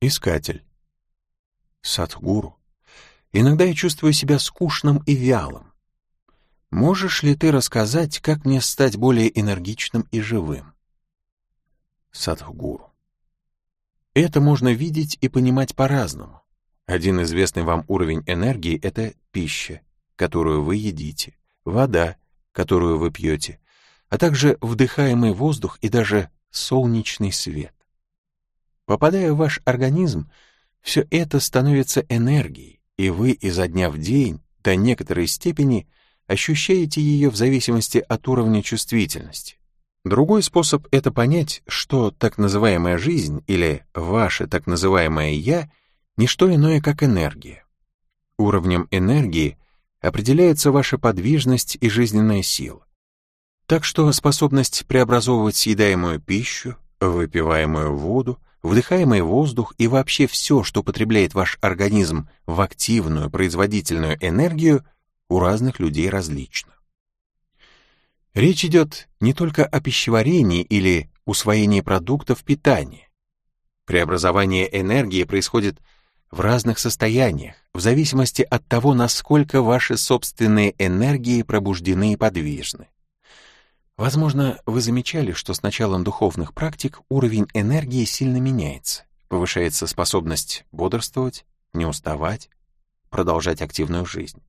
Искатель. Садхгуру, иногда я чувствую себя скучным и вялым. Можешь ли ты рассказать, как мне стать более энергичным и живым? Садхгуру. Это можно видеть и понимать по-разному. Один известный вам уровень энергии — это пища, которую вы едите, вода, которую вы пьете, а также вдыхаемый воздух и даже солнечный свет. Попадая в ваш организм, все это становится энергией, и вы изо дня в день до некоторой степени ощущаете ее в зависимости от уровня чувствительности. Другой способ — это понять, что так называемая жизнь или ваше так называемое «я» — не что иное, как энергия. Уровнем энергии определяется ваша подвижность и жизненная сила. Так что способность преобразовывать съедаемую пищу, выпиваемую воду, вдыхаемый воздух и вообще все, что потребляет ваш организм в активную производительную энергию, у разных людей различно. Речь идет не только о пищеварении или усвоении продуктов питания. Преобразование энергии происходит в разных состояниях, в зависимости от того, насколько ваши собственные энергии пробуждены и подвижны. Возможно, вы замечали, что с началом духовных практик уровень энергии сильно меняется. Повышается способность бодрствовать, не уставать, продолжать активную жизнь.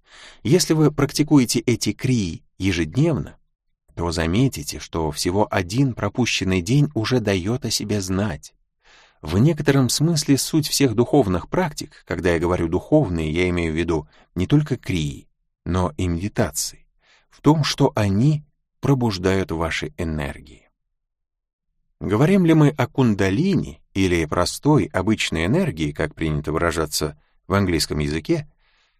Если вы практикуете эти крии ежедневно, то заметите, что всего один пропущенный день уже дает о себе знать. В некотором смысле суть всех духовных практик, когда я говорю духовные, я имею в виду не только крии, но и медитации, в том, что они пробуждают ваши энергии. Говорим ли мы о кундалини или простой обычной энергии, как принято выражаться в английском языке,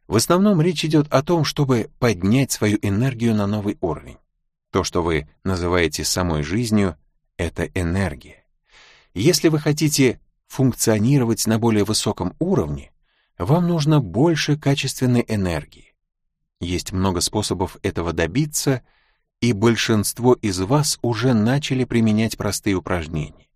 в основном речь идет о том, чтобы поднять свою энергию на новый уровень. То, что вы называете самой жизнью, это энергия. Если вы хотите функционировать на более высоком уровне, вам нужно больше качественной энергии. Есть много способов этого добиться — и большинство из вас уже начали применять простые упражнения.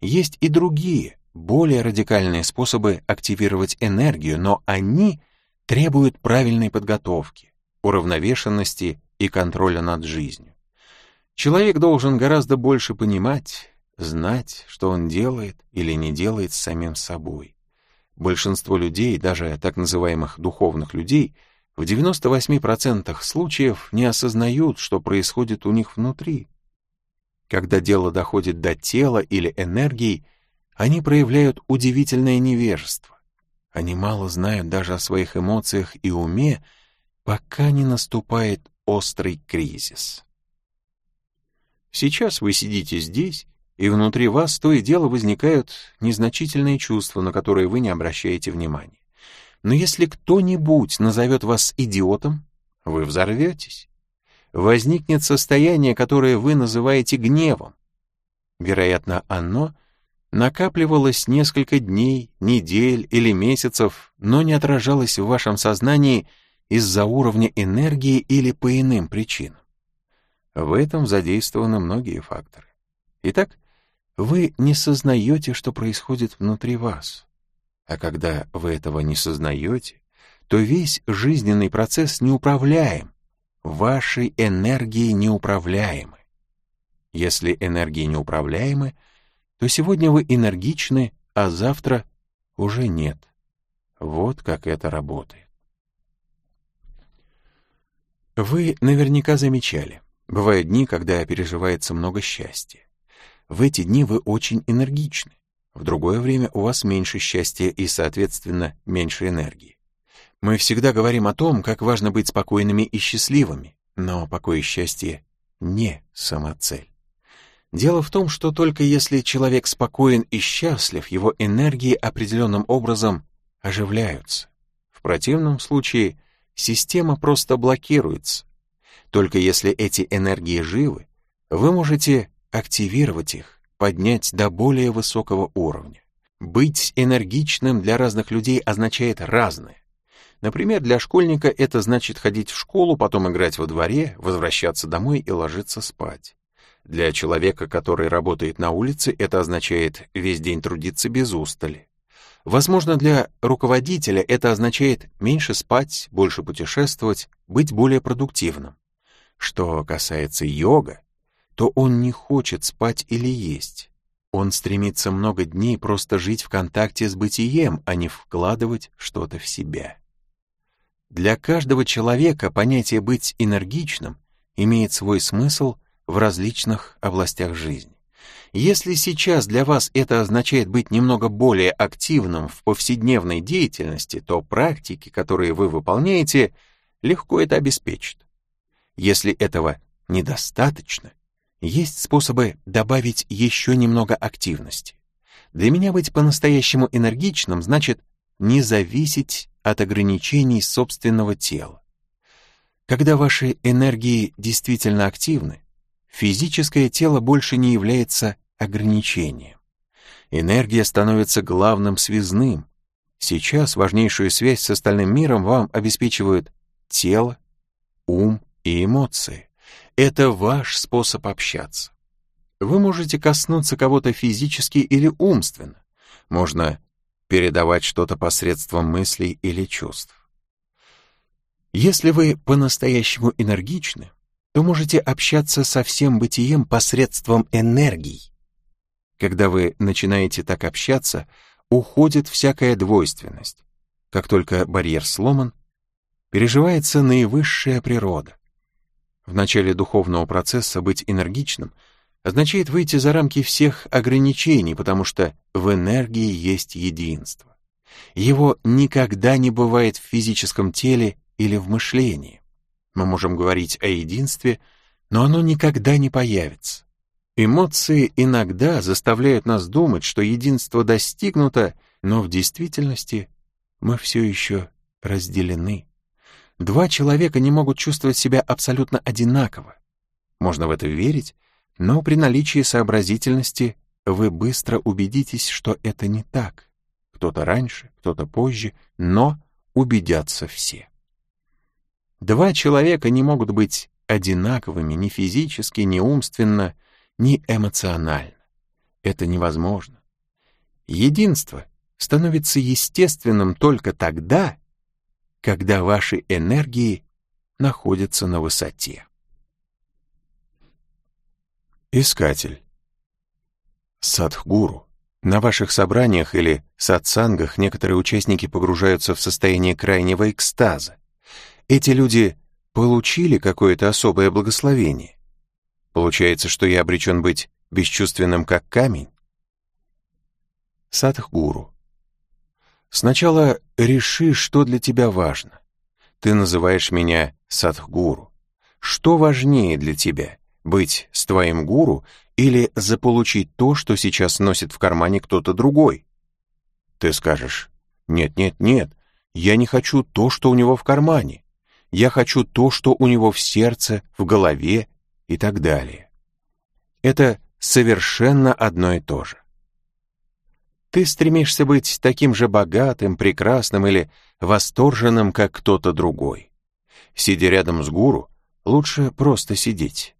Есть и другие, более радикальные способы активировать энергию, но они требуют правильной подготовки, уравновешенности и контроля над жизнью. Человек должен гораздо больше понимать, знать, что он делает или не делает с самим собой. Большинство людей, даже так называемых духовных людей — в 98% случаев не осознают, что происходит у них внутри. Когда дело доходит до тела или энергии, они проявляют удивительное невежество. Они мало знают даже о своих эмоциях и уме, пока не наступает острый кризис. Сейчас вы сидите здесь, и внутри вас то и дело возникают незначительные чувства, на которые вы не обращаете внимания. Но если кто-нибудь назовет вас идиотом, вы взорветесь. Возникнет состояние, которое вы называете гневом. Вероятно, оно накапливалось несколько дней, недель или месяцев, но не отражалось в вашем сознании из-за уровня энергии или по иным причинам. В этом задействованы многие факторы. Итак, вы не сознаете, что происходит внутри вас. А когда вы этого не сознаете, то весь жизненный процесс неуправляем, ваши энергии неуправляемы. Если энергии неуправляемы, то сегодня вы энергичны, а завтра уже нет. Вот как это работает. Вы наверняка замечали, бывают дни, когда переживается много счастья. В эти дни вы очень энергичны. В другое время у вас меньше счастья и, соответственно, меньше энергии. Мы всегда говорим о том, как важно быть спокойными и счастливыми, но покой и счастье не самоцель. Дело в том, что только если человек спокоен и счастлив, его энергии определенным образом оживляются. В противном случае система просто блокируется. Только если эти энергии живы, вы можете активировать их, поднять до более высокого уровня. Быть энергичным для разных людей означает разное. Например, для школьника это значит ходить в школу, потом играть во дворе, возвращаться домой и ложиться спать. Для человека, который работает на улице, это означает весь день трудиться без устали. Возможно, для руководителя это означает меньше спать, больше путешествовать, быть более продуктивным. Что касается йога, то он не хочет спать или есть. Он стремится много дней просто жить в контакте с бытием, а не вкладывать что-то в себя. Для каждого человека понятие «быть энергичным» имеет свой смысл в различных областях жизни. Если сейчас для вас это означает быть немного более активным в повседневной деятельности, то практики, которые вы выполняете, легко это обеспечат. Если этого недостаточно, есть способы добавить еще немного активности. Для меня быть по-настоящему энергичным значит не зависеть от ограничений собственного тела. Когда ваши энергии действительно активны, физическое тело больше не является ограничением. Энергия становится главным связным. Сейчас важнейшую связь с остальным миром вам обеспечивают тело, ум и эмоции. Это ваш способ общаться. Вы можете коснуться кого-то физически или умственно. Можно передавать что-то посредством мыслей или чувств. Если вы по-настоящему энергичны, то можете общаться со всем бытием посредством энергий. Когда вы начинаете так общаться, уходит всякая двойственность. Как только барьер сломан, переживается наивысшая природа. В начале духовного процесса быть энергичным означает выйти за рамки всех ограничений, потому что в энергии есть единство. Его никогда не бывает в физическом теле или в мышлении. Мы можем говорить о единстве, но оно никогда не появится. Эмоции иногда заставляют нас думать, что единство достигнуто, но в действительности мы все еще разделены. Два человека не могут чувствовать себя абсолютно одинаково. Можно в это верить, но при наличии сообразительности вы быстро убедитесь, что это не так. Кто-то раньше, кто-то позже, но убедятся все. Два человека не могут быть одинаковыми ни физически, ни умственно, ни эмоционально. Это невозможно. Единство становится естественным только тогда, когда ваши энергии находятся на высоте. Искатель. Садхгуру. На ваших собраниях или сатсангах некоторые участники погружаются в состояние крайнего экстаза. Эти люди получили какое-то особое благословение. Получается, что я обречен быть бесчувственным, как камень? Садхгуру. Сначала реши, что для тебя важно. Ты называешь меня садхгуру. Что важнее для тебя, быть с твоим гуру или заполучить то, что сейчас носит в кармане кто-то другой? Ты скажешь, нет, нет, нет, я не хочу то, что у него в кармане. Я хочу то, что у него в сердце, в голове и так далее. Это совершенно одно и то же. Ты стремишься быть таким же богатым, прекрасным или восторженным, как кто-то другой. Сидя рядом с гуру, лучше просто сидеть.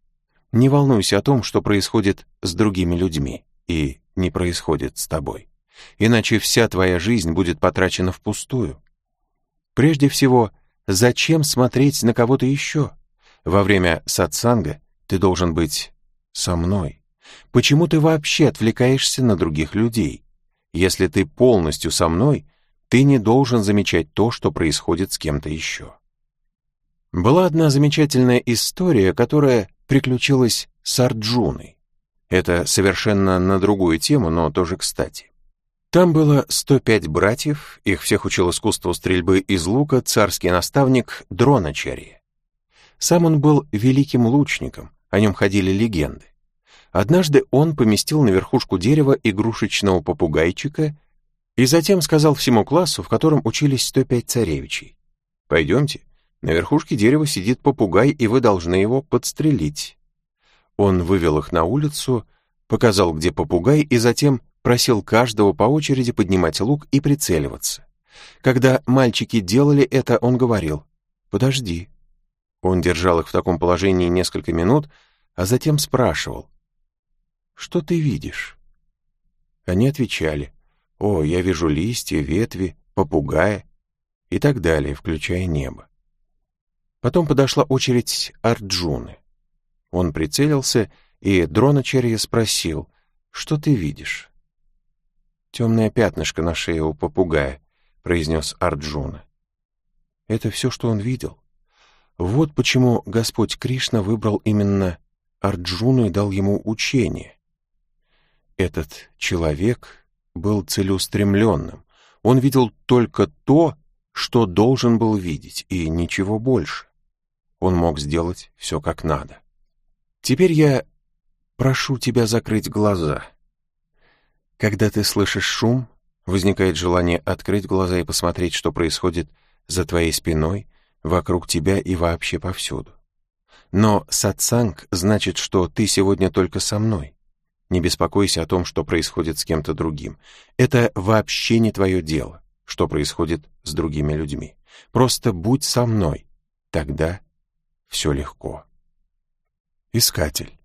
Не волнуйся о том, что происходит с другими людьми и не происходит с тобой. Иначе вся твоя жизнь будет потрачена впустую. Прежде всего, зачем смотреть на кого-то еще? Во время сатсанга ты должен быть со мной. Почему ты вообще отвлекаешься на других людей? Если ты полностью со мной, ты не должен замечать то, что происходит с кем-то еще. Была одна замечательная история, которая приключилась с Арджуной. Это совершенно на другую тему, но тоже кстати. Там было 105 братьев, их всех учил искусству стрельбы из лука царский наставник Дроначарья. Сам он был великим лучником, о нем ходили легенды. Однажды он поместил на верхушку дерева игрушечного попугайчика и затем сказал всему классу, в котором учились 105 царевичей, «Пойдемте, на верхушке дерева сидит попугай, и вы должны его подстрелить». Он вывел их на улицу, показал, где попугай, и затем просил каждого по очереди поднимать лук и прицеливаться. Когда мальчики делали это, он говорил «Подожди». Он держал их в таком положении несколько минут, а затем спрашивал «Что ты видишь?» Они отвечали «О, я вижу листья, ветви, попугая» и так далее, включая небо. Потом подошла очередь Арджуны. Он прицелился, и Дроначарья спросил «Что ты видишь?» «Темное пятнышко на шее у попугая», — произнес Арджуна. Это все, что он видел. Вот почему Господь Кришна выбрал именно Арджуну и дал ему учение. Этот человек был целеустремленным. Он видел только то, что должен был видеть, и ничего больше. Он мог сделать все как надо. Теперь я прошу тебя закрыть глаза. Когда ты слышишь шум, возникает желание открыть глаза и посмотреть, что происходит за твоей спиной, вокруг тебя и вообще повсюду. Но сатсанг значит, что ты сегодня только со мной. Не беспокойся о том, что происходит с кем-то другим. Это вообще не твое дело, что происходит с другими людьми. Просто будь со мной. Тогда все легко. Искатель.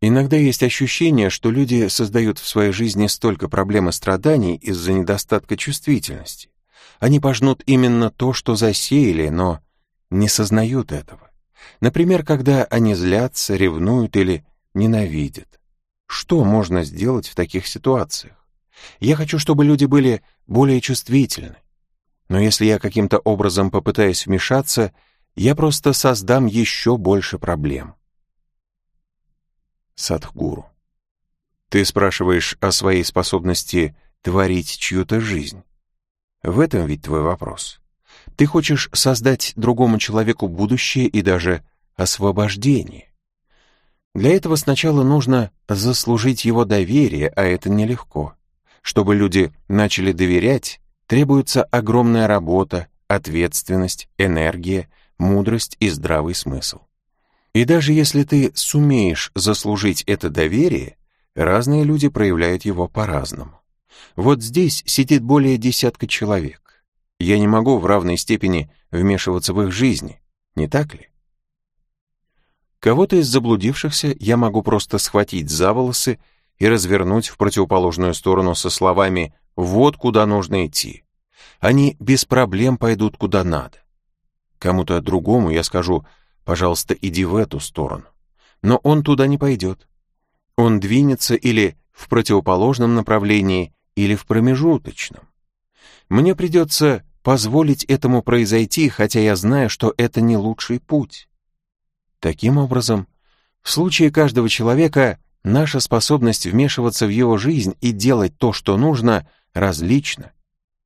Иногда есть ощущение, что люди создают в своей жизни столько проблем и страданий из-за недостатка чувствительности. Они пожнут именно то, что засеяли, но не сознают этого. Например, когда они злятся, ревнуют или ненавидят. Что можно сделать в таких ситуациях? Я хочу, чтобы люди были более чувствительны. Но если я каким-то образом попытаюсь вмешаться, я просто создам еще больше проблем. Садхгуру. Ты спрашиваешь о своей способности творить чью-то жизнь. В этом ведь твой вопрос. Ты хочешь создать другому человеку будущее и даже освобождение. Для этого сначала нужно заслужить его доверие, а это нелегко. Чтобы люди начали доверять, требуется огромная работа, ответственность, энергия, мудрость и здравый смысл. И даже если ты сумеешь заслужить это доверие, разные люди проявляют его по-разному. Вот здесь сидит более десятка человек. Я не могу в равной степени вмешиваться в их жизни, не так ли? Кого-то из заблудившихся я могу просто схватить за волосы и развернуть в противоположную сторону со словами «вот куда нужно идти». Они без проблем пойдут куда надо. Кому-то другому я скажу Пожалуйста, иди в эту сторону. Но он туда не пойдет. Он двинется или в противоположном направлении, или в промежуточном. Мне придется позволить этому произойти, хотя я знаю, что это не лучший путь. Таким образом, в случае каждого человека наша способность вмешиваться в его жизнь и делать то, что нужно, различна.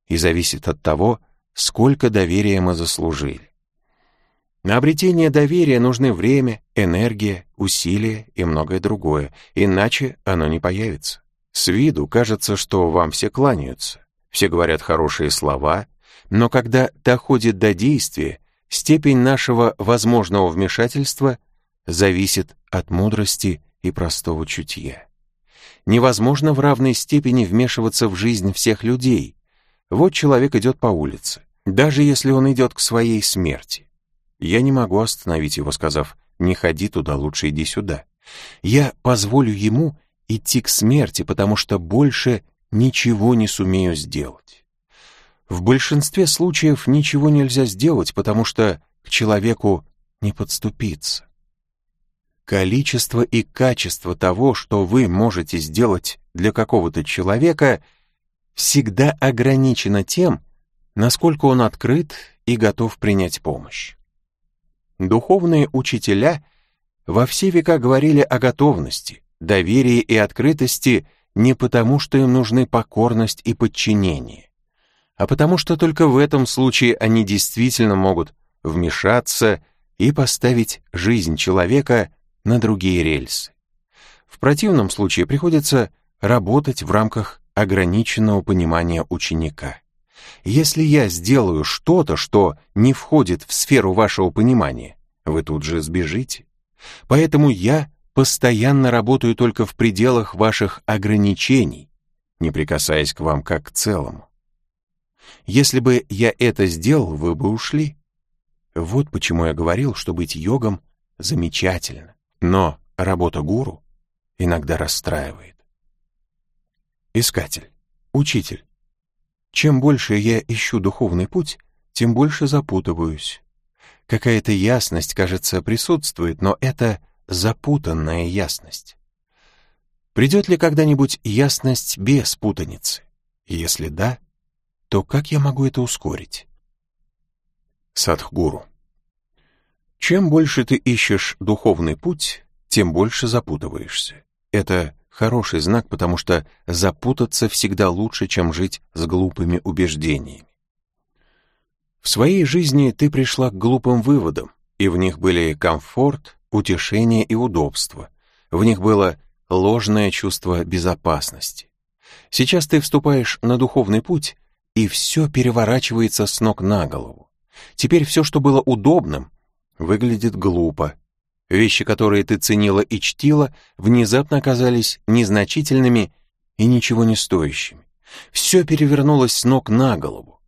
и зависит от того, сколько доверия мы заслужили. На обретение доверия нужны время, энергия, усилия и многое другое, иначе оно не появится. С виду кажется, что вам все кланяются, все говорят хорошие слова, но когда доходит до действия, степень нашего возможного вмешательства зависит от мудрости и простого чутья. Невозможно в равной степени вмешиваться в жизнь всех людей. Вот человек идет по улице, даже если он идет к своей смерти. Я не могу остановить его, сказав, не ходи туда, лучше иди сюда. Я позволю ему идти к смерти, потому что больше ничего не сумею сделать. В большинстве случаев ничего нельзя сделать, потому что к человеку не подступиться. Количество и качество того, что вы можете сделать для какого-то человека, всегда ограничено тем, насколько он открыт и готов принять помощь. Духовные учителя во все века говорили о готовности, доверии и открытости не потому, что им нужны покорность и подчинение, а потому что только в этом случае они действительно могут вмешаться и поставить жизнь человека на другие рельсы. В противном случае приходится работать в рамках ограниченного понимания ученика. Если я сделаю что-то, что не входит в сферу вашего понимания, вы тут же сбежите. Поэтому я постоянно работаю только в пределах ваших ограничений, не прикасаясь к вам как к целому. Если бы я это сделал, вы бы ушли. Вот почему я говорил, что быть йогом замечательно, но работа гуру иногда расстраивает. Искатель, учитель, чем больше я ищу духовный путь, тем больше запутываюсь. Какая-то ясность, кажется, присутствует, но это запутанная ясность. Придет ли когда-нибудь ясность без путаницы? Если да, то как я могу это ускорить? Садхгуру. Чем больше ты ищешь духовный путь, тем больше запутываешься. Это хороший знак, потому что запутаться всегда лучше, чем жить с глупыми убеждениями. В своей жизни ты пришла к глупым выводам, и в них были комфорт, утешение и удобство. В них было ложное чувство безопасности. Сейчас ты вступаешь на духовный путь, и все переворачивается с ног на голову. Теперь все, что было удобным, выглядит глупо, Вещи, которые ты ценила и чтила, внезапно оказались незначительными и ничего не стоящими. Все перевернулось с ног на голову.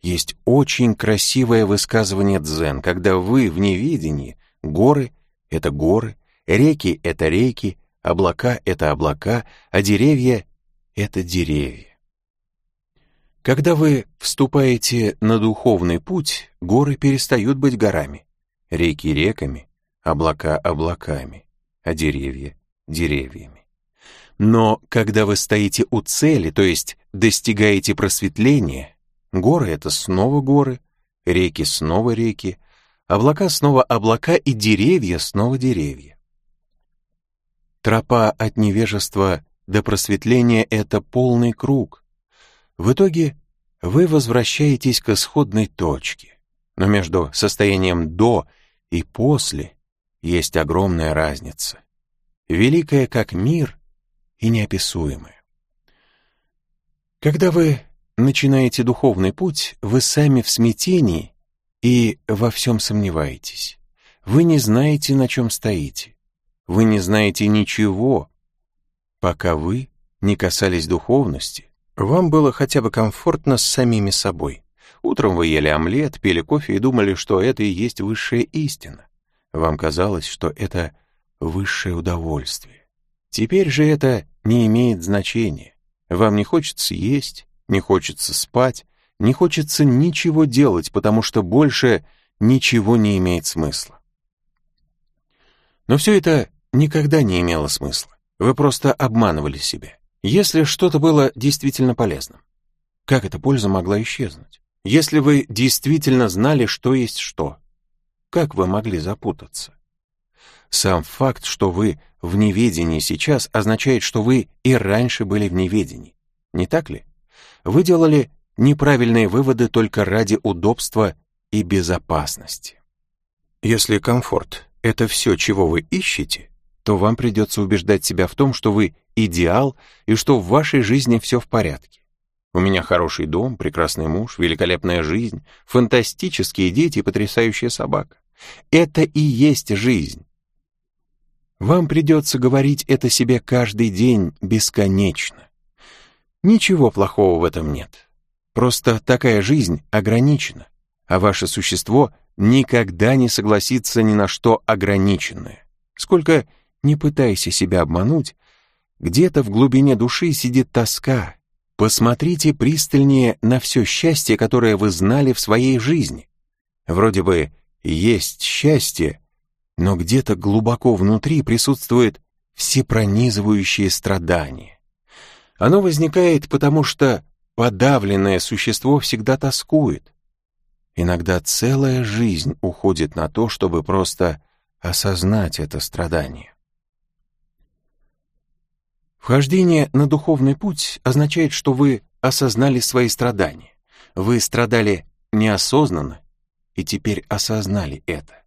Есть очень красивое высказывание дзен, когда вы в невидении, горы — это горы, реки — это реки, облака — это облака, а деревья — это деревья. Когда вы вступаете на духовный путь, горы перестают быть горами, реки — реками, облака облаками, а деревья деревьями. Но когда вы стоите у цели, то есть достигаете просветления, горы — это снова горы, реки — снова реки, облака — снова облака и деревья — снова деревья. Тропа от невежества до просветления — это полный круг. В итоге вы возвращаетесь к исходной точке, но между состоянием «до» и «после» есть огромная разница. Великая как мир и неописуемая. Когда вы начинаете духовный путь, вы сами в смятении и во всем сомневаетесь. Вы не знаете, на чем стоите. Вы не знаете ничего, пока вы не касались духовности. Вам было хотя бы комфортно с самими собой. Утром вы ели омлет, пили кофе и думали, что это и есть высшая истина. Вам казалось, что это высшее удовольствие. Теперь же это не имеет значения. Вам не хочется есть, не хочется спать, не хочется ничего делать, потому что больше ничего не имеет смысла. Но все это никогда не имело смысла. Вы просто обманывали себя. Если что-то было действительно полезным, как эта польза могла исчезнуть? Если вы действительно знали, что есть что, как вы могли запутаться? Сам факт, что вы в неведении сейчас, означает, что вы и раньше были в неведении. Не так ли? Вы делали неправильные выводы только ради удобства и безопасности. Если комфорт — это все, чего вы ищете, то вам придется убеждать себя в том, что вы идеал и что в вашей жизни все в порядке. У меня хороший дом, прекрасный муж, великолепная жизнь, фантастические дети и потрясающая собака. Это и есть жизнь. Вам придется говорить это себе каждый день бесконечно. Ничего плохого в этом нет. Просто такая жизнь ограничена, а ваше существо никогда не согласится ни на что ограниченное. Сколько не пытайся себя обмануть, где-то в глубине души сидит тоска. Посмотрите пристальнее на все счастье, которое вы знали в своей жизни. Вроде бы есть счастье, но где-то глубоко внутри присутствует всепронизывающее страдание. Оно возникает потому, что подавленное существо всегда тоскует. Иногда целая жизнь уходит на то, чтобы просто осознать это страдание. Вхождение на духовный путь означает, что вы осознали свои страдания. Вы страдали неосознанно и теперь осознали это.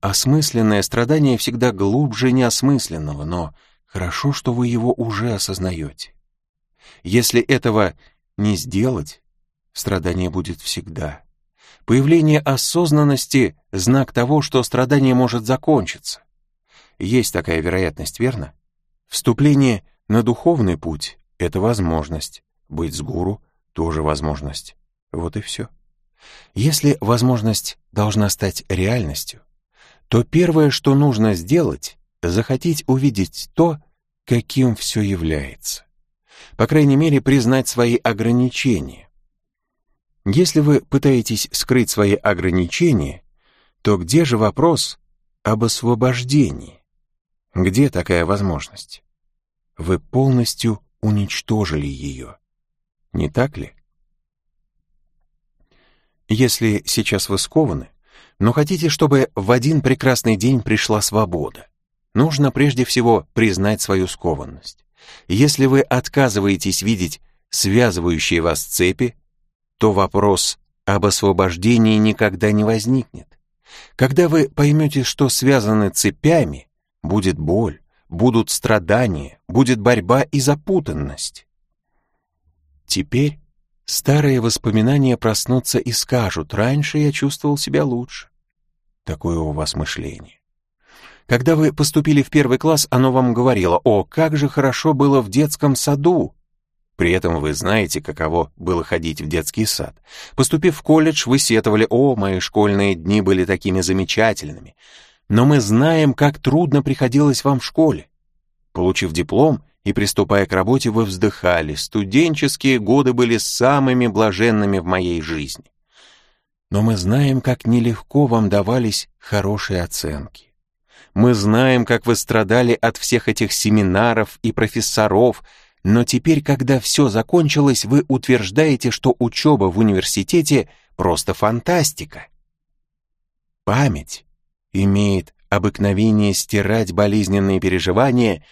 Осмысленное страдание всегда глубже неосмысленного, но хорошо, что вы его уже осознаете. Если этого не сделать, страдание будет всегда. Появление осознанности — знак того, что страдание может закончиться. Есть такая вероятность, верно? Вступление на духовный путь — это возможность. Быть с гуру — тоже возможность. Вот и все. Если возможность должна стать реальностью, то первое, что нужно сделать, захотеть увидеть то, каким все является. По крайней мере, признать свои ограничения. Если вы пытаетесь скрыть свои ограничения, то где же вопрос об освобождении? Где такая возможность? Вы полностью уничтожили ее. Не так ли? Если сейчас вы скованы, но хотите, чтобы в один прекрасный день пришла свобода, нужно прежде всего признать свою скованность. Если вы отказываетесь видеть связывающие вас цепи, то вопрос об освобождении никогда не возникнет. Когда вы поймете, что связаны цепями, будет боль, будут страдания, будет борьба и запутанность. Теперь старые воспоминания проснутся и скажут, раньше я чувствовал себя лучше. Такое у вас мышление. Когда вы поступили в первый класс, оно вам говорило, о, как же хорошо было в детском саду. При этом вы знаете, каково было ходить в детский сад. Поступив в колледж, вы сетовали, о, мои школьные дни были такими замечательными но мы знаем, как трудно приходилось вам в школе. Получив диплом и приступая к работе, вы вздыхали, студенческие годы были самыми блаженными в моей жизни. Но мы знаем, как нелегко вам давались хорошие оценки. Мы знаем, как вы страдали от всех этих семинаров и профессоров, но теперь, когда все закончилось, вы утверждаете, что учеба в университете просто фантастика. Память имеет обыкновение стирать болезненные переживания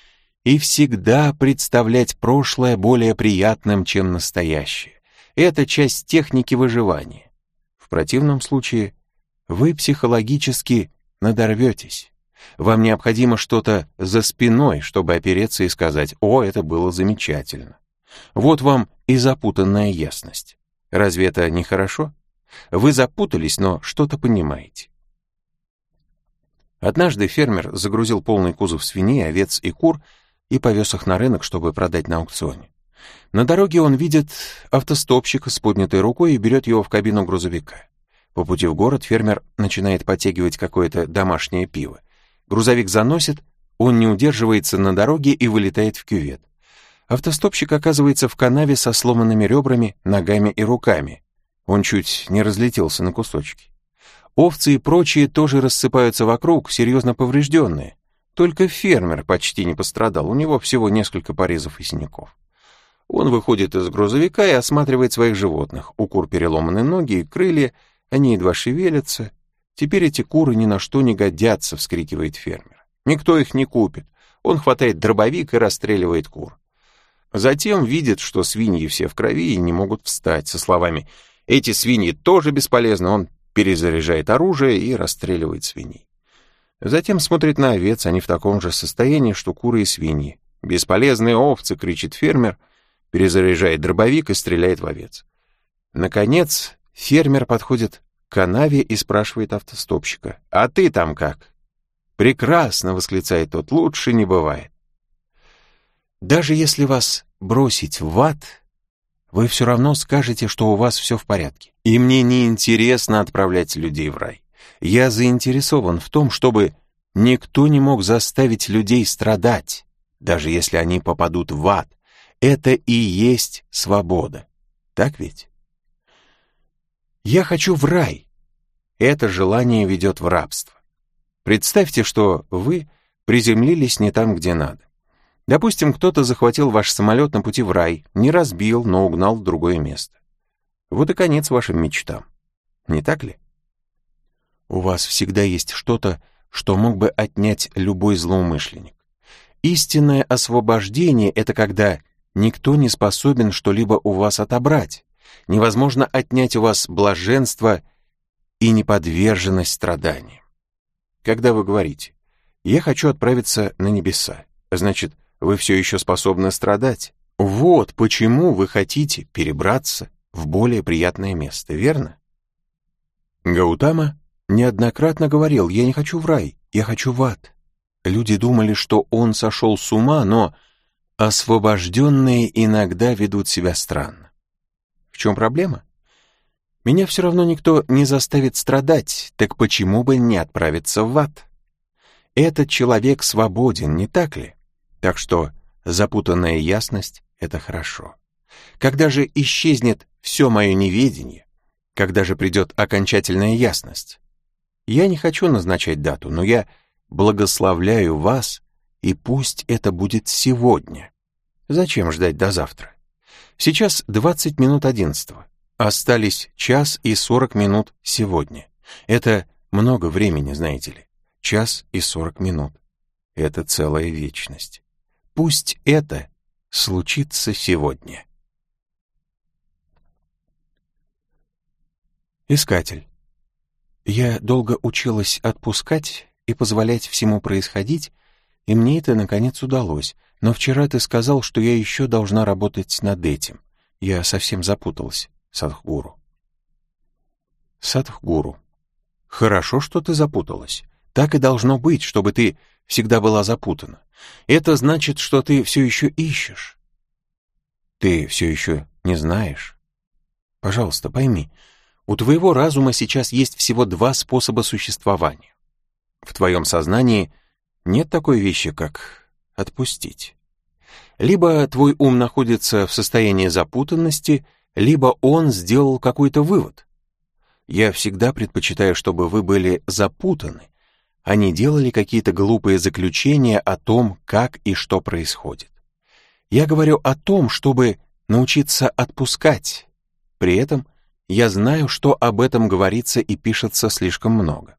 и всегда представлять прошлое более приятным, чем настоящее. Это часть техники выживания. В противном случае вы психологически надорветесь. Вам необходимо что-то за спиной, чтобы опереться и сказать «О, это было замечательно». Вот вам и запутанная ясность. Разве это не хорошо? Вы запутались, но что-то понимаете. Однажды фермер загрузил полный кузов свиней, овец и кур и повез их на рынок, чтобы продать на аукционе. На дороге он видит автостопщика с поднятой рукой и берет его в кабину грузовика. По пути в город фермер начинает подтягивать какое-то домашнее пиво. Грузовик заносит, он не удерживается на дороге и вылетает в кювет. Автостопщик оказывается в канаве со сломанными ребрами, ногами и руками. Он чуть не разлетелся на кусочки. Овцы и прочие тоже рассыпаются вокруг, серьезно поврежденные. Только фермер почти не пострадал, у него всего несколько порезов и синяков. Он выходит из грузовика и осматривает своих животных. У кур переломаны ноги и крылья, они едва шевелятся. Теперь эти куры ни на что не годятся, вскрикивает фермер. Никто их не купит. Он хватает дробовик и расстреливает кур. Затем видит, что свиньи все в крови и не могут встать, со словами «Эти свиньи тоже бесполезны», он перезаряжает оружие и расстреливает свиней. Затем смотрит на овец, они в таком же состоянии, что куры и свиньи. «Бесполезные овцы!» — кричит фермер, перезаряжает дробовик и стреляет в овец. Наконец, фермер подходит к канаве и спрашивает автостопщика, «А ты там как?» «Прекрасно!» — восклицает тот, «лучше не бывает». Даже если вас бросить в ад, вы все равно скажете, что у вас все в порядке. И мне не интересно отправлять людей в рай. Я заинтересован в том, чтобы никто не мог заставить людей страдать, даже если они попадут в ад. Это и есть свобода. Так ведь? Я хочу в рай. Это желание ведет в рабство. Представьте, что вы приземлились не там, где надо. Допустим, кто-то захватил ваш самолет на пути в рай, не разбил, но угнал в другое место. Вот и конец вашим мечтам. Не так ли? У вас всегда есть что-то, что мог бы отнять любой злоумышленник. Истинное освобождение — это когда никто не способен что-либо у вас отобрать. Невозможно отнять у вас блаженство и неподверженность страданиям. Когда вы говорите «я хочу отправиться на небеса», значит, вы все еще способны страдать. Вот почему вы хотите перебраться в более приятное место, верно? Гаутама неоднократно говорил, я не хочу в рай, я хочу в ад. Люди думали, что он сошел с ума, но освобожденные иногда ведут себя странно. В чем проблема? Меня все равно никто не заставит страдать, так почему бы не отправиться в ад? Этот человек свободен, не так ли? Так что запутанная ясность — это хорошо. Когда же исчезнет все мое неведение, когда же придет окончательная ясность? Я не хочу назначать дату, но я благословляю вас, и пусть это будет сегодня. Зачем ждать до завтра? Сейчас 20 минут 11. Остались час и 40 минут сегодня. Это много времени, знаете ли. Час и 40 минут. Это целая вечность. Пусть это случится сегодня. Искатель. Я долго училась отпускать и позволять всему происходить, и мне это, наконец, удалось. Но вчера ты сказал, что я еще должна работать над этим. Я совсем запуталась, Садхгуру. Садхгуру. Хорошо, что ты запуталась. Так и должно быть, чтобы ты всегда была запутана. Это значит, что ты все еще ищешь. Ты все еще не знаешь. Пожалуйста, пойми, у твоего разума сейчас есть всего два способа существования. В твоем сознании нет такой вещи, как отпустить. Либо твой ум находится в состоянии запутанности, либо он сделал какой-то вывод. Я всегда предпочитаю, чтобы вы были запутаны, они делали какие-то глупые заключения о том, как и что происходит. Я говорю о том, чтобы научиться отпускать. При этом я знаю, что об этом говорится и пишется слишком много.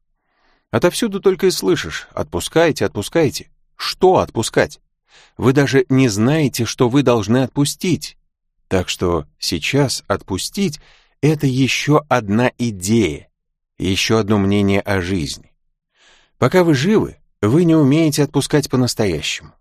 Отовсюду только и слышишь «отпускайте, отпускайте». Что отпускать? Вы даже не знаете, что вы должны отпустить. Так что сейчас отпустить — это еще одна идея, еще одно мнение о жизни. Пока вы живы, вы не умеете отпускать по-настоящему.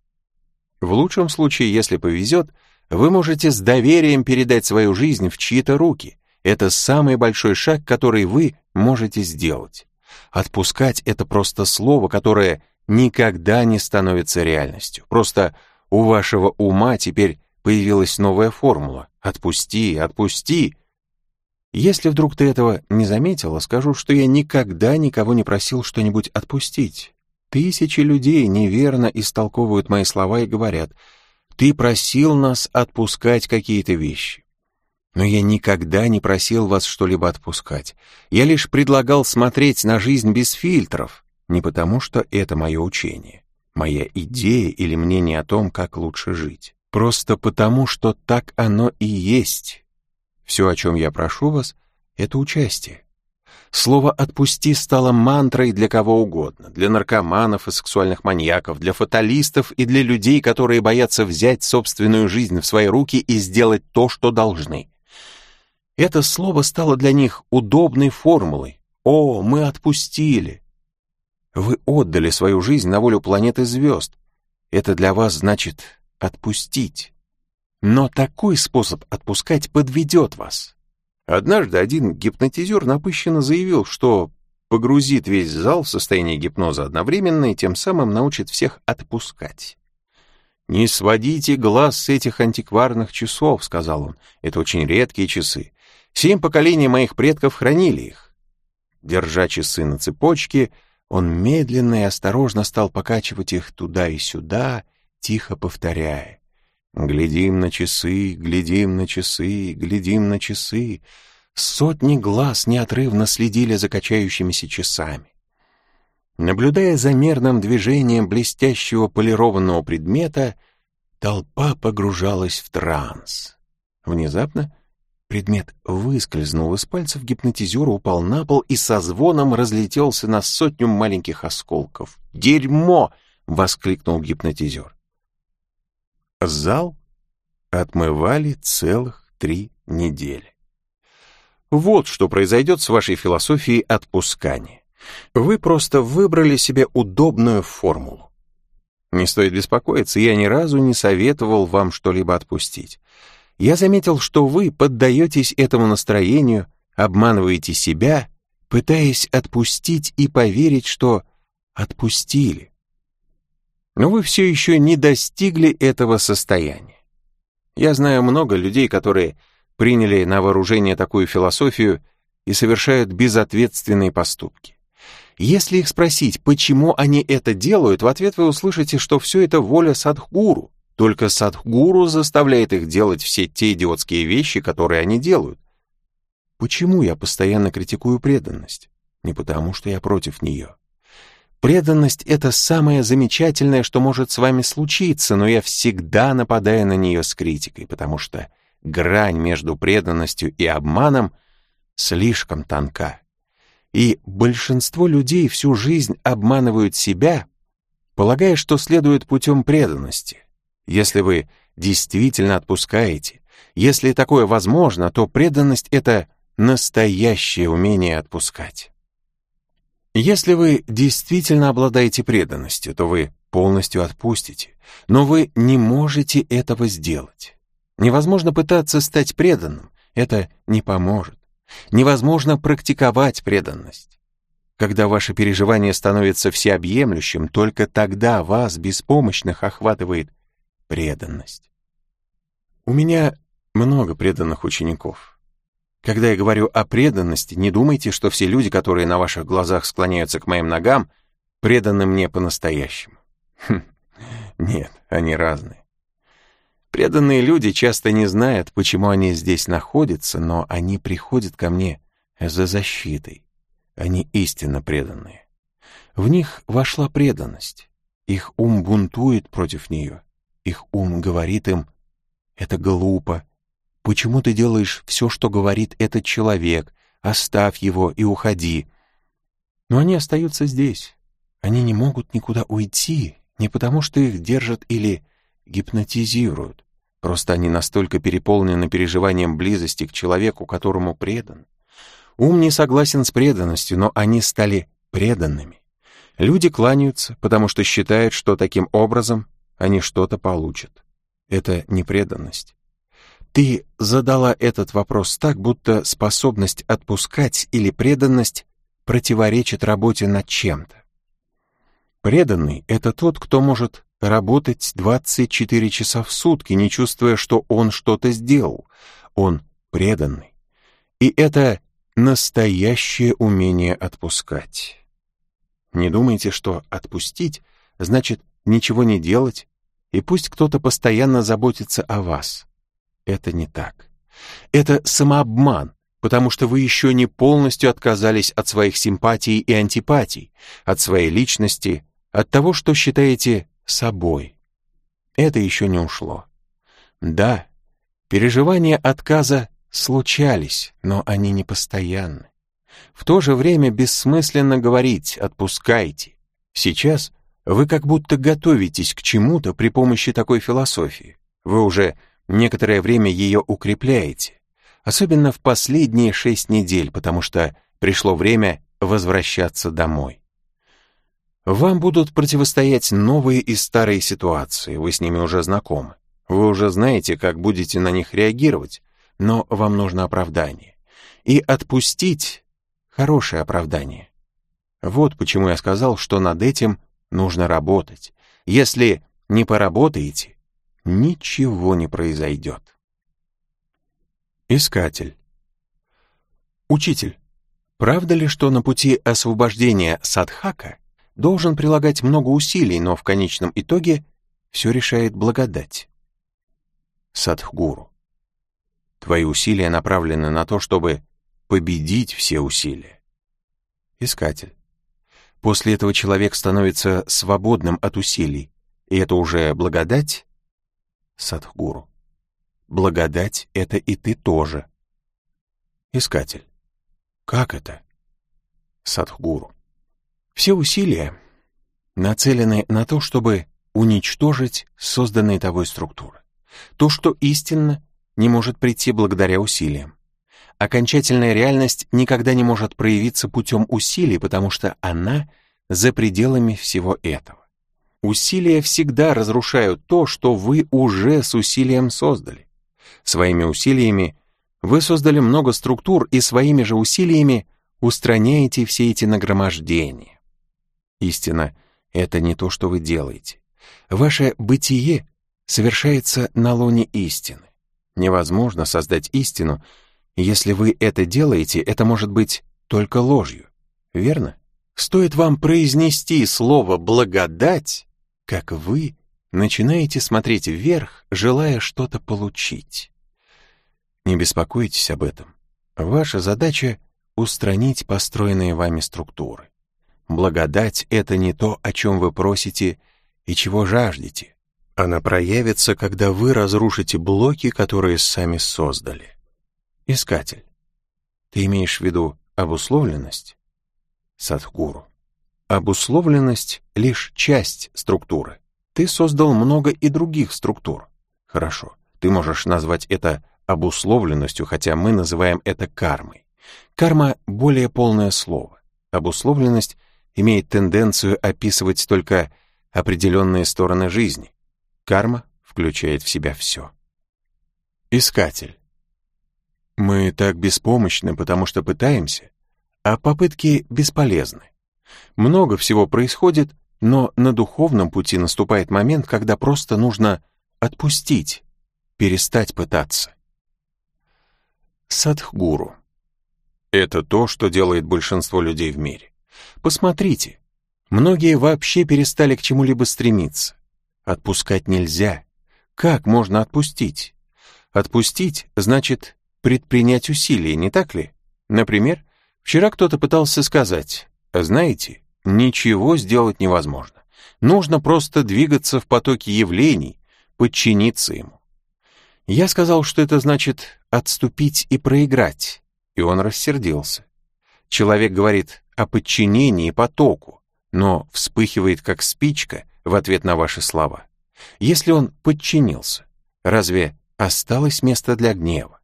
В лучшем случае, если повезет, вы можете с доверием передать свою жизнь в чьи-то руки. Это самый большой шаг, который вы можете сделать. Отпускать — это просто слово, которое никогда не становится реальностью. Просто у вашего ума теперь появилась новая формула. «Отпусти, отпусти», если вдруг ты этого не заметила, скажу, что я никогда никого не просил что-нибудь отпустить. Тысячи людей неверно истолковывают мои слова и говорят, «Ты просил нас отпускать какие-то вещи». Но я никогда не просил вас что-либо отпускать. Я лишь предлагал смотреть на жизнь без фильтров, не потому что это мое учение, моя идея или мнение о том, как лучше жить. Просто потому, что так оно и есть. Все, о чем я прошу вас, это участие. Слово «отпусти» стало мантрой для кого угодно, для наркоманов и сексуальных маньяков, для фаталистов и для людей, которые боятся взять собственную жизнь в свои руки и сделать то, что должны. Это слово стало для них удобной формулой. «О, мы отпустили!» Вы отдали свою жизнь на волю планеты звезд. Это для вас значит отпустить. Но такой способ отпускать подведет вас. Однажды один гипнотизер напыщенно заявил, что погрузит весь зал в состояние гипноза одновременно и тем самым научит всех отпускать. «Не сводите глаз с этих антикварных часов», — сказал он. «Это очень редкие часы. Семь поколений моих предков хранили их». Держа часы на цепочке, он медленно и осторожно стал покачивать их туда и сюда, тихо повторяя. Глядим на часы, глядим на часы, глядим на часы. Сотни глаз неотрывно следили за качающимися часами. Наблюдая за мерным движением блестящего полированного предмета, толпа погружалась в транс. Внезапно предмет выскользнул из пальцев гипнотизера, упал на пол и со звоном разлетелся на сотню маленьких осколков. «Дерьмо!» — воскликнул гипнотизер. Зал отмывали целых три недели. Вот что произойдет с вашей философией отпускания. Вы просто выбрали себе удобную формулу. Не стоит беспокоиться, я ни разу не советовал вам что-либо отпустить. Я заметил, что вы поддаетесь этому настроению, обманываете себя, пытаясь отпустить и поверить, что отпустили но вы все еще не достигли этого состояния. Я знаю много людей, которые приняли на вооружение такую философию и совершают безответственные поступки. Если их спросить, почему они это делают, в ответ вы услышите, что все это воля садхгуру. Только садхгуру заставляет их делать все те идиотские вещи, которые они делают. Почему я постоянно критикую преданность? Не потому, что я против нее. Преданность — это самое замечательное, что может с вами случиться, но я всегда нападаю на нее с критикой, потому что грань между преданностью и обманом слишком тонка. И большинство людей всю жизнь обманывают себя, полагая, что следует путем преданности. Если вы действительно отпускаете, если такое возможно, то преданность — это настоящее умение отпускать. Если вы действительно обладаете преданностью, то вы полностью отпустите, но вы не можете этого сделать. Невозможно пытаться стать преданным, это не поможет. Невозможно практиковать преданность. Когда ваше переживание становится всеобъемлющим, только тогда вас, беспомощных, охватывает преданность. У меня много преданных учеников. Когда я говорю о преданности, не думайте, что все люди, которые на ваших глазах склоняются к моим ногам, преданы мне по-настоящему. Хм, нет, они разные. Преданные люди часто не знают, почему они здесь находятся, но они приходят ко мне за защитой. Они истинно преданные. В них вошла преданность. Их ум бунтует против нее. Их ум говорит им «это глупо, Почему ты делаешь все, что говорит этот человек? Оставь его и уходи. Но они остаются здесь. Они не могут никуда уйти, не потому что их держат или гипнотизируют. Просто они настолько переполнены переживанием близости к человеку, которому предан. Ум не согласен с преданностью, но они стали преданными. Люди кланяются, потому что считают, что таким образом они что-то получат. Это не преданность. Ты задала этот вопрос так, будто способность отпускать или преданность противоречит работе над чем-то. Преданный — это тот, кто может работать 24 часа в сутки, не чувствуя, что он что-то сделал. Он преданный. И это настоящее умение отпускать. Не думайте, что отпустить значит ничего не делать, и пусть кто-то постоянно заботится о вас. Это не так. Это самообман, потому что вы еще не полностью отказались от своих симпатий и антипатий, от своей личности, от того, что считаете собой. Это еще не ушло. Да, переживания отказа случались, но они не постоянны. В то же время бессмысленно говорить «отпускайте». Сейчас вы как будто готовитесь к чему-то при помощи такой философии. Вы уже некоторое время ее укрепляете, особенно в последние шесть недель, потому что пришло время возвращаться домой. Вам будут противостоять новые и старые ситуации, вы с ними уже знакомы. Вы уже знаете, как будете на них реагировать, но вам нужно оправдание. И отпустить — хорошее оправдание. Вот почему я сказал, что над этим нужно работать. Если не поработаете, ничего не произойдет. Искатель. Учитель, правда ли, что на пути освобождения садхака должен прилагать много усилий, но в конечном итоге все решает благодать. Садхгуру. Твои усилия направлены на то, чтобы победить все усилия. Искатель. После этого человек становится свободным от усилий, и это уже благодать? Садхгуру. Благодать — это и ты тоже. Искатель. Как это? Садхгуру. Все усилия нацелены на то, чтобы уничтожить созданные тобой структуры. То, что истинно, не может прийти благодаря усилиям. Окончательная реальность никогда не может проявиться путем усилий, потому что она за пределами всего этого. Усилия всегда разрушают то, что вы уже с усилием создали. Своими усилиями вы создали много структур и своими же усилиями устраняете все эти нагромождения. Истина — это не то, что вы делаете. Ваше бытие совершается на лоне истины. Невозможно создать истину, если вы это делаете, это может быть только ложью. Верно? Стоит вам произнести слово «благодать», как вы начинаете смотреть вверх, желая что-то получить. Не беспокойтесь об этом. Ваша задача — устранить построенные вами структуры. Благодать — это не то, о чем вы просите и чего жаждете. Она проявится, когда вы разрушите блоки, которые сами создали. Искатель. Ты имеешь в виду обусловленность? Садхгуру. Обусловленность — лишь часть структуры. Ты создал много и других структур. Хорошо, ты можешь назвать это обусловленностью, хотя мы называем это кармой. Карма — более полное слово. Обусловленность имеет тенденцию описывать только определенные стороны жизни. Карма включает в себя все. Искатель. Мы так беспомощны, потому что пытаемся, а попытки бесполезны. Много всего происходит, но на духовном пути наступает момент, когда просто нужно отпустить, перестать пытаться. Садхгуру. Это то, что делает большинство людей в мире. Посмотрите, многие вообще перестали к чему-либо стремиться. Отпускать нельзя. Как можно отпустить? Отпустить значит предпринять усилия, не так ли? Например, вчера кто-то пытался сказать, знаете, ничего сделать невозможно. Нужно просто двигаться в потоке явлений, подчиниться ему. Я сказал, что это значит отступить и проиграть, и он рассердился. Человек говорит, о подчинении потоку, но вспыхивает как спичка в ответ на ваши слова. Если он подчинился, разве осталось место для гнева?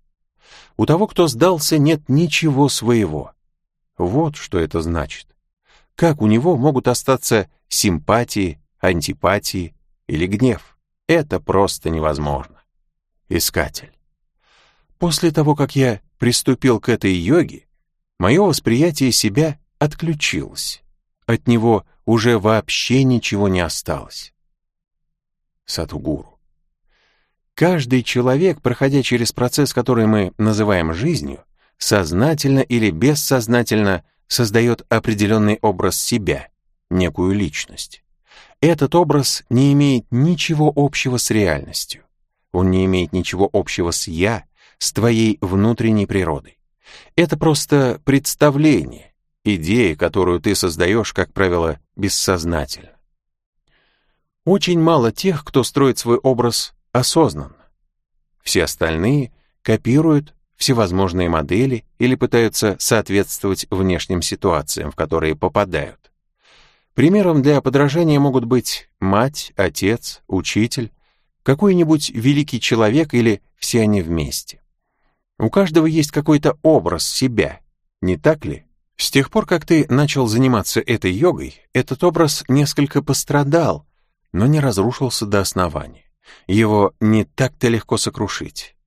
У того, кто сдался, нет ничего своего. Вот что это значит. Как у него могут остаться симпатии, антипатии или гнев? Это просто невозможно. Искатель. После того, как я приступил к этой йоге, мое восприятие себя отключилось. От него уже вообще ничего не осталось. Сатугуру. Каждый человек, проходя через процесс, который мы называем жизнью, сознательно или бессознательно создает определенный образ себя, некую личность. Этот образ не имеет ничего общего с реальностью. Он не имеет ничего общего с «я», с твоей внутренней природой. Это просто представление, идея, которую ты создаешь, как правило, бессознательно. Очень мало тех, кто строит свой образ осознанно. Все остальные копируют всевозможные модели или пытаются соответствовать внешним ситуациям, в которые попадают. Примером для подражания могут быть мать, отец, учитель, какой-нибудь великий человек или все они вместе. У каждого есть какой-то образ себя, не так ли? С тех пор, как ты начал заниматься этой йогой, этот образ несколько пострадал, но не разрушился до основания. Его не так-то легко сокрушить.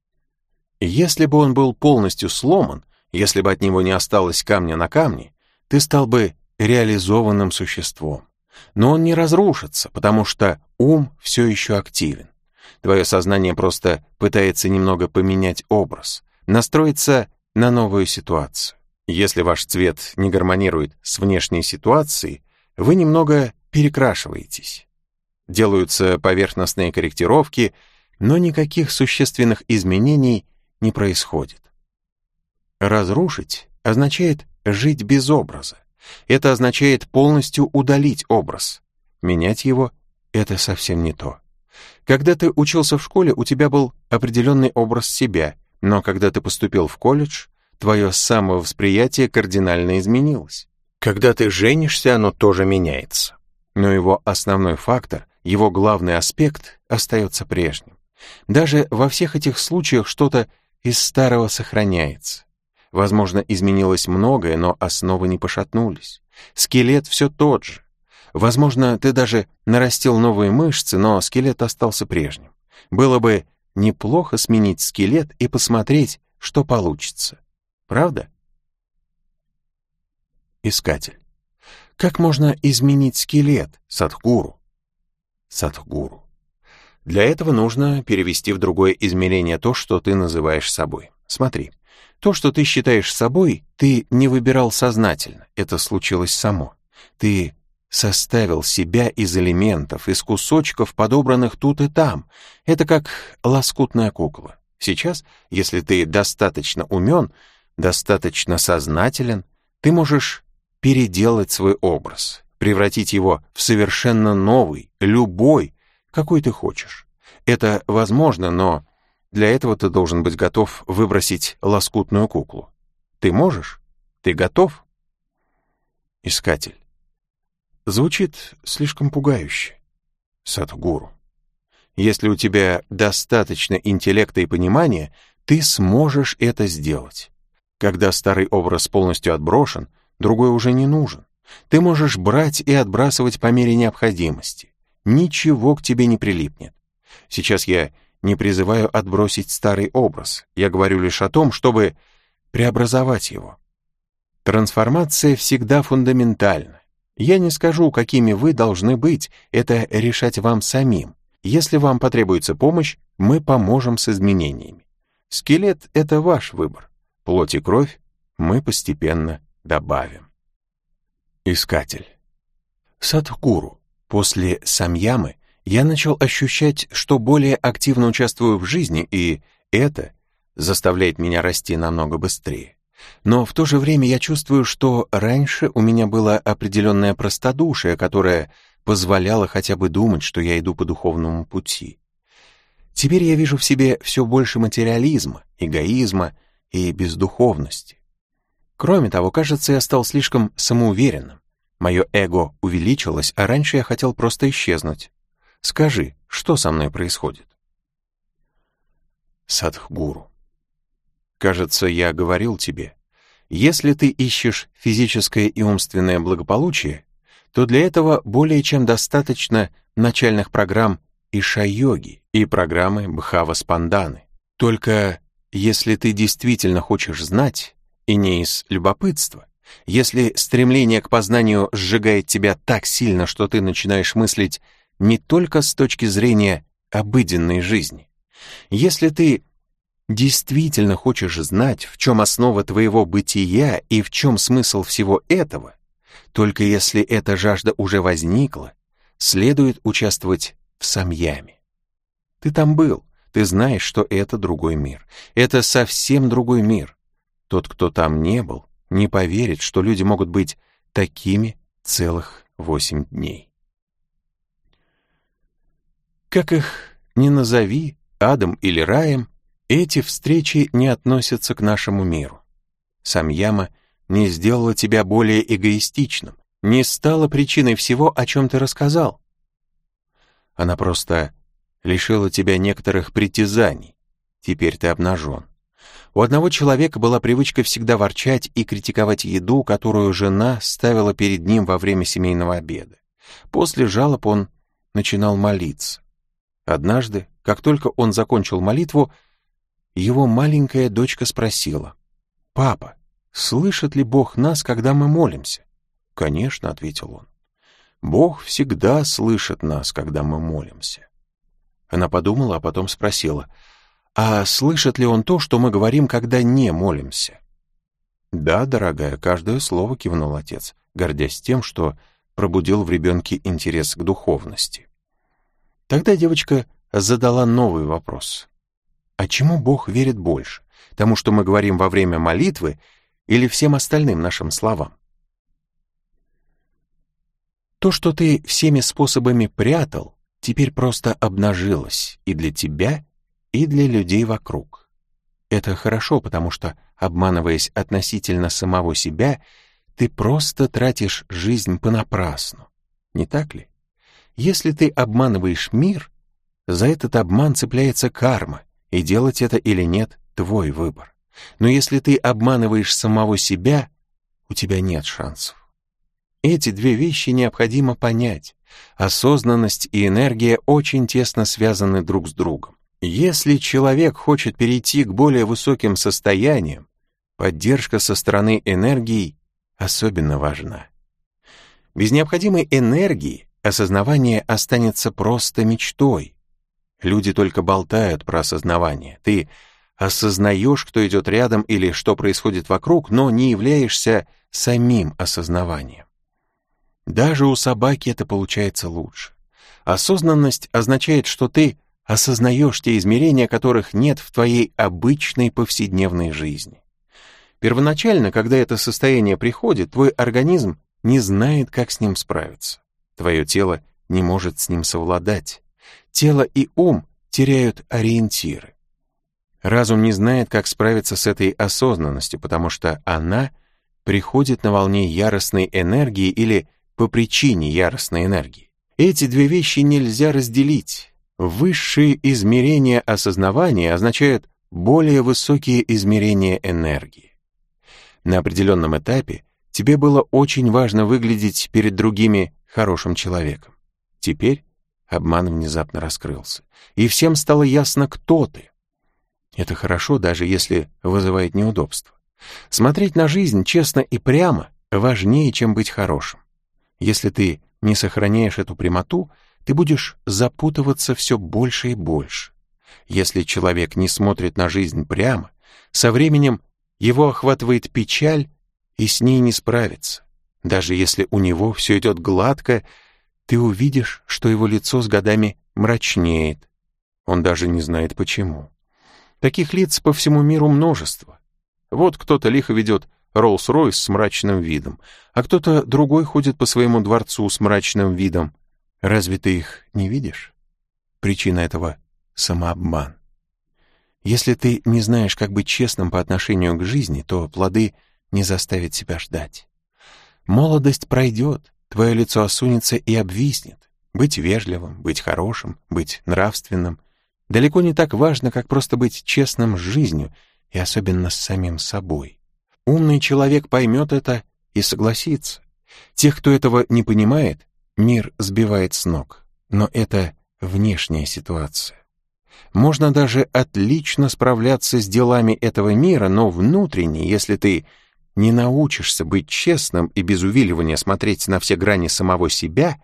Если бы он был полностью сломан, если бы от него не осталось камня на камне, ты стал бы реализованным существом. Но он не разрушится, потому что ум все еще активен. Твое сознание просто пытается немного поменять образ, настроиться на новую ситуацию. Если ваш цвет не гармонирует с внешней ситуацией, вы немного перекрашиваетесь. Делаются поверхностные корректировки, но никаких существенных изменений не происходит. Разрушить означает жить без образа. Это означает полностью удалить образ. Менять его — это совсем не то. Когда ты учился в школе, у тебя был определенный образ себя, но когда ты поступил в колледж, твое самовосприятие кардинально изменилось. Когда ты женишься, оно тоже меняется. Но его основной фактор, его главный аспект остается прежним. Даже во всех этих случаях что-то из старого сохраняется. Возможно, изменилось многое, но основы не пошатнулись. Скелет все тот же. Возможно, ты даже нарастил новые мышцы, но скелет остался прежним. Было бы неплохо сменить скелет и посмотреть, что получится. Правда? Искатель. Как можно изменить скелет, Садхгуру? Садхгуру. Для этого нужно перевести в другое измерение то, что ты называешь собой. Смотри, то, что ты считаешь собой, ты не выбирал сознательно, это случилось само. Ты составил себя из элементов, из кусочков, подобранных тут и там. Это как лоскутная кукла. Сейчас, если ты достаточно умен, достаточно сознателен, ты можешь переделать свой образ, превратить его в совершенно новый, любой, какой ты хочешь. Это возможно, но для этого ты должен быть готов выбросить лоскутную куклу. Ты можешь? Ты готов? Искатель. Звучит слишком пугающе. Садхгуру. Если у тебя достаточно интеллекта и понимания, ты сможешь это сделать. Когда старый образ полностью отброшен, другой уже не нужен. Ты можешь брать и отбрасывать по мере необходимости. Ничего к тебе не прилипнет. Сейчас я не призываю отбросить старый образ, я говорю лишь о том, чтобы преобразовать его. Трансформация всегда фундаментальна. Я не скажу, какими вы должны быть, это решать вам самим. Если вам потребуется помощь, мы поможем с изменениями. Скелет — это ваш выбор. Плоть и кровь мы постепенно добавим. Искатель. Садхгуру. После самьямы я начал ощущать, что более активно участвую в жизни, и это заставляет меня расти намного быстрее. Но в то же время я чувствую, что раньше у меня было определенное простодушие, которое позволяло хотя бы думать, что я иду по духовному пути. Теперь я вижу в себе все больше материализма, эгоизма и бездуховности. Кроме того, кажется, я стал слишком самоуверенным. Мое эго увеличилось, а раньше я хотел просто исчезнуть. Скажи, что со мной происходит? Садхгуру. Кажется, я говорил тебе, если ты ищешь физическое и умственное благополучие, то для этого более чем достаточно начальных программ Иша-йоги и программы Бхава-спанданы. Только если ты действительно хочешь знать, и не из любопытства, если стремление к познанию сжигает тебя так сильно, что ты начинаешь мыслить не только с точки зрения обыденной жизни. Если ты действительно хочешь знать, в чем основа твоего бытия и в чем смысл всего этого, только если эта жажда уже возникла, следует участвовать в самьяме. Ты там был, ты знаешь, что это другой мир. Это совсем другой мир. Тот, кто там не был, не поверит, что люди могут быть такими целых восемь дней. Как их ни назови, адом или раем, Эти встречи не относятся к нашему миру. Самьяма не сделала тебя более эгоистичным, не стала причиной всего, о чем ты рассказал. Она просто лишила тебя некоторых притязаний. Теперь ты обнажен. У одного человека была привычка всегда ворчать и критиковать еду, которую жена ставила перед ним во время семейного обеда. После жалоб он начинал молиться. Однажды, как только он закончил молитву, его маленькая дочка спросила, «Папа, слышит ли Бог нас, когда мы молимся?» «Конечно», — ответил он. «Бог всегда слышит нас, когда мы молимся». Она подумала, а потом спросила, «А слышит ли он то, что мы говорим, когда не молимся?» «Да, дорогая, каждое слово», — кивнул отец, гордясь тем, что пробудил в ребенке интерес к духовности. Тогда девочка задала новый вопрос. А чему Бог верит больше? Тому, что мы говорим во время молитвы, или всем остальным нашим словам? То, что ты всеми способами прятал, теперь просто обнажилось и для тебя, и для людей вокруг. Это хорошо, потому что, обманываясь относительно самого себя, ты просто тратишь жизнь понапрасну. Не так ли? Если ты обманываешь мир, за этот обман цепляется карма, и делать это или нет — твой выбор. Но если ты обманываешь самого себя, у тебя нет шансов. Эти две вещи необходимо понять. Осознанность и энергия очень тесно связаны друг с другом. Если человек хочет перейти к более высоким состояниям, поддержка со стороны энергии особенно важна. Без необходимой энергии осознавание останется просто мечтой, Люди только болтают про осознавание. Ты осознаешь, кто идет рядом или что происходит вокруг, но не являешься самим осознаванием. Даже у собаки это получается лучше. Осознанность означает, что ты осознаешь те измерения, которых нет в твоей обычной повседневной жизни. Первоначально, когда это состояние приходит, твой организм не знает, как с ним справиться. Твое тело не может с ним совладать тело и ум теряют ориентиры. Разум не знает, как справиться с этой осознанностью, потому что она приходит на волне яростной энергии или по причине яростной энергии. Эти две вещи нельзя разделить. Высшие измерения осознавания означают более высокие измерения энергии. На определенном этапе тебе было очень важно выглядеть перед другими хорошим человеком. Теперь Обман внезапно раскрылся, и всем стало ясно, кто ты. Это хорошо, даже если вызывает неудобства. Смотреть на жизнь честно и прямо важнее, чем быть хорошим. Если ты не сохраняешь эту прямоту, ты будешь запутываться все больше и больше. Если человек не смотрит на жизнь прямо, со временем его охватывает печаль, и с ней не справится. Даже если у него все идет гладко, ты увидишь, что его лицо с годами мрачнеет. Он даже не знает почему. Таких лиц по всему миру множество. Вот кто-то лихо ведет Роллс-Ройс с мрачным видом, а кто-то другой ходит по своему дворцу с мрачным видом. Разве ты их не видишь? Причина этого — самообман. Если ты не знаешь, как быть честным по отношению к жизни, то плоды не заставят себя ждать. Молодость пройдет, Твое лицо осунется и обвиснет. Быть вежливым, быть хорошим, быть нравственным далеко не так важно, как просто быть честным с жизнью и особенно с самим собой. Умный человек поймет это и согласится. Тех, кто этого не понимает, мир сбивает с ног. Но это внешняя ситуация. Можно даже отлично справляться с делами этого мира, но внутренне, если ты не научишься быть честным и без увиливания смотреть на все грани самого себя,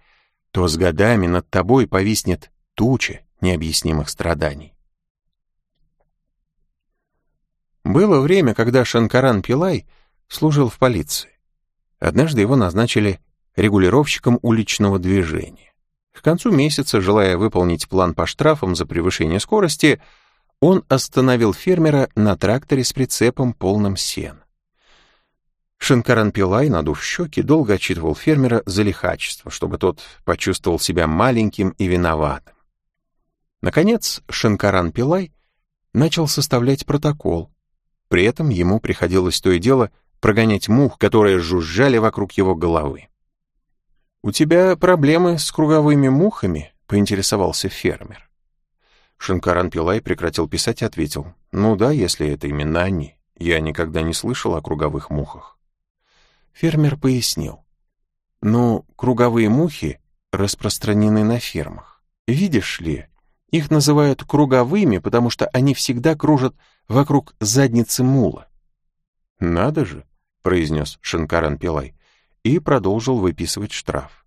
то с годами над тобой повиснет туча необъяснимых страданий. Было время, когда Шанкаран Пилай служил в полиции. Однажды его назначили регулировщиком уличного движения. К концу месяца, желая выполнить план по штрафам за превышение скорости, он остановил фермера на тракторе с прицепом полным сена. Шинкаран Пилай, надув щеки, долго отчитывал фермера за лихачество, чтобы тот почувствовал себя маленьким и виноватым. Наконец, Шинкаран Пилай начал составлять протокол. При этом ему приходилось то и дело прогонять мух, которые жужжали вокруг его головы. «У тебя проблемы с круговыми мухами?» — поинтересовался фермер. Шанкаран Пилай прекратил писать и ответил, «Ну да, если это именно они. Я никогда не слышал о круговых мухах». Фермер пояснил, «Ну, круговые мухи распространены на фермах. Видишь ли, их называют круговыми, потому что они всегда кружат вокруг задницы мула». «Надо же», — произнес Шанкаран Пилай, и продолжил выписывать штраф.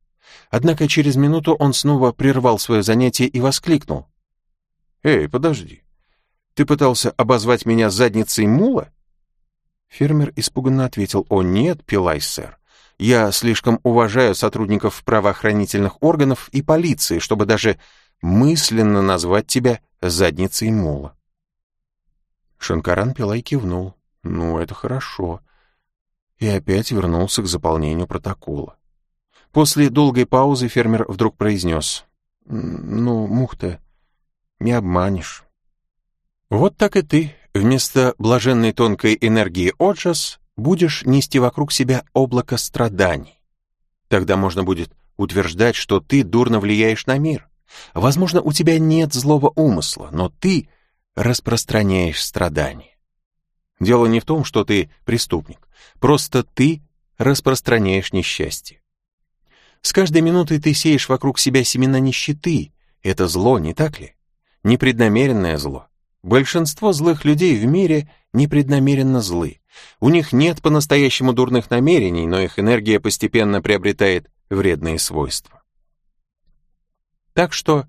Однако через минуту он снова прервал свое занятие и воскликнул. «Эй, подожди. Ты пытался обозвать меня задницей мула?» Фермер испуганно ответил, «О нет, Пилай, сэр. Я слишком уважаю сотрудников правоохранительных органов и полиции, чтобы даже мысленно назвать тебя задницей мула». Шанкаран Пилай кивнул. «Ну, это хорошо». И опять вернулся к заполнению протокола. После долгой паузы фермер вдруг произнес. «Ну, мухта, не обманешь. Вот так и ты, вместо блаженной тонкой энергии Оджас, будешь нести вокруг себя облако страданий. Тогда можно будет утверждать, что ты дурно влияешь на мир. Возможно, у тебя нет злого умысла, но ты распространяешь страдания. Дело не в том, что ты преступник, просто ты распространяешь несчастье. С каждой минутой ты сеешь вокруг себя семена нищеты. Это зло, не так ли? непреднамеренное зло. Большинство злых людей в мире непреднамеренно злы. У них нет по-настоящему дурных намерений, но их энергия постепенно приобретает вредные свойства. Так что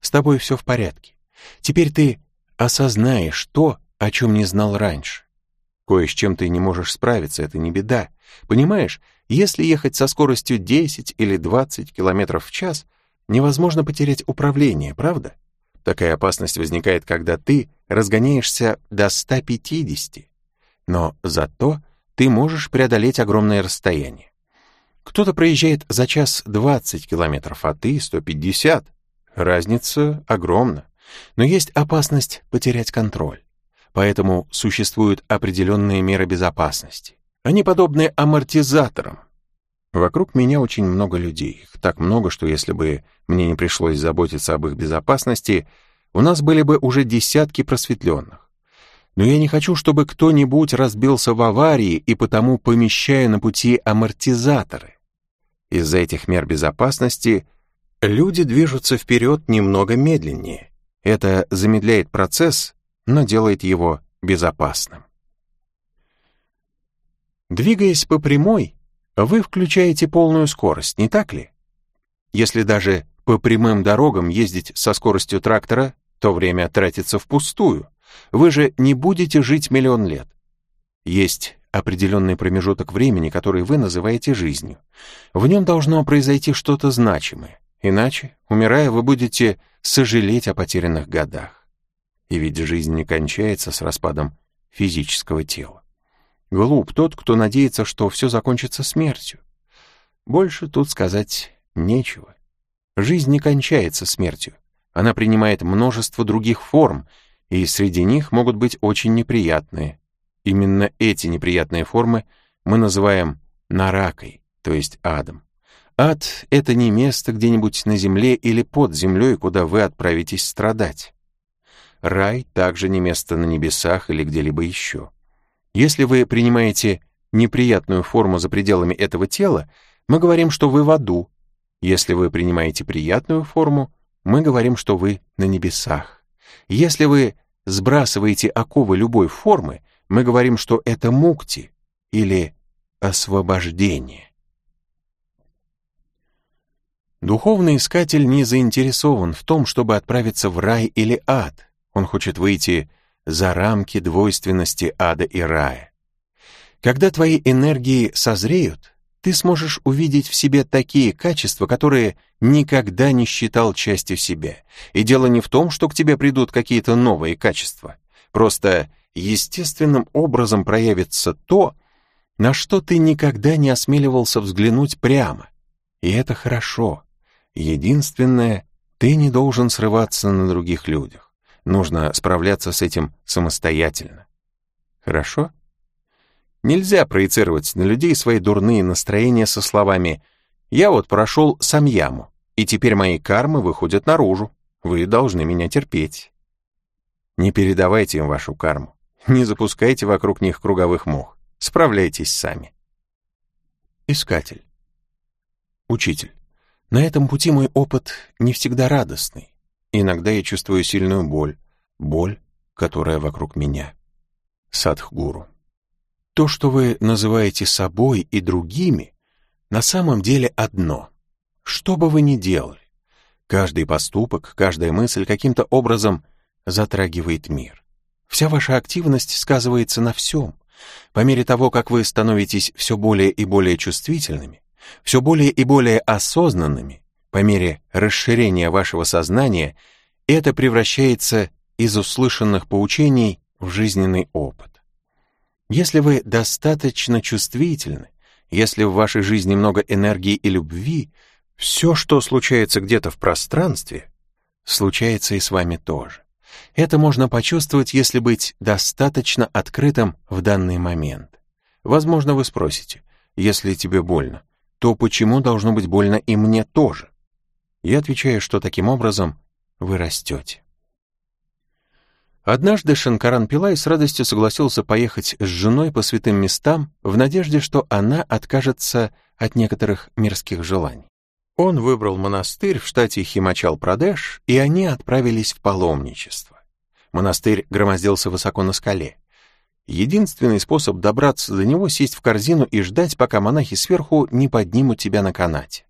с тобой все в порядке. Теперь ты осознаешь то, о чем не знал раньше. Кое с чем ты не можешь справиться, это не беда. Понимаешь, если ехать со скоростью 10 или 20 километров в час, невозможно потерять управление, правда? Такая опасность возникает, когда ты разгоняешься до 150, но зато ты можешь преодолеть огромное расстояние. Кто-то проезжает за час 20 километров, а ты 150. Разница огромна, но есть опасность потерять контроль. Поэтому существуют определенные меры безопасности. Они подобны амортизаторам, Вокруг меня очень много людей. Их так много, что если бы мне не пришлось заботиться об их безопасности, у нас были бы уже десятки просветленных. Но я не хочу, чтобы кто-нибудь разбился в аварии и потому помещаю на пути амортизаторы. Из-за этих мер безопасности люди движутся вперед немного медленнее. Это замедляет процесс, но делает его безопасным. Двигаясь по прямой, вы включаете полную скорость, не так ли? Если даже по прямым дорогам ездить со скоростью трактора, то время тратится впустую. Вы же не будете жить миллион лет. Есть определенный промежуток времени, который вы называете жизнью. В нем должно произойти что-то значимое. Иначе, умирая, вы будете сожалеть о потерянных годах. И ведь жизнь не кончается с распадом физического тела. Глуп тот, кто надеется, что все закончится смертью. Больше тут сказать нечего. Жизнь не кончается смертью. Она принимает множество других форм, и среди них могут быть очень неприятные. Именно эти неприятные формы мы называем наракой, то есть адом. Ад — это не место где-нибудь на земле или под землей, куда вы отправитесь страдать. Рай также не место на небесах или где-либо еще. Если вы принимаете неприятную форму за пределами этого тела, мы говорим, что вы в аду. Если вы принимаете приятную форму, мы говорим, что вы на небесах. Если вы сбрасываете оковы любой формы, мы говорим, что это мукти или освобождение. Духовный искатель не заинтересован в том, чтобы отправиться в рай или ад. Он хочет выйти за рамки двойственности ада и рая. Когда твои энергии созреют, ты сможешь увидеть в себе такие качества, которые никогда не считал частью себя. И дело не в том, что к тебе придут какие-то новые качества. Просто естественным образом проявится то, на что ты никогда не осмеливался взглянуть прямо. И это хорошо. Единственное, ты не должен срываться на других людях. Нужно справляться с этим самостоятельно. Хорошо? Нельзя проецировать на людей свои дурные настроения со словами «Я вот прошел самьяму, и теперь мои кармы выходят наружу. Вы должны меня терпеть». Не передавайте им вашу карму. Не запускайте вокруг них круговых мух. Справляйтесь сами. Искатель. Учитель. На этом пути мой опыт не всегда радостный. Иногда я чувствую сильную боль. Боль, которая вокруг меня. Садхгуру. То, что вы называете собой и другими, на самом деле одно. Что бы вы ни делали, каждый поступок, каждая мысль каким-то образом затрагивает мир. Вся ваша активность сказывается на всем. По мере того, как вы становитесь все более и более чувствительными, все более и более осознанными, по мере расширения вашего сознания, это превращается из услышанных поучений в жизненный опыт. Если вы достаточно чувствительны, если в вашей жизни много энергии и любви, все, что случается где-то в пространстве, случается и с вами тоже. Это можно почувствовать, если быть достаточно открытым в данный момент. Возможно, вы спросите, если тебе больно, то почему должно быть больно и мне тоже? Я отвечаю, что таким образом вы растете. Однажды Шанкаран Пилай с радостью согласился поехать с женой по святым местам в надежде, что она откажется от некоторых мирских желаний. Он выбрал монастырь в штате Химачал-Прадеш, и они отправились в паломничество. Монастырь громоздился высоко на скале. Единственный способ добраться до него — сесть в корзину и ждать, пока монахи сверху не поднимут тебя на канате.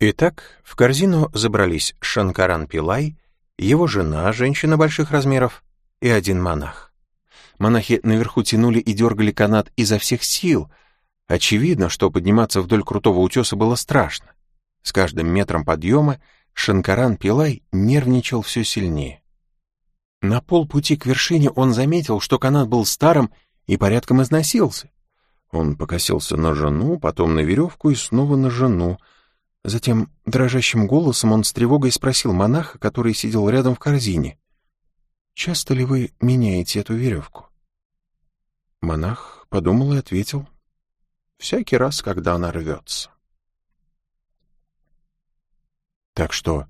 Итак, в корзину забрались Шанкаран Пилай, его жена, женщина больших размеров, и один монах. Монахи наверху тянули и дергали канат изо всех сил. Очевидно, что подниматься вдоль крутого утеса было страшно. С каждым метром подъема Шанкаран Пилай нервничал все сильнее. На полпути к вершине он заметил, что канат был старым и порядком износился. Он покосился на жену, потом на веревку и снова на жену. Затем дрожащим голосом он с тревогой спросил монаха, который сидел рядом в корзине. «Часто ли вы меняете эту веревку?» Монах подумал и ответил. «Всякий раз, когда она рвется». Так что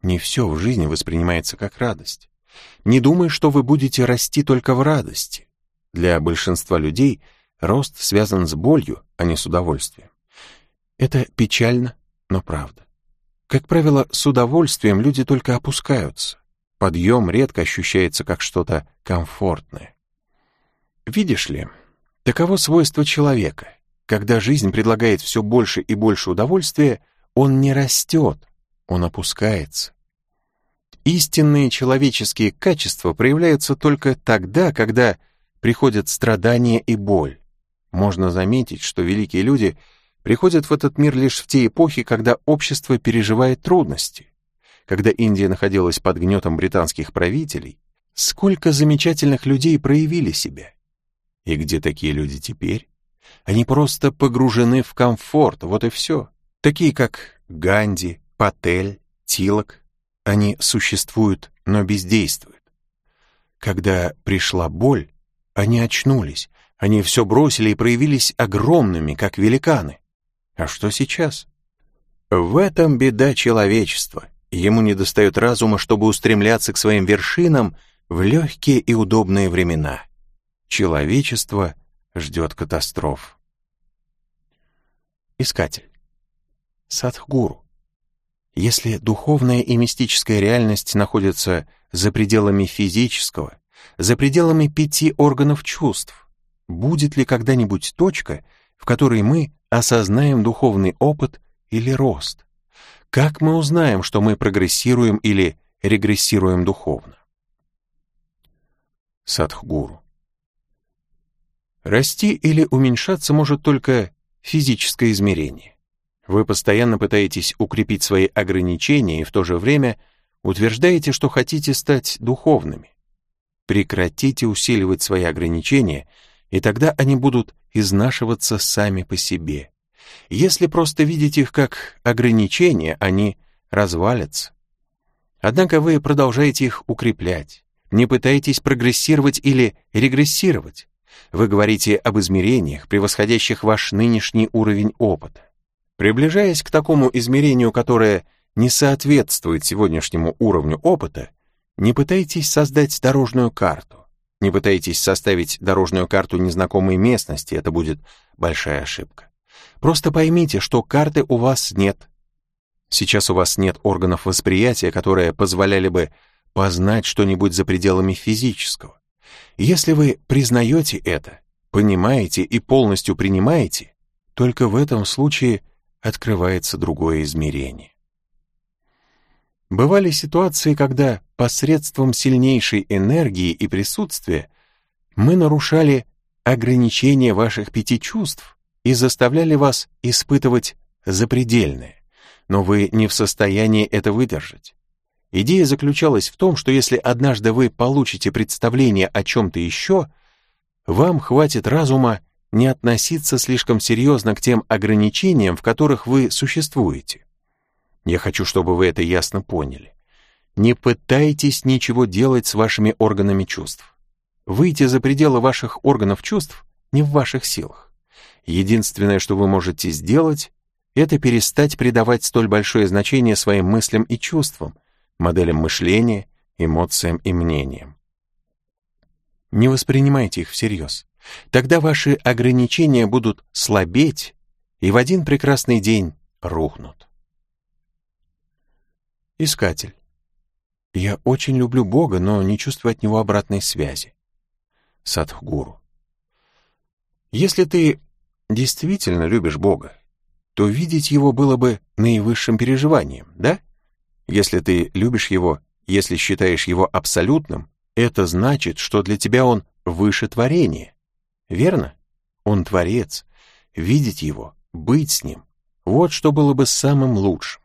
не все в жизни воспринимается как радость. Не думай, что вы будете расти только в радости. Для большинства людей рост связан с болью, а не с удовольствием. Это печально, но правда. Как правило, с удовольствием люди только опускаются. Подъем редко ощущается как что-то комфортное. Видишь ли, таково свойство человека. Когда жизнь предлагает все больше и больше удовольствия, он не растет, он опускается. Истинные человеческие качества проявляются только тогда, когда приходят страдания и боль. Можно заметить, что великие люди приходят в этот мир лишь в те эпохи, когда общество переживает трудности. Когда Индия находилась под гнетом британских правителей, сколько замечательных людей проявили себя. И где такие люди теперь? Они просто погружены в комфорт, вот и все. Такие как Ганди, Патель, Тилок, они существуют, но бездействуют. Когда пришла боль, они очнулись, они все бросили и проявились огромными, как великаны. А что сейчас? В этом беда человечества. Ему недостает разума, чтобы устремляться к своим вершинам в легкие и удобные времена. Человечество ждет катастроф. Искатель. Садхгуру. Если духовная и мистическая реальность находятся за пределами физического, за пределами пяти органов чувств, будет ли когда-нибудь точка, в которой мы осознаем духовный опыт или рост? Как мы узнаем, что мы прогрессируем или регрессируем духовно? Садхгуру. Расти или уменьшаться может только физическое измерение. Вы постоянно пытаетесь укрепить свои ограничения и в то же время утверждаете, что хотите стать духовными. Прекратите усиливать свои ограничения, и тогда они будут изнашиваться сами по себе. Если просто видеть их как ограничения, они развалятся. Однако вы продолжаете их укреплять, не пытаетесь прогрессировать или регрессировать. Вы говорите об измерениях, превосходящих ваш нынешний уровень опыта. Приближаясь к такому измерению, которое не соответствует сегодняшнему уровню опыта, не пытайтесь создать дорожную карту. Не пытайтесь составить дорожную карту незнакомой местности, это будет большая ошибка. Просто поймите, что карты у вас нет. Сейчас у вас нет органов восприятия, которые позволяли бы познать что-нибудь за пределами физического. Если вы признаете это, понимаете и полностью принимаете, только в этом случае открывается другое измерение. Бывали ситуации, когда посредством сильнейшей энергии и присутствия мы нарушали ограничения ваших пяти чувств и заставляли вас испытывать запредельное, но вы не в состоянии это выдержать. Идея заключалась в том, что если однажды вы получите представление о чем-то еще, вам хватит разума не относиться слишком серьезно к тем ограничениям, в которых вы существуете. Я хочу, чтобы вы это ясно поняли. Не пытайтесь ничего делать с вашими органами чувств. Выйти за пределы ваших органов чувств не в ваших силах. Единственное, что вы можете сделать, это перестать придавать столь большое значение своим мыслям и чувствам, моделям мышления, эмоциям и мнениям. Не воспринимайте их всерьез. Тогда ваши ограничения будут слабеть и в один прекрасный день рухнут. Искатель. Я очень люблю Бога, но не чувствую от Него обратной связи. Садхгуру. Если ты действительно любишь Бога, то видеть Его было бы наивысшим переживанием, да? Если ты любишь Его, если считаешь Его абсолютным, это значит, что для тебя Он выше творения. Верно? Он Творец. Видеть Его, быть с Ним — вот что было бы самым лучшим.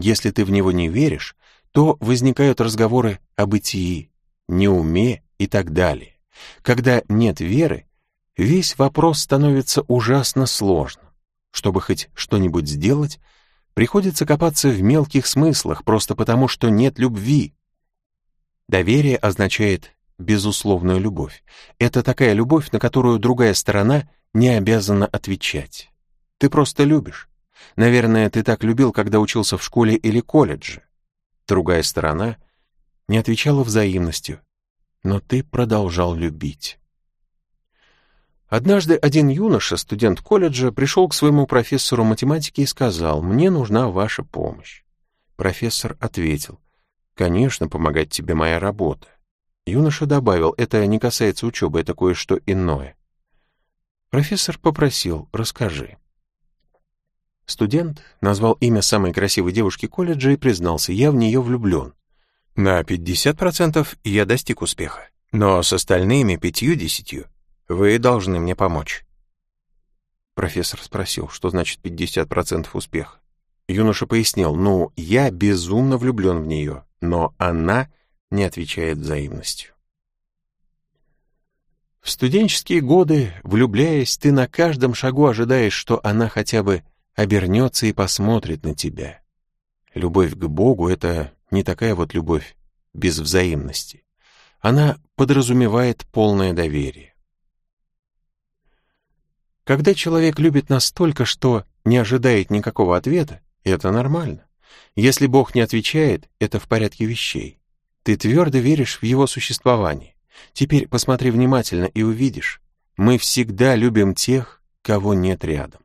Если ты в него не веришь, то возникают разговоры о бытии, неуме и так далее. Когда нет веры, весь вопрос становится ужасно сложным. Чтобы хоть что-нибудь сделать, приходится копаться в мелких смыслах просто потому, что нет любви. Доверие означает безусловную любовь. Это такая любовь, на которую другая сторона не обязана отвечать. Ты просто любишь. Наверное, ты так любил, когда учился в школе или колледже. Другая сторона не отвечала взаимностью, но ты продолжал любить. Однажды один юноша, студент колледжа, пришел к своему профессору математики и сказал, «Мне нужна ваша помощь». Профессор ответил, «Конечно, помогать тебе моя работа». Юноша добавил, «Это не касается учебы, это кое-что иное». Профессор попросил, «Расскажи». Студент назвал имя самой красивой девушки колледжа и признался, я в нее влюблен. На 50% я достиг успеха, но с остальными пятью-десятью вы должны мне помочь. Профессор спросил, что значит 50% успеха. Юноша пояснил, ну, я безумно влюблен в нее, но она не отвечает взаимностью. В студенческие годы, влюбляясь, ты на каждом шагу ожидаешь, что она хотя бы обернется и посмотрит на тебя. Любовь к Богу — это не такая вот любовь без взаимности. Она подразумевает полное доверие. Когда человек любит настолько, что не ожидает никакого ответа, это нормально. Если Бог не отвечает, это в порядке вещей. Ты твердо веришь в Его существование. Теперь посмотри внимательно и увидишь. Мы всегда любим тех, кого нет рядом.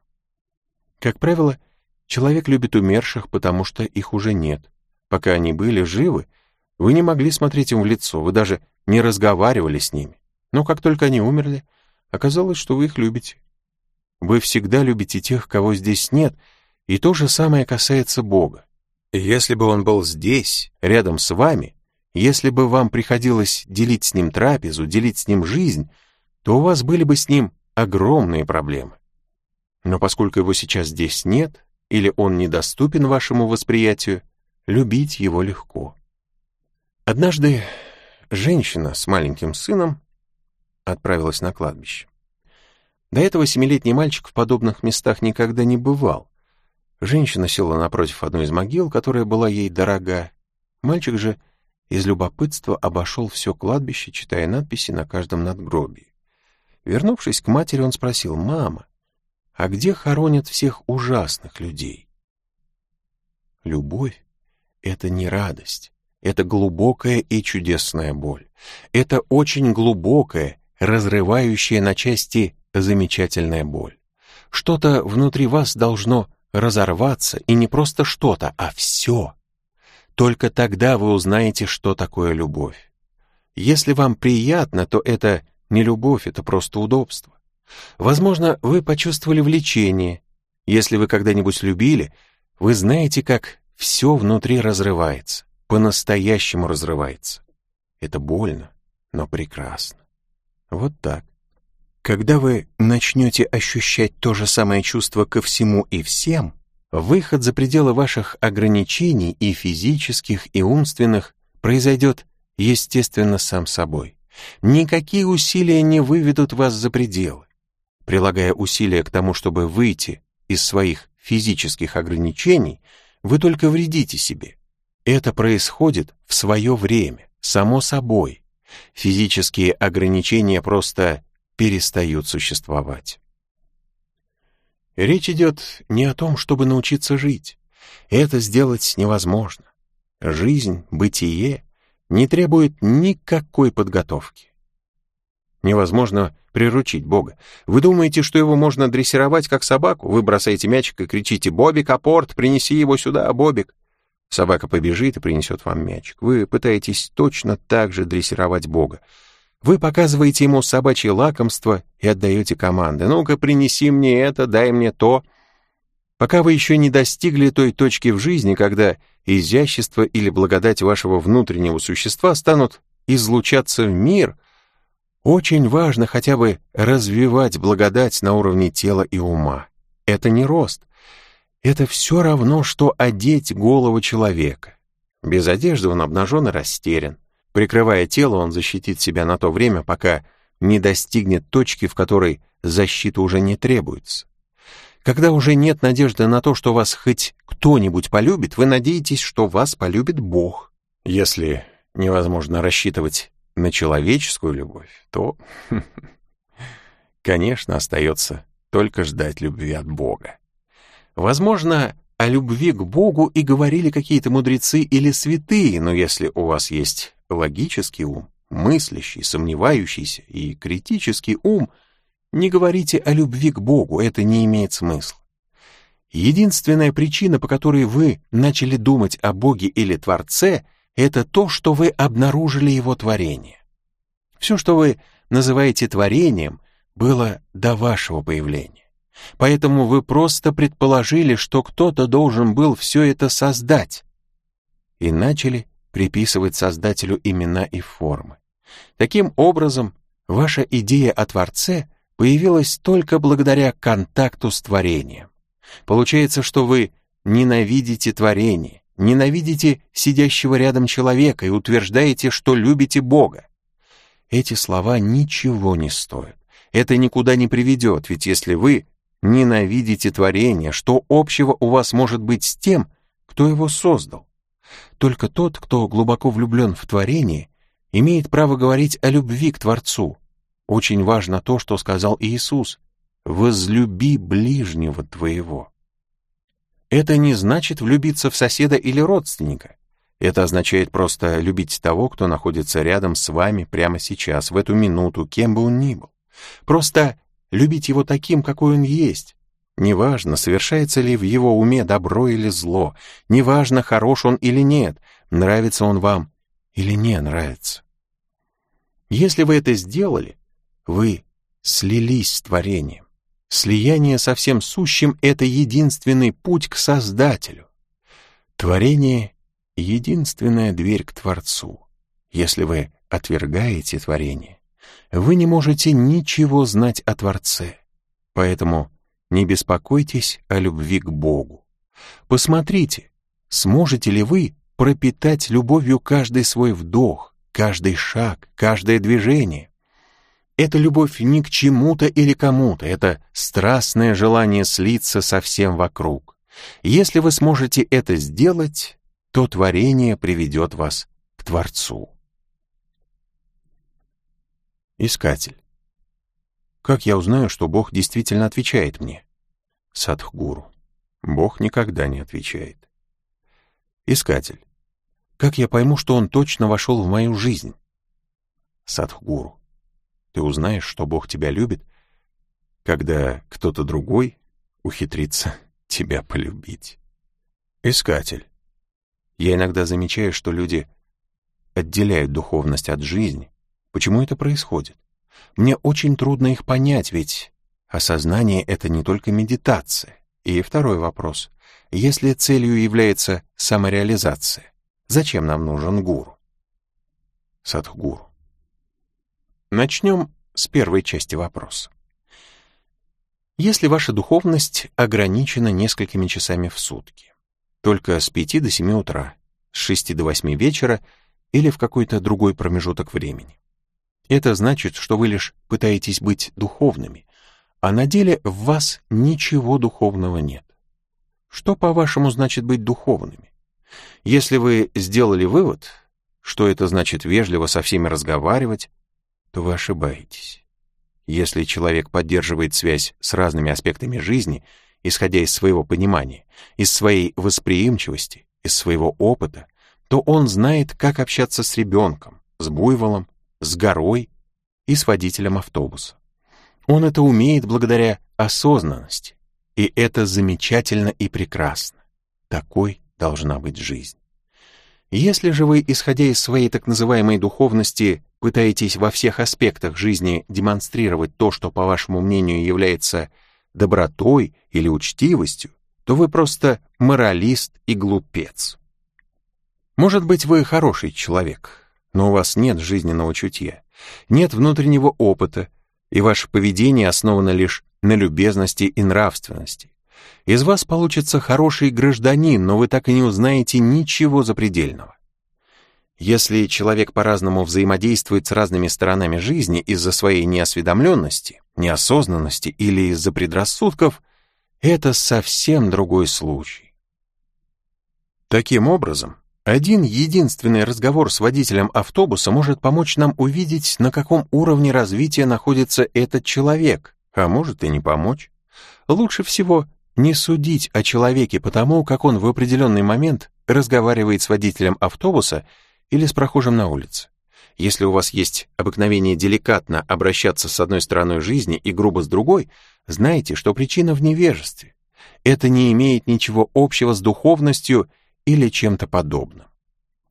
Как правило, человек любит умерших, потому что их уже нет. Пока они были живы, вы не могли смотреть им в лицо, вы даже не разговаривали с ними. Но как только они умерли, оказалось, что вы их любите. Вы всегда любите тех, кого здесь нет, и то же самое касается Бога. Если бы Он был здесь, рядом с вами, если бы вам приходилось делить с Ним трапезу, делить с Ним жизнь, то у вас были бы с Ним огромные проблемы. Но поскольку его сейчас здесь нет, или он недоступен вашему восприятию, любить его легко. Однажды женщина с маленьким сыном отправилась на кладбище. До этого семилетний мальчик в подобных местах никогда не бывал. Женщина села напротив одной из могил, которая была ей дорога. Мальчик же из любопытства обошел все кладбище, читая надписи на каждом надгробии. Вернувшись к матери, он спросил, «Мама, а где хоронят всех ужасных людей?» Любовь — это не радость, это глубокая и чудесная боль. Это очень глубокая, разрывающая на части замечательная боль. Что-то внутри вас должно разорваться, и не просто что-то, а все. Только тогда вы узнаете, что такое любовь. Если вам приятно, то это не любовь, это просто удобство. Возможно, вы почувствовали влечение. Если вы когда-нибудь любили, вы знаете, как все внутри разрывается, по-настоящему разрывается. Это больно, но прекрасно. Вот так. Когда вы начнете ощущать то же самое чувство ко всему и всем, выход за пределы ваших ограничений и физических, и умственных произойдет естественно сам собой. Никакие усилия не выведут вас за пределы. Прилагая усилия к тому, чтобы выйти из своих физических ограничений, вы только вредите себе. Это происходит в свое время, само собой. Физические ограничения просто перестают существовать. Речь идет не о том, чтобы научиться жить. Это сделать невозможно. Жизнь, бытие не требует никакой подготовки. Невозможно приручить Бога. Вы думаете, что его можно дрессировать как собаку? Вы бросаете мячик и кричите «Бобик, апорт, принеси его сюда, Бобик!» Собака побежит и принесет вам мячик. Вы пытаетесь точно так же дрессировать Бога. Вы показываете ему собачье лакомство и отдаете команды. «Ну-ка, принеси мне это, дай мне то». Пока вы еще не достигли той точки в жизни, когда изящество или благодать вашего внутреннего существа станут излучаться в мир, очень важно хотя бы развивать благодать на уровне тела и ума. Это не рост. Это все равно, что одеть голову человека. Без одежды он обнажен и растерян. Прикрывая тело, он защитит себя на то время, пока не достигнет точки, в которой защита уже не требуется. Когда уже нет надежды на то, что вас хоть кто-нибудь полюбит, вы надеетесь, что вас полюбит Бог. Если невозможно рассчитывать на человеческую любовь, то, конечно, остается только ждать любви от Бога. Возможно, о любви к Богу и говорили какие-то мудрецы или святые, но если у вас есть логический ум, мыслящий, сомневающийся и критический ум, не говорите о любви к Богу, это не имеет смысла. Единственная причина, по которой вы начали думать о Боге или Творце, это то, что вы обнаружили Его творение. Все, что вы называете творением, было до вашего появления. Поэтому вы просто предположили, что кто-то должен был все это создать, и начали приписывать Создателю имена и формы. Таким образом, ваша идея о Творце появилась только благодаря контакту с творением. Получается, что вы ненавидите творение, ненавидите сидящего рядом человека и утверждаете, что любите Бога. Эти слова ничего не стоят. Это никуда не приведет, ведь если вы ненавидите творение, что общего у вас может быть с тем, кто его создал? Только тот, кто глубоко влюблен в творение, имеет право говорить о любви к Творцу. Очень важно то, что сказал Иисус «возлюби ближнего твоего». Это не значит влюбиться в соседа или родственника. Это означает просто любить того, кто находится рядом с вами прямо сейчас, в эту минуту, кем бы он ни был. Просто любить его таким, какой он есть, Неважно, совершается ли в его уме добро или зло, неважно, хорош он или нет, нравится он вам или не нравится. Если вы это сделали, вы слились с творением. Слияние со всем сущим — это единственный путь к Создателю. Творение — единственная дверь к Творцу. Если вы отвергаете творение, вы не можете ничего знать о Творце. Поэтому не беспокойтесь о любви к Богу. Посмотрите, сможете ли вы пропитать любовью каждый свой вдох, каждый шаг, каждое движение. Это любовь не к чему-то или кому-то, это страстное желание слиться со всем вокруг. Если вы сможете это сделать, то творение приведет вас к Творцу. Искатель. Как я узнаю, что Бог действительно отвечает мне? Садхгуру. Бог никогда не отвечает. Искатель. Как я пойму, что он точно вошел в мою жизнь? Садхгуру. Ты узнаешь, что Бог тебя любит, когда кто-то другой ухитрится тебя полюбить. Искатель. Я иногда замечаю, что люди отделяют духовность от жизни. Почему это происходит? Мне очень трудно их понять, ведь осознание — это не только медитация. И второй вопрос. Если целью является самореализация, зачем нам нужен гуру? Садхгуру. Начнем с первой части вопроса. Если ваша духовность ограничена несколькими часами в сутки, только с 5 до 7 утра, с 6 до 8 вечера или в какой-то другой промежуток времени. Это значит, что вы лишь пытаетесь быть духовными, а на деле в вас ничего духовного нет. Что, по-вашему, значит быть духовными? Если вы сделали вывод, что это значит вежливо со всеми разговаривать, то вы ошибаетесь. Если человек поддерживает связь с разными аспектами жизни — исходя из своего понимания, из своей восприимчивости, из своего опыта, то он знает, как общаться с ребенком, с буйволом, с горой и с водителем автобуса. Он это умеет благодаря осознанности, и это замечательно и прекрасно. Такой должна быть жизнь. Если же вы, исходя из своей так называемой духовности, пытаетесь во всех аспектах жизни демонстрировать то, что, по вашему мнению, является добротой или учтивостью, то вы просто моралист и глупец. Может быть, вы хороший человек, но у вас нет жизненного чутья, нет внутреннего опыта, и ваше поведение основано лишь на любезности и нравственности. Из вас получится хороший гражданин, но вы так и не узнаете ничего запредельного. Если человек по-разному взаимодействует с разными сторонами жизни из-за своей неосведомленности, неосознанности или из-за предрассудков, это совсем другой случай. Таким образом, один единственный разговор с водителем автобуса может помочь нам увидеть, на каком уровне развития находится этот человек, а может и не помочь. Лучше всего не судить о человеке потому, как он в определенный момент разговаривает с водителем автобуса или с прохожим на улице. Если у вас есть обыкновение деликатно обращаться с одной стороной жизни и грубо с другой, знайте, что причина в невежестве. Это не имеет ничего общего с духовностью или чем-то подобным.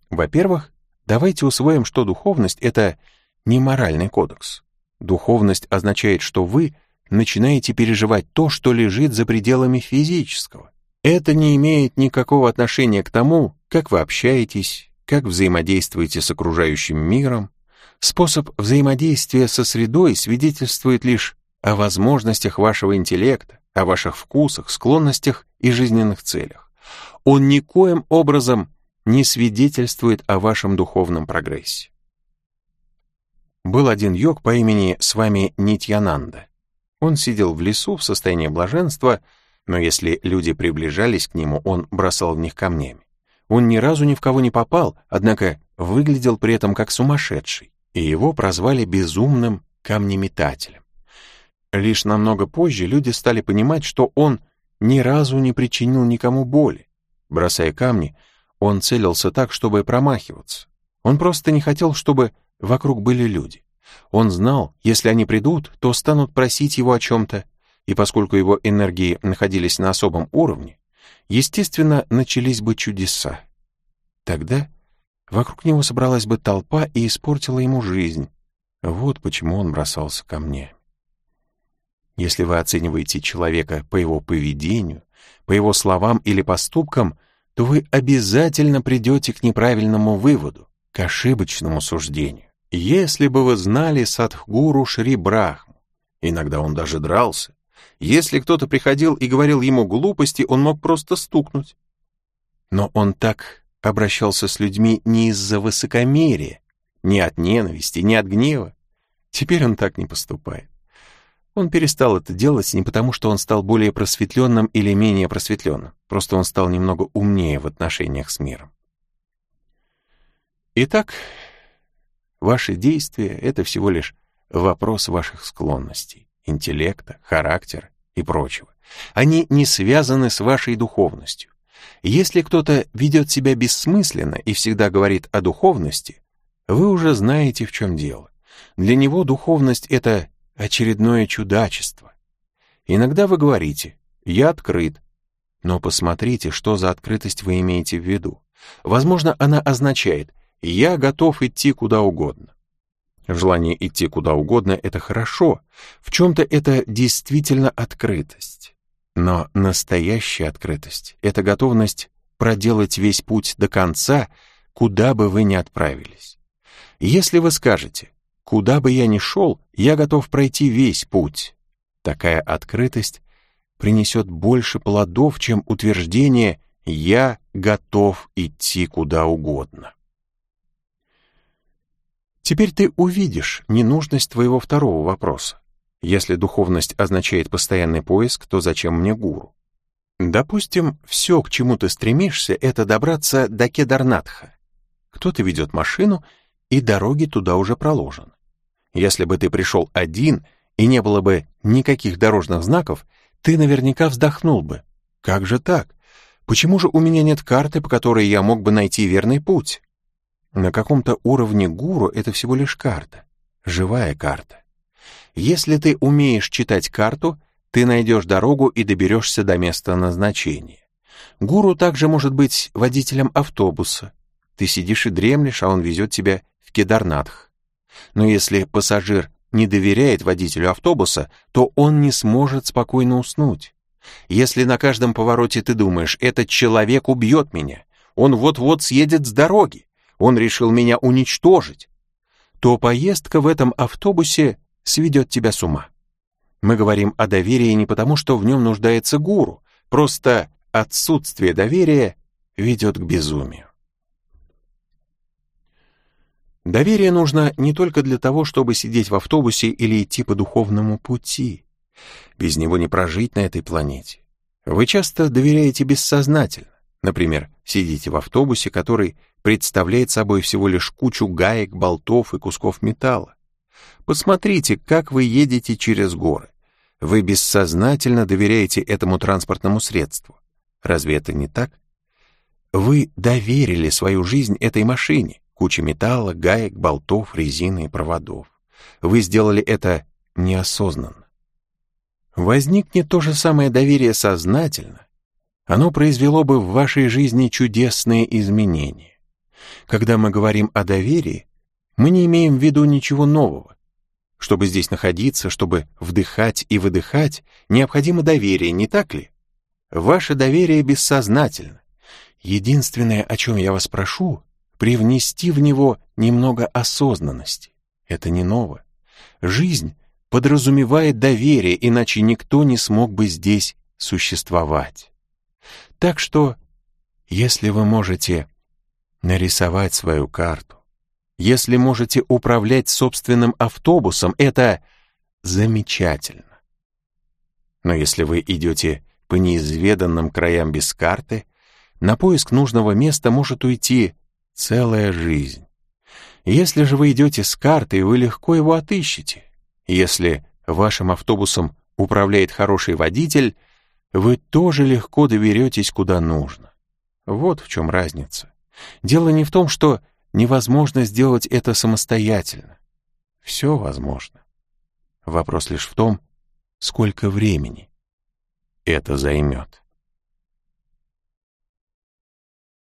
Во-первых, давайте усвоим, что духовность — это не моральный кодекс. Духовность означает, что вы начинаете переживать то, что лежит за пределами физического. Это не имеет никакого отношения к тому, как вы общаетесь, как взаимодействуете с окружающим миром. Способ взаимодействия со средой свидетельствует лишь о возможностях вашего интеллекта, о ваших вкусах, склонностях и жизненных целях. Он никоим образом не свидетельствует о вашем духовном прогрессе. Был один йог по имени с вами Нитьянанда. Он сидел в лесу в состоянии блаженства, но если люди приближались к нему, он бросал в них камнями. Он ни разу ни в кого не попал, однако выглядел при этом как сумасшедший, и его прозвали безумным камнеметателем. Лишь намного позже люди стали понимать, что он ни разу не причинил никому боли. Бросая камни, он целился так, чтобы промахиваться. Он просто не хотел, чтобы вокруг были люди. Он знал, если они придут, то станут просить его о чем-то, и поскольку его энергии находились на особом уровне, естественно, начались бы чудеса. Тогда вокруг него собралась бы толпа и испортила ему жизнь. Вот почему он бросался ко мне. Если вы оцениваете человека по его поведению, по его словам или поступкам, то вы обязательно придете к неправильному выводу, к ошибочному суждению. Если бы вы знали Садхгуру Шри Брахму, иногда он даже дрался, если кто-то приходил и говорил ему глупости, он мог просто стукнуть. Но он так обращался с людьми не из-за высокомерия, не от ненависти, не от гнева. Теперь он так не поступает. Он перестал это делать не потому, что он стал более просветленным или менее просветленным, просто он стал немного умнее в отношениях с миром. Итак, ваши действия — это всего лишь вопрос ваших склонностей, интеллекта, характера и прочего. Они не связаны с вашей духовностью. Если кто-то ведет себя бессмысленно и всегда говорит о духовности, вы уже знаете, в чем дело. Для него духовность — это очередное чудачество. Иногда вы говорите «я открыт», но посмотрите, что за открытость вы имеете в виду. Возможно, она означает «я готов идти куда угодно». Желание идти куда угодно — это хорошо, в чем-то это действительно открытость. Но настоящая открытость — это готовность проделать весь путь до конца, куда бы вы ни отправились. Если вы скажете «куда бы я ни шел, я готов пройти весь путь», такая открытость принесет больше плодов, чем утверждение «я готов идти куда угодно». Теперь ты увидишь ненужность твоего второго вопроса. Если духовность означает постоянный поиск, то зачем мне гуру? Допустим, все, к чему ты стремишься, это добраться до Кедарнатха. Кто-то ведет машину, и дороги туда уже проложены. Если бы ты пришел один, и не было бы никаких дорожных знаков, ты наверняка вздохнул бы. Как же так? Почему же у меня нет карты, по которой я мог бы найти верный путь? На каком-то уровне гуру это всего лишь карта, живая карта. Если ты умеешь читать карту, ты найдешь дорогу и доберешься до места назначения. Гуру также может быть водителем автобуса. Ты сидишь и дремлешь, а он везет тебя в Кедарнатх. Но если пассажир не доверяет водителю автобуса, то он не сможет спокойно уснуть. Если на каждом повороте ты думаешь, этот человек убьет меня, он вот-вот съедет с дороги, он решил меня уничтожить, то поездка в этом автобусе сведет тебя с ума. Мы говорим о доверии не потому, что в нем нуждается гуру, просто отсутствие доверия ведет к безумию. Доверие нужно не только для того, чтобы сидеть в автобусе или идти по духовному пути. Без него не прожить на этой планете. Вы часто доверяете бессознательно. Например, сидите в автобусе, который представляет собой всего лишь кучу гаек, болтов и кусков металла. Посмотрите, как вы едете через горы. Вы бессознательно доверяете этому транспортному средству. Разве это не так? Вы доверили свою жизнь этой машине, куче металла, гаек, болтов, резины и проводов. Вы сделали это неосознанно. Возникнет то же самое доверие сознательно, оно произвело бы в вашей жизни чудесные изменения. Когда мы говорим о доверии, мы не имеем в виду ничего нового. Чтобы здесь находиться, чтобы вдыхать и выдыхать, необходимо доверие, не так ли? Ваше доверие бессознательно. Единственное, о чем я вас прошу, привнести в него немного осознанности. Это не ново. Жизнь подразумевает доверие, иначе никто не смог бы здесь существовать. Так что, если вы можете нарисовать свою карту, если можете управлять собственным автобусом, это замечательно. Но если вы идете по неизведанным краям без карты, на поиск нужного места может уйти целая жизнь. Если же вы идете с картой, вы легко его отыщете. Если вашим автобусом управляет хороший водитель, вы тоже легко доберетесь куда нужно. Вот в чем разница. Дело не в том, что невозможно сделать это самостоятельно. Все возможно. Вопрос лишь в том, сколько времени это займет.